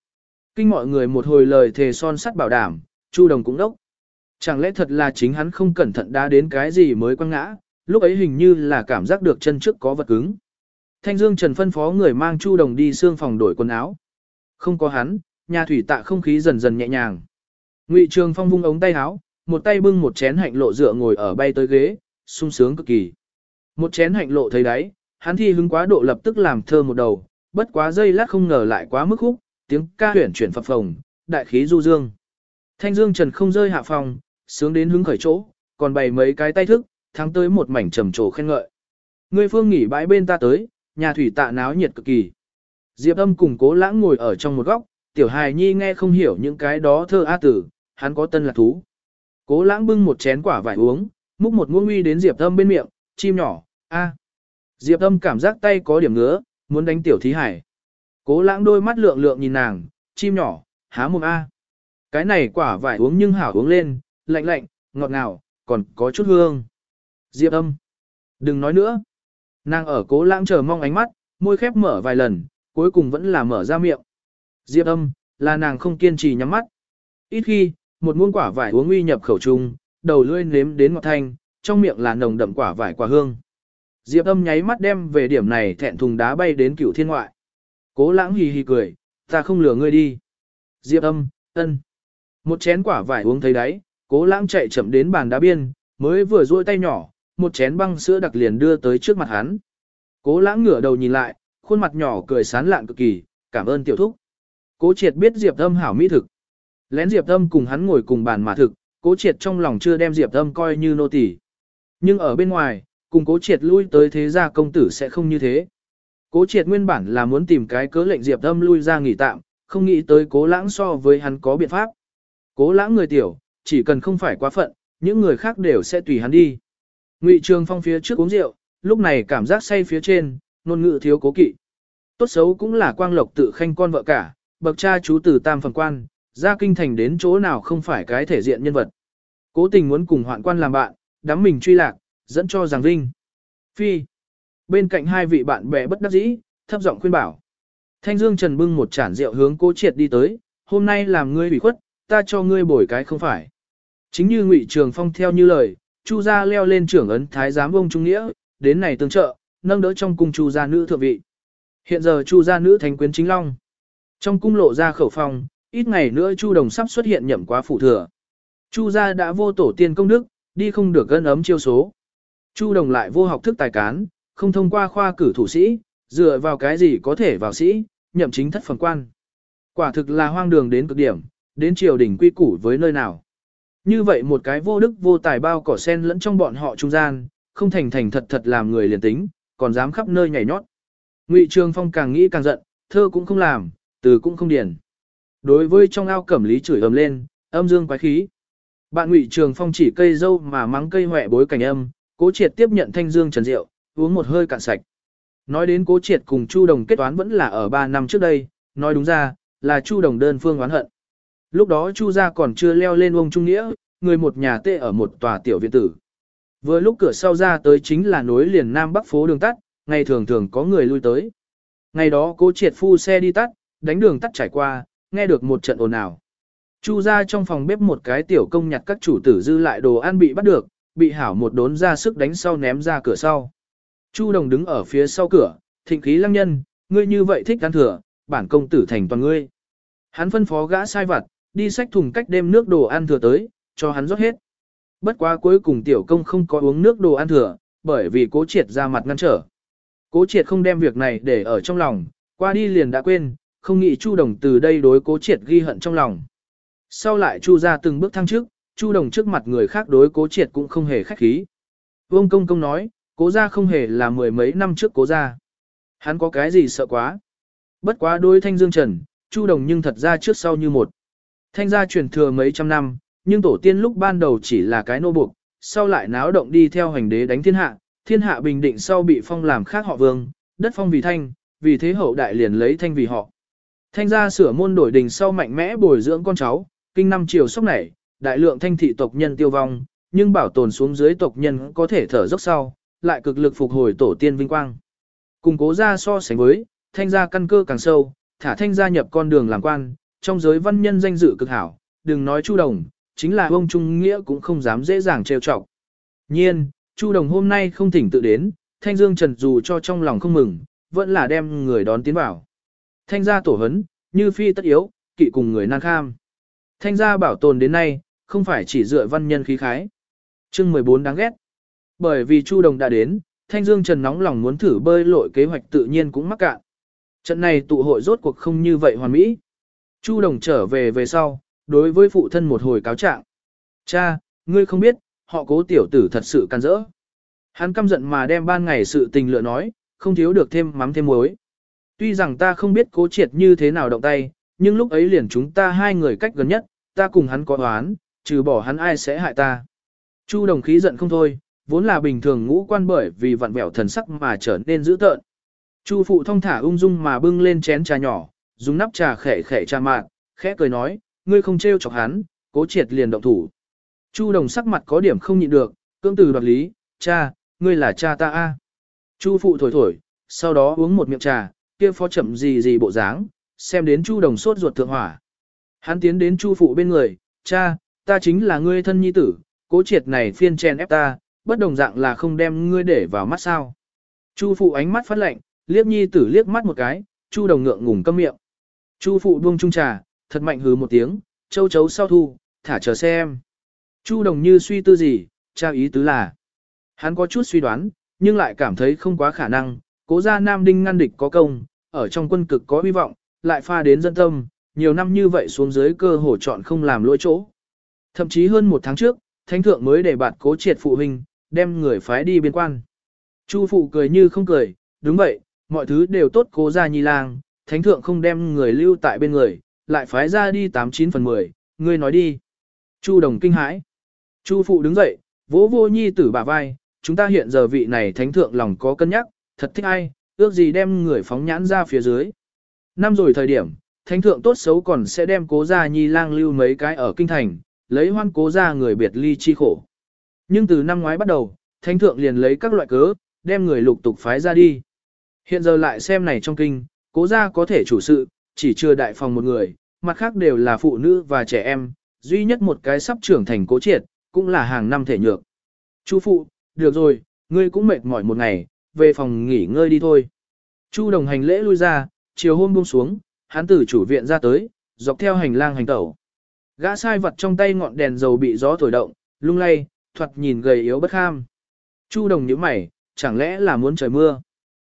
Kinh mọi người một hồi lời thề son sắt bảo đảm, Chu Đồng cũng đốc. Chẳng lẽ thật là chính hắn không cẩn thận đã đến cái gì mới quăng ngã, lúc ấy hình như là cảm giác được chân trước có vật cứng. Thanh Dương Trần phân phó người mang Chu Đồng đi xương phòng đổi quần áo. Không có hắn, nhà thủy tạ không khí dần dần nhẹ nhàng. Ngụy Trường Phong vung ống tay áo, một tay bưng một chén hạnh lộ dựa ngồi ở bay tới ghế, sung sướng cực kỳ. Một chén hạnh lộ thấy đấy, hắn thi hứng quá độ lập tức làm thơ một đầu, bất quá giây lát không ngờ lại quá mức khúc, tiếng ca huyền chuyển phập phồng, đại khí du dương. Thanh Dương Trần không rơi hạ phòng, sướng đến hứng khởi chỗ, còn bày mấy cái tay thức, thắng tới một mảnh trầm trồ khen ngợi. Ngươi phương nghỉ bãi bên ta tới, nhà thủy tạ náo nhiệt cực kỳ. Diệp âm cùng cố lãng ngồi ở trong một góc, tiểu hài nhi nghe không hiểu những cái đó thơ A tử, hắn có tân là thú. Cố lãng bưng một chén quả vải uống, múc một muỗng uy đến Diệp âm bên miệng, chim nhỏ, A. Diệp âm cảm giác tay có điểm ngứa, muốn đánh tiểu thí hải. Cố lãng đôi mắt lượng lượng nhìn nàng, chim nhỏ, há mồm A. Cái này quả vải uống nhưng hảo uống lên, lạnh lạnh, ngọt ngào, còn có chút hương. Diệp âm. Đừng nói nữa. Nàng ở cố lãng chờ mong ánh mắt, môi khép mở vài lần, cuối cùng vẫn là mở ra miệng. Diệp âm, là nàng không kiên trì nhắm mắt. Ít khi, một muỗng quả vải uống uy nhập khẩu trung, đầu lưỡi nếm đến ngọt thanh, trong miệng là nồng đậm quả vải quả hương. Diệp âm nháy mắt đem về điểm này thẹn thùng đá bay đến cửu thiên ngoại. Cố lãng hì hì cười, ta không lừa ngươi đi. Diệp âm, ân. Một chén quả vải uống thấy đấy, cố lãng chạy chậm đến bàn đá biên, mới vừa duỗi tay nhỏ, một chén băng sữa đặc liền đưa tới trước mặt hắn. Cố lãng ngửa đầu nhìn lại, khuôn mặt nhỏ cười sán lạn cực kỳ, cảm ơn tiểu thúc. Cố triệt biết Diệp âm hảo mỹ thực. Lén Diệp âm cùng hắn ngồi cùng bàn mà thực, cố triệt trong lòng chưa đem Diệp âm coi như nô tỳ. Nhưng ở bên ngoài, cùng cố triệt lui tới thế gia công tử sẽ không như thế. Cố triệt nguyên bản là muốn tìm cái cớ lệnh Diệp âm lui ra nghỉ tạm, không nghĩ tới cố lãng so với hắn có biện pháp. Cố lãng người tiểu, chỉ cần không phải quá phận, những người khác đều sẽ tùy hắn đi. Ngụy Trường Phong phía trước uống rượu, lúc này cảm giác say phía trên, ngôn ngữ thiếu cố kỵ. Tốt xấu cũng là quang lộc tự khanh con vợ cả, bậc cha chú từ tam phần quan, ra kinh thành đến chỗ nào không phải cái thể diện nhân vật. Cố tình muốn cùng hoạn quan làm bạn, đám mình truy lạc, dẫn cho giảng vinh. Phi. Bên cạnh hai vị bạn bè bất đắc dĩ, thấp giọng khuyên bảo. Thanh Dương Trần bưng một chản rượu hướng cố triệt đi tới, hôm nay làm ngươi bị khuất, ta cho ngươi bồi cái không phải. Chính như Ngụy Trường Phong theo như lời, Chu gia leo lên trưởng ấn thái giám ông trung nghĩa, đến này tương trợ, nâng đỡ trong cung Chu gia nữ thượng vị. Hiện giờ Chu gia nữ thánh quyến chính long. Trong cung lộ ra khẩu phòng. ít ngày nữa Chu Đồng sắp xuất hiện nhậm quá phủ thừa. Chu gia đã vô tổ tiên công đức, đi không được gân ấm chiêu số. Chu Đồng lại vô học thức tài cán, không thông qua khoa cử thủ sĩ, dựa vào cái gì có thể vào sĩ, nhậm chính thất phần quan. Quả thực là hoang đường đến cực điểm, đến triều đình quy củ với nơi nào. Như vậy một cái vô đức vô tài bao cỏ sen lẫn trong bọn họ trung gian, không thành thành thật thật làm người liền tính, còn dám khắp nơi nhảy nhót. Ngụy Trường Phong càng nghĩ càng giận, thơ cũng không làm, từ cũng không điền. Đối với trong ao cẩm lý chửi ầm lên, âm dương quái khí. Bạn Ngụy Trường Phong chỉ cây dâu mà mắng cây hoẹ bối cảnh âm, Cố Triệt tiếp nhận thanh dương trần rượu, uống một hơi cạn sạch. Nói đến Cố Triệt cùng Chu Đồng kết toán vẫn là ở 3 năm trước đây, nói đúng ra, là Chu Đồng đơn phương oán hận. Lúc đó Chu gia còn chưa leo lên ông trung nghĩa, người một nhà tê ở một tòa tiểu viện tử. Vừa lúc cửa sau ra tới chính là nối liền Nam Bắc phố đường tắt, ngày thường thường có người lui tới. Ngày đó Cố Triệt phu xe đi tắt, đánh đường tắt trải qua, nghe được một trận ồn ào. Chu ra trong phòng bếp một cái tiểu công nhặt các chủ tử dư lại đồ ăn bị bắt được, bị hảo một đốn ra sức đánh sau ném ra cửa sau. Chu đồng đứng ở phía sau cửa, thịnh khí lăng nhân, ngươi như vậy thích ăn thừa, bản công tử thành toàn ngươi. Hắn phân phó gã sai vặt, đi xách thùng cách đêm nước đồ ăn thừa tới, cho hắn rót hết. Bất quá cuối cùng tiểu công không có uống nước đồ ăn thừa, bởi vì cố triệt ra mặt ngăn trở. Cố triệt không đem việc này để ở trong lòng, qua đi liền đã quên, không nghĩ Chu Đồng từ đây đối cố triệt ghi hận trong lòng. Sau lại Chu ra từng bước thăng trước, Chu Đồng trước mặt người khác đối cố triệt cũng không hề khách khí. Vương Công Công nói, cố gia không hề là mười mấy năm trước cố gia. Hắn có cái gì sợ quá. Bất quá đối thanh dương trần, Chu Đồng nhưng thật ra trước sau như một. Thanh gia truyền thừa mấy trăm năm, nhưng tổ tiên lúc ban đầu chỉ là cái nô buộc, sau lại náo động đi theo hành đế đánh thiên hạ, thiên hạ bình định sau bị phong làm khác họ vương, đất phong vì thanh, vì thế hậu đại liền lấy thanh vì họ. Thanh gia sửa môn đổi đình sau mạnh mẽ bồi dưỡng con cháu, kinh năm triều sốc nảy, đại lượng thanh thị tộc nhân tiêu vong, nhưng bảo tồn xuống dưới tộc nhân có thể thở dốc sau, lại cực lực phục hồi tổ tiên vinh quang. Cùng cố gia so sánh với, thanh gia căn cơ càng sâu, thả thanh gia nhập con đường làm quan, trong giới văn nhân danh dự cực hảo, đừng nói chu đồng, chính là ông Trung Nghĩa cũng không dám dễ dàng trêu chọc. Nhiên, chu đồng hôm nay không thỉnh tự đến, thanh dương trần dù cho trong lòng không mừng, vẫn là đem người đón tiến vào. Thanh gia tổ hấn, như phi tất yếu, kỵ cùng người nan kham. Thanh gia bảo tồn đến nay, không phải chỉ dựa văn nhân khí khái. Chương 14 đáng ghét. Bởi vì Chu Đồng đã đến, Thanh Dương Trần nóng lòng muốn thử bơi lội kế hoạch tự nhiên cũng mắc cạn. Trận này tụ hội rốt cuộc không như vậy hoàn mỹ. Chu Đồng trở về về sau, đối với phụ thân một hồi cáo trạng. Cha, ngươi không biết, họ cố tiểu tử thật sự can rỡ. Hắn căm giận mà đem ban ngày sự tình lựa nói, không thiếu được thêm mắm thêm muối. Tuy rằng ta không biết cố triệt như thế nào động tay, nhưng lúc ấy liền chúng ta hai người cách gần nhất, ta cùng hắn có oán, trừ bỏ hắn ai sẽ hại ta. Chu đồng khí giận không thôi, vốn là bình thường ngũ quan bởi vì vặn vẹo thần sắc mà trở nên dữ tợn. Chu phụ thông thả ung dung mà bưng lên chén trà nhỏ, dùng nắp trà khẽ khẽ trà mạn, khẽ cười nói, ngươi không trêu chọc hắn, cố triệt liền động thủ. Chu đồng sắc mặt có điểm không nhịn được, cưỡng từ đoạt lý, cha, ngươi là cha ta a. Chu phụ thổi thổi, sau đó uống một miệng trà, kia phó chậm gì gì bộ dáng, xem đến Chu đồng sốt ruột thượng hỏa. Hắn tiến đến Chu phụ bên người, cha, ta chính là ngươi thân nhi tử, cố triệt này phiên chen ép ta, bất đồng dạng là không đem ngươi để vào mắt sao. Chu phụ ánh mắt phát lạnh, liếc nhi tử liếc mắt một cái, Chu đồng ngượng ngùng câm miệng. Chu phụ buông trung trà, thật mạnh hứ một tiếng, châu chấu sau thu, thả chờ xem. Chu đồng như suy tư gì, trao ý tứ là. Hắn có chút suy đoán, nhưng lại cảm thấy không quá khả năng, cố gia Nam Đinh ngăn địch có công, ở trong quân cực có hy vọng, lại pha đến dân tâm, nhiều năm như vậy xuống dưới cơ hồ chọn không làm lỗi chỗ. Thậm chí hơn một tháng trước, thánh thượng mới để bạt cố triệt phụ huynh, đem người phái đi biên quan. Chu phụ cười như không cười, đúng vậy, mọi thứ đều tốt cố gia nhi lang, thánh thượng không đem người lưu tại bên người, lại phái ra đi 89 phần 10, ngươi nói đi. Chu đồng kinh hãi. Chu phụ đứng dậy, vỗ vô nhi tử bả vai, chúng ta hiện giờ vị này thánh thượng lòng có cân nhắc, thật thích ai, ước gì đem người phóng nhãn ra phía dưới. Năm rồi thời điểm, thánh thượng tốt xấu còn sẽ đem cố gia nhi lang lưu mấy cái ở kinh thành, lấy hoan cố gia người biệt ly chi khổ. Nhưng từ năm ngoái bắt đầu, thánh thượng liền lấy các loại cớ, đem người lục tục phái ra đi. Hiện giờ lại xem này trong kinh, cố gia có thể chủ sự, chỉ chưa đại phòng một người, mặt khác đều là phụ nữ và trẻ em, duy nhất một cái sắp trưởng thành cố triệt, cũng là hàng năm thể nhược. Chu phụ, được rồi, ngươi cũng mệt mỏi một ngày, về phòng nghỉ ngơi đi thôi. Chu đồng hành lễ lui ra, chiều hôm buông xuống, hắn tử chủ viện ra tới, dọc theo hành lang hành tẩu. Gã sai vật trong tay ngọn đèn dầu bị gió thổi động, lung lay, thoạt nhìn gầy yếu bất kham. Chu đồng nhíu mày, chẳng lẽ là muốn trời mưa?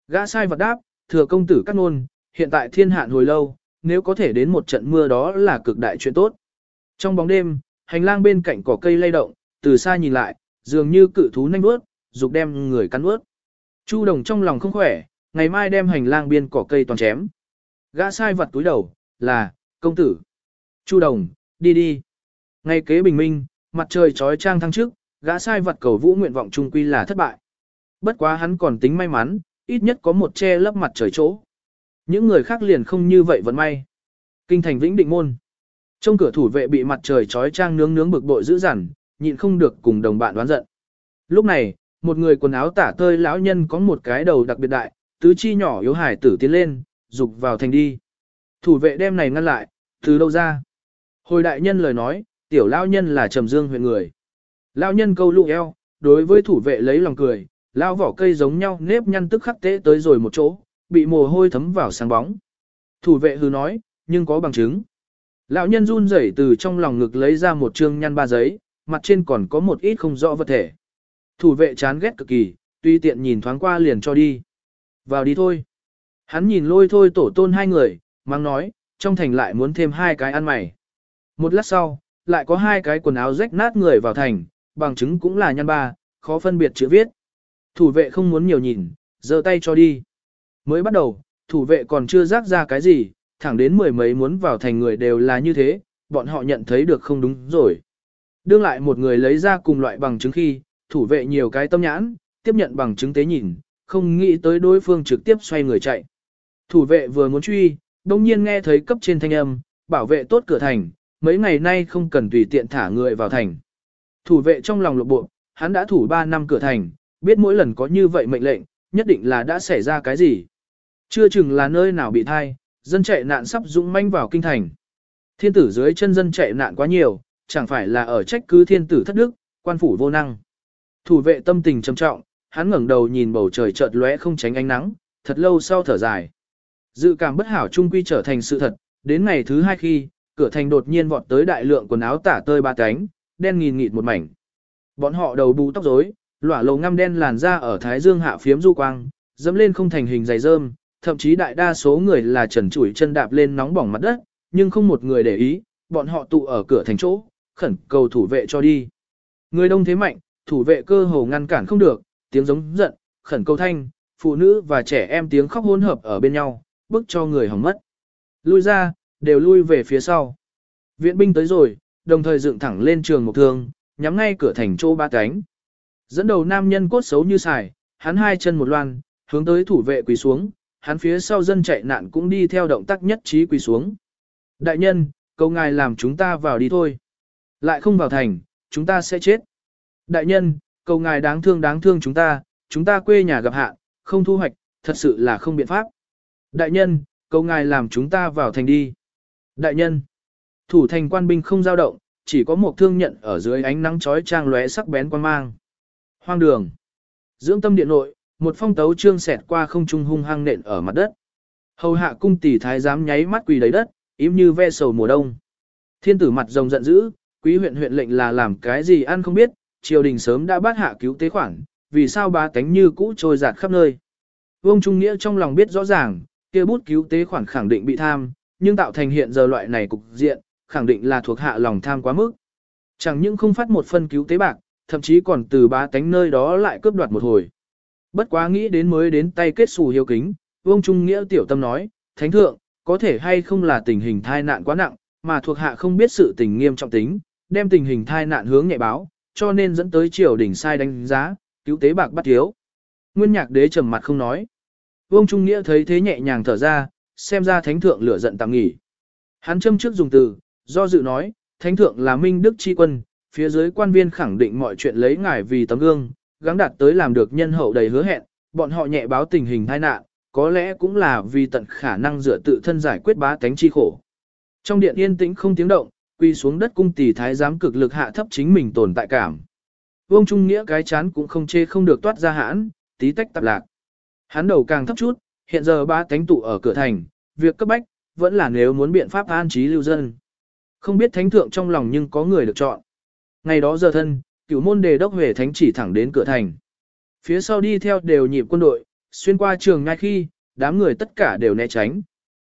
Gã sai vật đáp, thừa công tử cắt nôn, hiện tại thiên hạn hồi lâu, nếu có thể đến một trận mưa đó là cực đại chuyện tốt. Trong bóng đêm, hành lang bên cạnh cỏ cây lay động, từ xa nhìn lại, dường như cự thú nhanh bước, dục đem người cắn bước. Chu đồng trong lòng không khỏe, ngày mai đem hành lang biên cỏ cây toàn chém. Gã sai vật túi đầu, là, công tử. Chu đồng, đi đi. ngay kế bình minh, mặt trời trói trang thăng trước, gã sai vật cầu vũ nguyện vọng trung quy là thất bại. Bất quá hắn còn tính may mắn, ít nhất có một che lấp mặt trời chỗ. Những người khác liền không như vậy vẫn may. Kinh thành vĩnh định môn. Trong cửa thủ vệ bị mặt trời trói trang nướng nướng bực bội dữ dằn, nhịn không được cùng đồng bạn đoán giận. Lúc này, một người quần áo tả tơi lão nhân có một cái đầu đặc biệt đại, tứ chi nhỏ yếu hải tử tiến lên, dục vào thành đi. Thủ vệ đem này ngăn lại, từ đâu ra? Hồi đại nhân lời nói, tiểu lão nhân là trầm dương huyện người. Lão nhân câu lụ eo, đối với thủ vệ lấy lòng cười, lão vỏ cây giống nhau nếp nhăn tức khắc tế tới rồi một chỗ, bị mồ hôi thấm vào sáng bóng. Thủ vệ hư nói, nhưng có bằng chứng. Lão nhân run rẩy từ trong lòng ngực lấy ra một trương nhăn ba giấy, mặt trên còn có một ít không rõ vật thể. Thủ vệ chán ghét cực kỳ, tuy tiện nhìn thoáng qua liền cho đi. Vào đi thôi. Hắn nhìn lôi thôi tổ tôn hai người, mang nói, trong thành lại muốn thêm hai cái ăn mày. Một lát sau, lại có hai cái quần áo rách nát người vào thành, bằng chứng cũng là nhăn ba, khó phân biệt chữ viết. Thủ vệ không muốn nhiều nhìn, giơ tay cho đi. Mới bắt đầu, thủ vệ còn chưa rác ra cái gì, thẳng đến mười mấy muốn vào thành người đều là như thế, bọn họ nhận thấy được không đúng rồi. Đương lại một người lấy ra cùng loại bằng chứng khi, thủ vệ nhiều cái tâm nhãn, tiếp nhận bằng chứng tế nhìn, không nghĩ tới đối phương trực tiếp xoay người chạy. Thủ vệ vừa muốn truy, đồng nhiên nghe thấy cấp trên thanh âm, bảo vệ tốt cửa thành, mấy ngày nay không cần tùy tiện thả người vào thành. Thủ vệ trong lòng lục bộ, hắn đã thủ 3 năm cửa thành, biết mỗi lần có như vậy mệnh lệnh, nhất định là đã xảy ra cái gì. Chưa chừng là nơi nào bị thai, dân chạy nạn sắp dũng manh vào kinh thành. Thiên tử dưới chân dân chạy nạn quá nhiều, chẳng phải là ở trách cứ thiên tử thất đức, quan phủ vô năng. Thủ vệ tâm tình trầm trọng, hắn ngẩng đầu nhìn bầu trời chợt lóe không tránh ánh nắng, thật lâu sau thở dài. Dự cảm bất hảo trung quy trở thành sự thật, đến ngày thứ hai khi, cửa thành đột nhiên vọt tới đại lượng quần áo tả tơi ba cánh, đen nghìn nghịt một mảnh. Bọn họ đầu bù tóc rối, lỏa lầu ngăm đen làn ra ở thái dương hạ phiếm du quang, dẫm lên không thành hình dày rơm, thậm chí đại đa số người là trần trụi chân đạp lên nóng bỏng mặt đất, nhưng không một người để ý, bọn họ tụ ở cửa thành chỗ, khẩn cầu thủ vệ cho đi. Người đông thế mạnh, thủ vệ cơ hồ ngăn cản không được, tiếng giống giận, khẩn cầu thanh, phụ nữ và trẻ em tiếng khóc hỗn hợp ở bên nhau, bức cho người hỏng mất. Lui ra, đều lui về phía sau. Viện binh tới rồi, đồng thời dựng thẳng lên trường một thương, nhắm ngay cửa thành chỗ ba cánh. Dẫn đầu nam nhân cốt xấu như xài, hắn hai chân một loan, hướng tới thủ vệ quỳ xuống, hắn phía sau dân chạy nạn cũng đi theo động tác nhất trí quỳ xuống. Đại nhân, cầu ngài làm chúng ta vào đi thôi. Lại không vào thành, chúng ta sẽ chết. Đại nhân, cầu ngài đáng thương đáng thương chúng ta, chúng ta quê nhà gặp hạn, không thu hoạch, thật sự là không biện pháp. Đại nhân, cầu ngài làm chúng ta vào thành đi. Đại nhân, thủ thành quan binh không giao động, chỉ có một thương nhận ở dưới ánh nắng chói trang lóe sắc bén quan mang. Hoang đường. Dưỡng tâm điện nội, một phong tấu trương xẹt qua không trung hung hăng nện ở mặt đất. Hầu hạ cung tỷ thái giám nháy mắt quỳ đầy đất, im như ve sầu mùa đông. Thiên tử mặt rồng giận dữ, quý huyện huyện lệnh là làm cái gì ăn không biết, triều đình sớm đã bắt hạ cứu tế khoản, vì sao ba tánh như cũ trôi giạt khắp nơi. Vương Trung Nghĩa trong lòng biết rõ ràng, kia bút cứu tế khoản khẳng định bị tham, nhưng tạo thành hiện giờ loại này cục diện, khẳng định là thuộc hạ lòng tham quá mức. Chẳng những không phát một phân cứu tế bạc, thậm chí còn từ ba tánh nơi đó lại cướp đoạt một hồi. Bất quá nghĩ đến mới đến tay kết xù hiếu kính, Vương Trung Nghĩa tiểu tâm nói, Thánh thượng, có thể hay không là tình hình thai nạn quá nặng, mà thuộc hạ không biết sự tình nghiêm trọng tính, đem tình hình thai nạn hướng nhẹ báo, cho nên dẫn tới triều đình sai đánh giá, cứu tế bạc bắt thiếu. Nguyên nhạc đế trầm mặt không nói. Vương Trung Nghĩa thấy thế nhẹ nhàng thở ra, xem ra thánh thượng lửa giận tạm nghỉ. Hắn châm trước dùng từ, do dự nói, thánh thượng là minh đức chi quân, phía dưới quan viên khẳng định mọi chuyện lấy ngài vì tấm gương, gắng đạt tới làm được nhân hậu đầy hứa hẹn, bọn họ nhẹ báo tình hình tai nạn, có lẽ cũng là vì tận khả năng dựa tự thân giải quyết bá tánh chi khổ. Trong điện yên tĩnh không tiếng động, quy xuống đất cung tỷ thái giám cực lực hạ thấp chính mình tồn tại cảm. Vương Trung Nghĩa cái chán cũng không chê không được toát ra hãn, tí tách tạp lạc. Hắn đầu càng thấp chút, hiện giờ ba tánh tụ ở cửa thành, việc cấp bách, vẫn là nếu muốn biện pháp an trí lưu dân. Không biết thánh thượng trong lòng nhưng có người được chọn. Ngày đó giờ thân, cửu môn đề đốc về thánh chỉ thẳng đến cửa thành. Phía sau đi theo đều nhịp quân đội, xuyên qua trường ngay khi, đám người tất cả đều né tránh.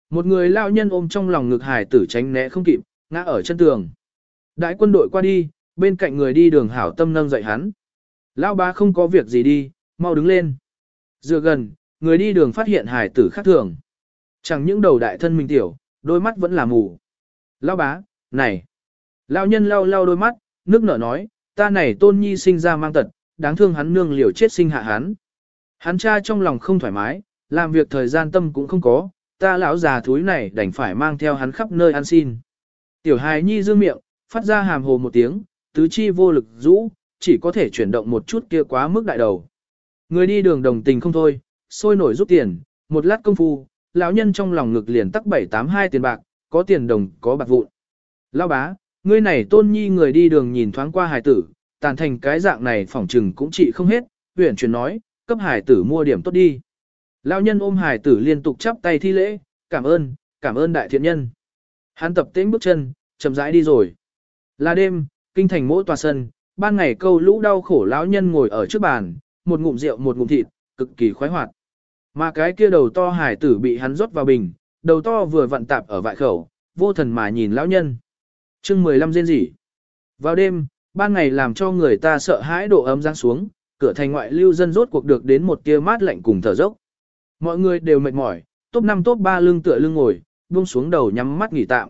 Một người lao nhân ôm trong lòng ngực hải tử tránh né không kịp, ngã ở chân tường. Đại quân đội qua đi, bên cạnh người đi đường hảo tâm nâng dậy hắn. Lao bá không có việc gì đi, mau đứng lên. Dựa gần, người đi đường phát hiện hải tử khác thường. Chẳng những đầu đại thân mình tiểu, đôi mắt vẫn là mù. Lao bá, này. Lao nhân lau lau đôi mắt, nước nở nói, ta này tôn nhi sinh ra mang tật, đáng thương hắn nương liều chết sinh hạ hắn. Hắn cha trong lòng không thoải mái, làm việc thời gian tâm cũng không có, ta lão già thúi này đành phải mang theo hắn khắp nơi ăn xin. Tiểu hài nhi dương miệng, phát ra hàm hồ một tiếng, tứ chi vô lực rũ, chỉ có thể chuyển động một chút kia quá mức đại đầu. Người đi đường đồng tình không thôi, sôi nổi rút tiền, một lát công phu, lão nhân trong lòng ngực liền tắc bảy tám hai tiền bạc, có tiền đồng, có bạc vụn. Lão bá, ngươi này tôn nhi người đi đường nhìn thoáng qua hải tử, tàn thành cái dạng này phỏng trừng cũng trị không hết, huyện chuyển nói, cấp hải tử mua điểm tốt đi. Lão nhân ôm hải tử liên tục chắp tay thi lễ, cảm ơn, cảm ơn đại thiện nhân. Hắn tập tễnh bước chân, chậm rãi đi rồi. Là đêm, kinh thành mỗi tòa sân, ban ngày câu lũ đau khổ lão nhân ngồi ở trước bàn, một ngụm rượu một ngụm thịt, cực kỳ khoái hoạt. Mà cái kia đầu to hải tử bị hắn rót vào bình, đầu to vừa vặn tạp ở vại khẩu, vô thần mà nhìn lão nhân chương 15 rên rỉ. Vào đêm, ban ngày làm cho người ta sợ hãi độ ấm giáng xuống, cửa thành ngoại lưu dân rốt cuộc được đến một tia mát lạnh cùng thở dốc. Mọi người đều mệt mỏi, top 5 top 3 lưng tựa lưng ngồi, buông xuống đầu nhắm mắt nghỉ tạm.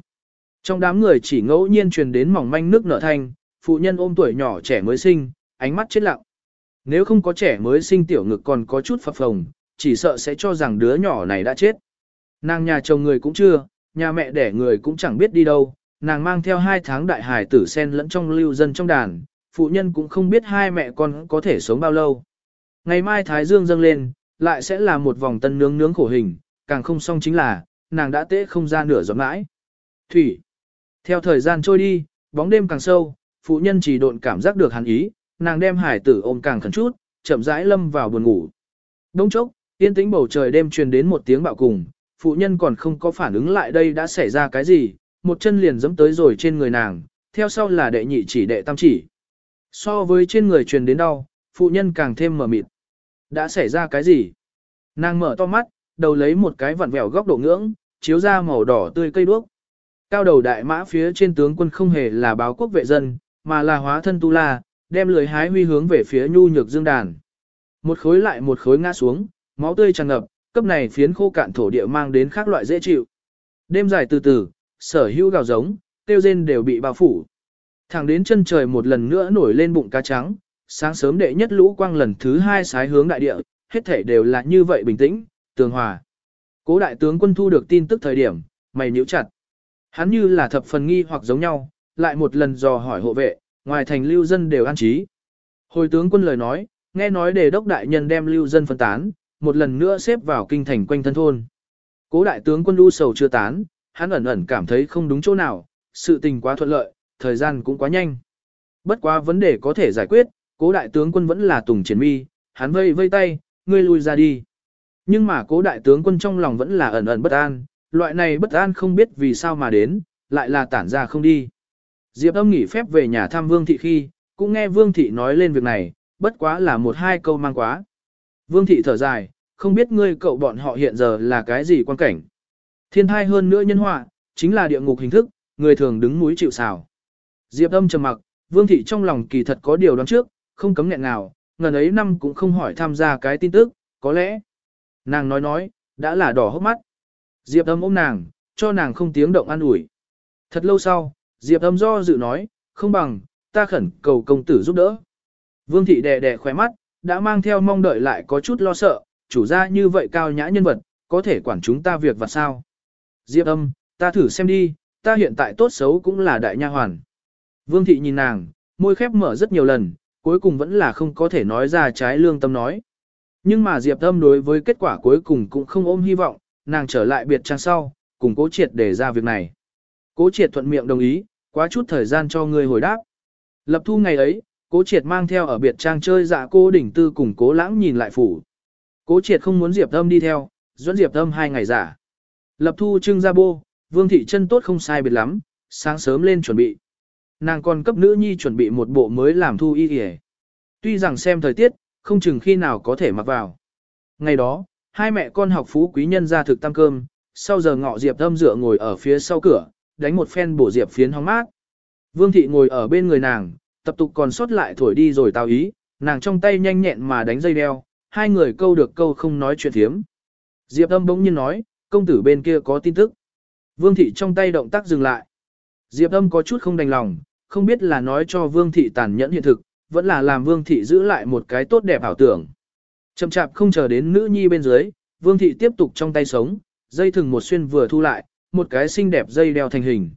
Trong đám người chỉ ngẫu nhiên truyền đến mỏng manh nước nở thanh, phụ nhân ôm tuổi nhỏ trẻ mới sinh, ánh mắt chết lặng. Nếu không có trẻ mới sinh tiểu ngực còn có chút phập phồng, chỉ sợ sẽ cho rằng đứa nhỏ này đã chết. Nàng nhà chồng người cũng chưa, nhà mẹ đẻ người cũng chẳng biết đi đâu, nàng mang theo hai tháng đại hải tử sen lẫn trong lưu dân trong đàn, phụ nhân cũng không biết hai mẹ con có thể sống bao lâu. Ngày mai Thái Dương dâng lên, lại sẽ là một vòng tân nướng nướng khổ hình, càng không xong chính là, nàng đã tế không ra nửa giọt mãi. Thủy. Theo thời gian trôi đi, bóng đêm càng sâu, phụ nhân chỉ độn cảm giác được hắn ý, nàng đem hải tử ôm càng khẩn chút, chậm rãi lâm vào buồn ngủ. Đông chốc, yên tĩnh bầu trời đêm truyền đến một tiếng bạo cùng, phụ nhân còn không có phản ứng lại đây đã xảy ra cái gì, một chân liền giẫm tới rồi trên người nàng, theo sau là đệ nhị chỉ đệ tam chỉ. So với trên người truyền đến đau, phụ nhân càng thêm mở mịt. Đã xảy ra cái gì? Nàng mở to mắt, đầu lấy một cái vặn vẹo góc độ ngưỡng, chiếu ra màu đỏ tươi cây đuốc. Cao đầu đại mã phía trên tướng quân không hề là báo quốc vệ dân, mà là hóa thân tu la, đem lưới hái huy hướng về phía nhu nhược dương đàn. Một khối lại một khối ngã xuống, máu tươi tràn ngập, cấp này phiến khô cạn thổ địa mang đến khác loại dễ chịu. Đêm dài từ từ, sở hữu gào giống, tiêu rên đều bị bao phủ. Thẳng đến chân trời một lần nữa nổi lên bụng cá trắng, sáng sớm đệ nhất lũ quang lần thứ hai sái hướng đại địa, hết thể đều là như vậy bình tĩnh, tường hòa. Cố đại tướng quân thu được tin tức thời điểm, mày nhíu chặt. Hắn như là thập phần nghi hoặc giống nhau, lại một lần dò hỏi hộ vệ, ngoài thành lưu dân đều an trí. Hồi tướng quân lời nói, nghe nói đề đốc đại nhân đem lưu dân phân tán, một lần nữa xếp vào kinh thành quanh thân thôn. Cố đại tướng quân lưu sầu chưa tán, hắn ẩn ẩn cảm thấy không đúng chỗ nào, sự tình quá thuận lợi, thời gian cũng quá nhanh. Bất quá vấn đề có thể giải quyết, cố đại tướng quân vẫn là tùng triển mi, hắn vây vây tay, ngươi lui ra đi. Nhưng mà cố đại tướng quân trong lòng vẫn là ẩn ẩn bất an, loại này bất an không biết vì sao mà đến, lại là tản ra không đi. Diệp âm nghỉ phép về nhà thăm Vương Thị khi, cũng nghe Vương Thị nói lên việc này, bất quá là một hai câu mang quá. Vương Thị thở dài, không biết ngươi cậu bọn họ hiện giờ là cái gì quan cảnh. Thiên thai hơn nữa nhân họa, chính là địa ngục hình thức, người thường đứng núi chịu xào. Diệp âm trầm mặc, Vương Thị trong lòng kỳ thật có điều đoán trước, không cấm nghẹn nào, ngần ấy năm cũng không hỏi tham gia cái tin tức, có lẽ. Nàng nói nói, đã là đỏ hốc mắt. Diệp âm ôm nàng, cho nàng không tiếng động an ủi. Thật lâu sau, Diệp âm do dự nói, không bằng, ta khẩn cầu công tử giúp đỡ. Vương thị đè đè khóe mắt, đã mang theo mong đợi lại có chút lo sợ, chủ gia như vậy cao nhã nhân vật, có thể quản chúng ta việc và sao. Diệp âm, ta thử xem đi, ta hiện tại tốt xấu cũng là đại nha hoàn. Vương thị nhìn nàng, môi khép mở rất nhiều lần, cuối cùng vẫn là không có thể nói ra trái lương tâm nói. Nhưng mà Diệp âm đối với kết quả cuối cùng cũng không ôm hy vọng, nàng trở lại biệt trang sau, cùng cố triệt để ra việc này. Cố triệt thuận miệng đồng ý, quá chút thời gian cho người hồi đáp. Lập thu ngày ấy, cố triệt mang theo ở biệt trang chơi dạ cô đỉnh tư cùng cố lãng nhìn lại phủ. Cố triệt không muốn Diệp Âm đi theo, dẫn Diệp Âm hai ngày giả. Lập thu trưng ra bô, vương thị chân tốt không sai biệt lắm, sáng sớm lên chuẩn bị. Nàng còn cấp nữ nhi chuẩn bị một bộ mới làm thu y kìa. Tuy rằng xem thời tiết, không chừng khi nào có thể mặc vào. Ngày đó, hai mẹ con học phú quý nhân ra thực tăng cơm, sau giờ ngọ Diệp Âm dựa ngồi ở phía sau cửa, đánh một phen bổ Diệp phiến hóng mát. Vương thị ngồi ở bên người nàng, tập tục còn sót lại thổi đi rồi tao ý, nàng trong tay nhanh nhẹn mà đánh dây đeo, hai người câu được câu không nói chuyện thiếm. Diệp Âm bỗng nhiên nói, công tử bên kia có tin tức. Vương thị trong tay động tác dừng lại. Diệp Âm có chút không đành lòng, không biết là nói cho Vương thị tàn nhẫn hiện thực, vẫn là làm Vương thị giữ lại một cái tốt đẹp ảo tưởng. Chậm chạp không chờ đến nữ nhi bên dưới, Vương thị tiếp tục trong tay sống, dây thừng một xuyên vừa thu lại, một cái xinh đẹp dây đeo thành hình.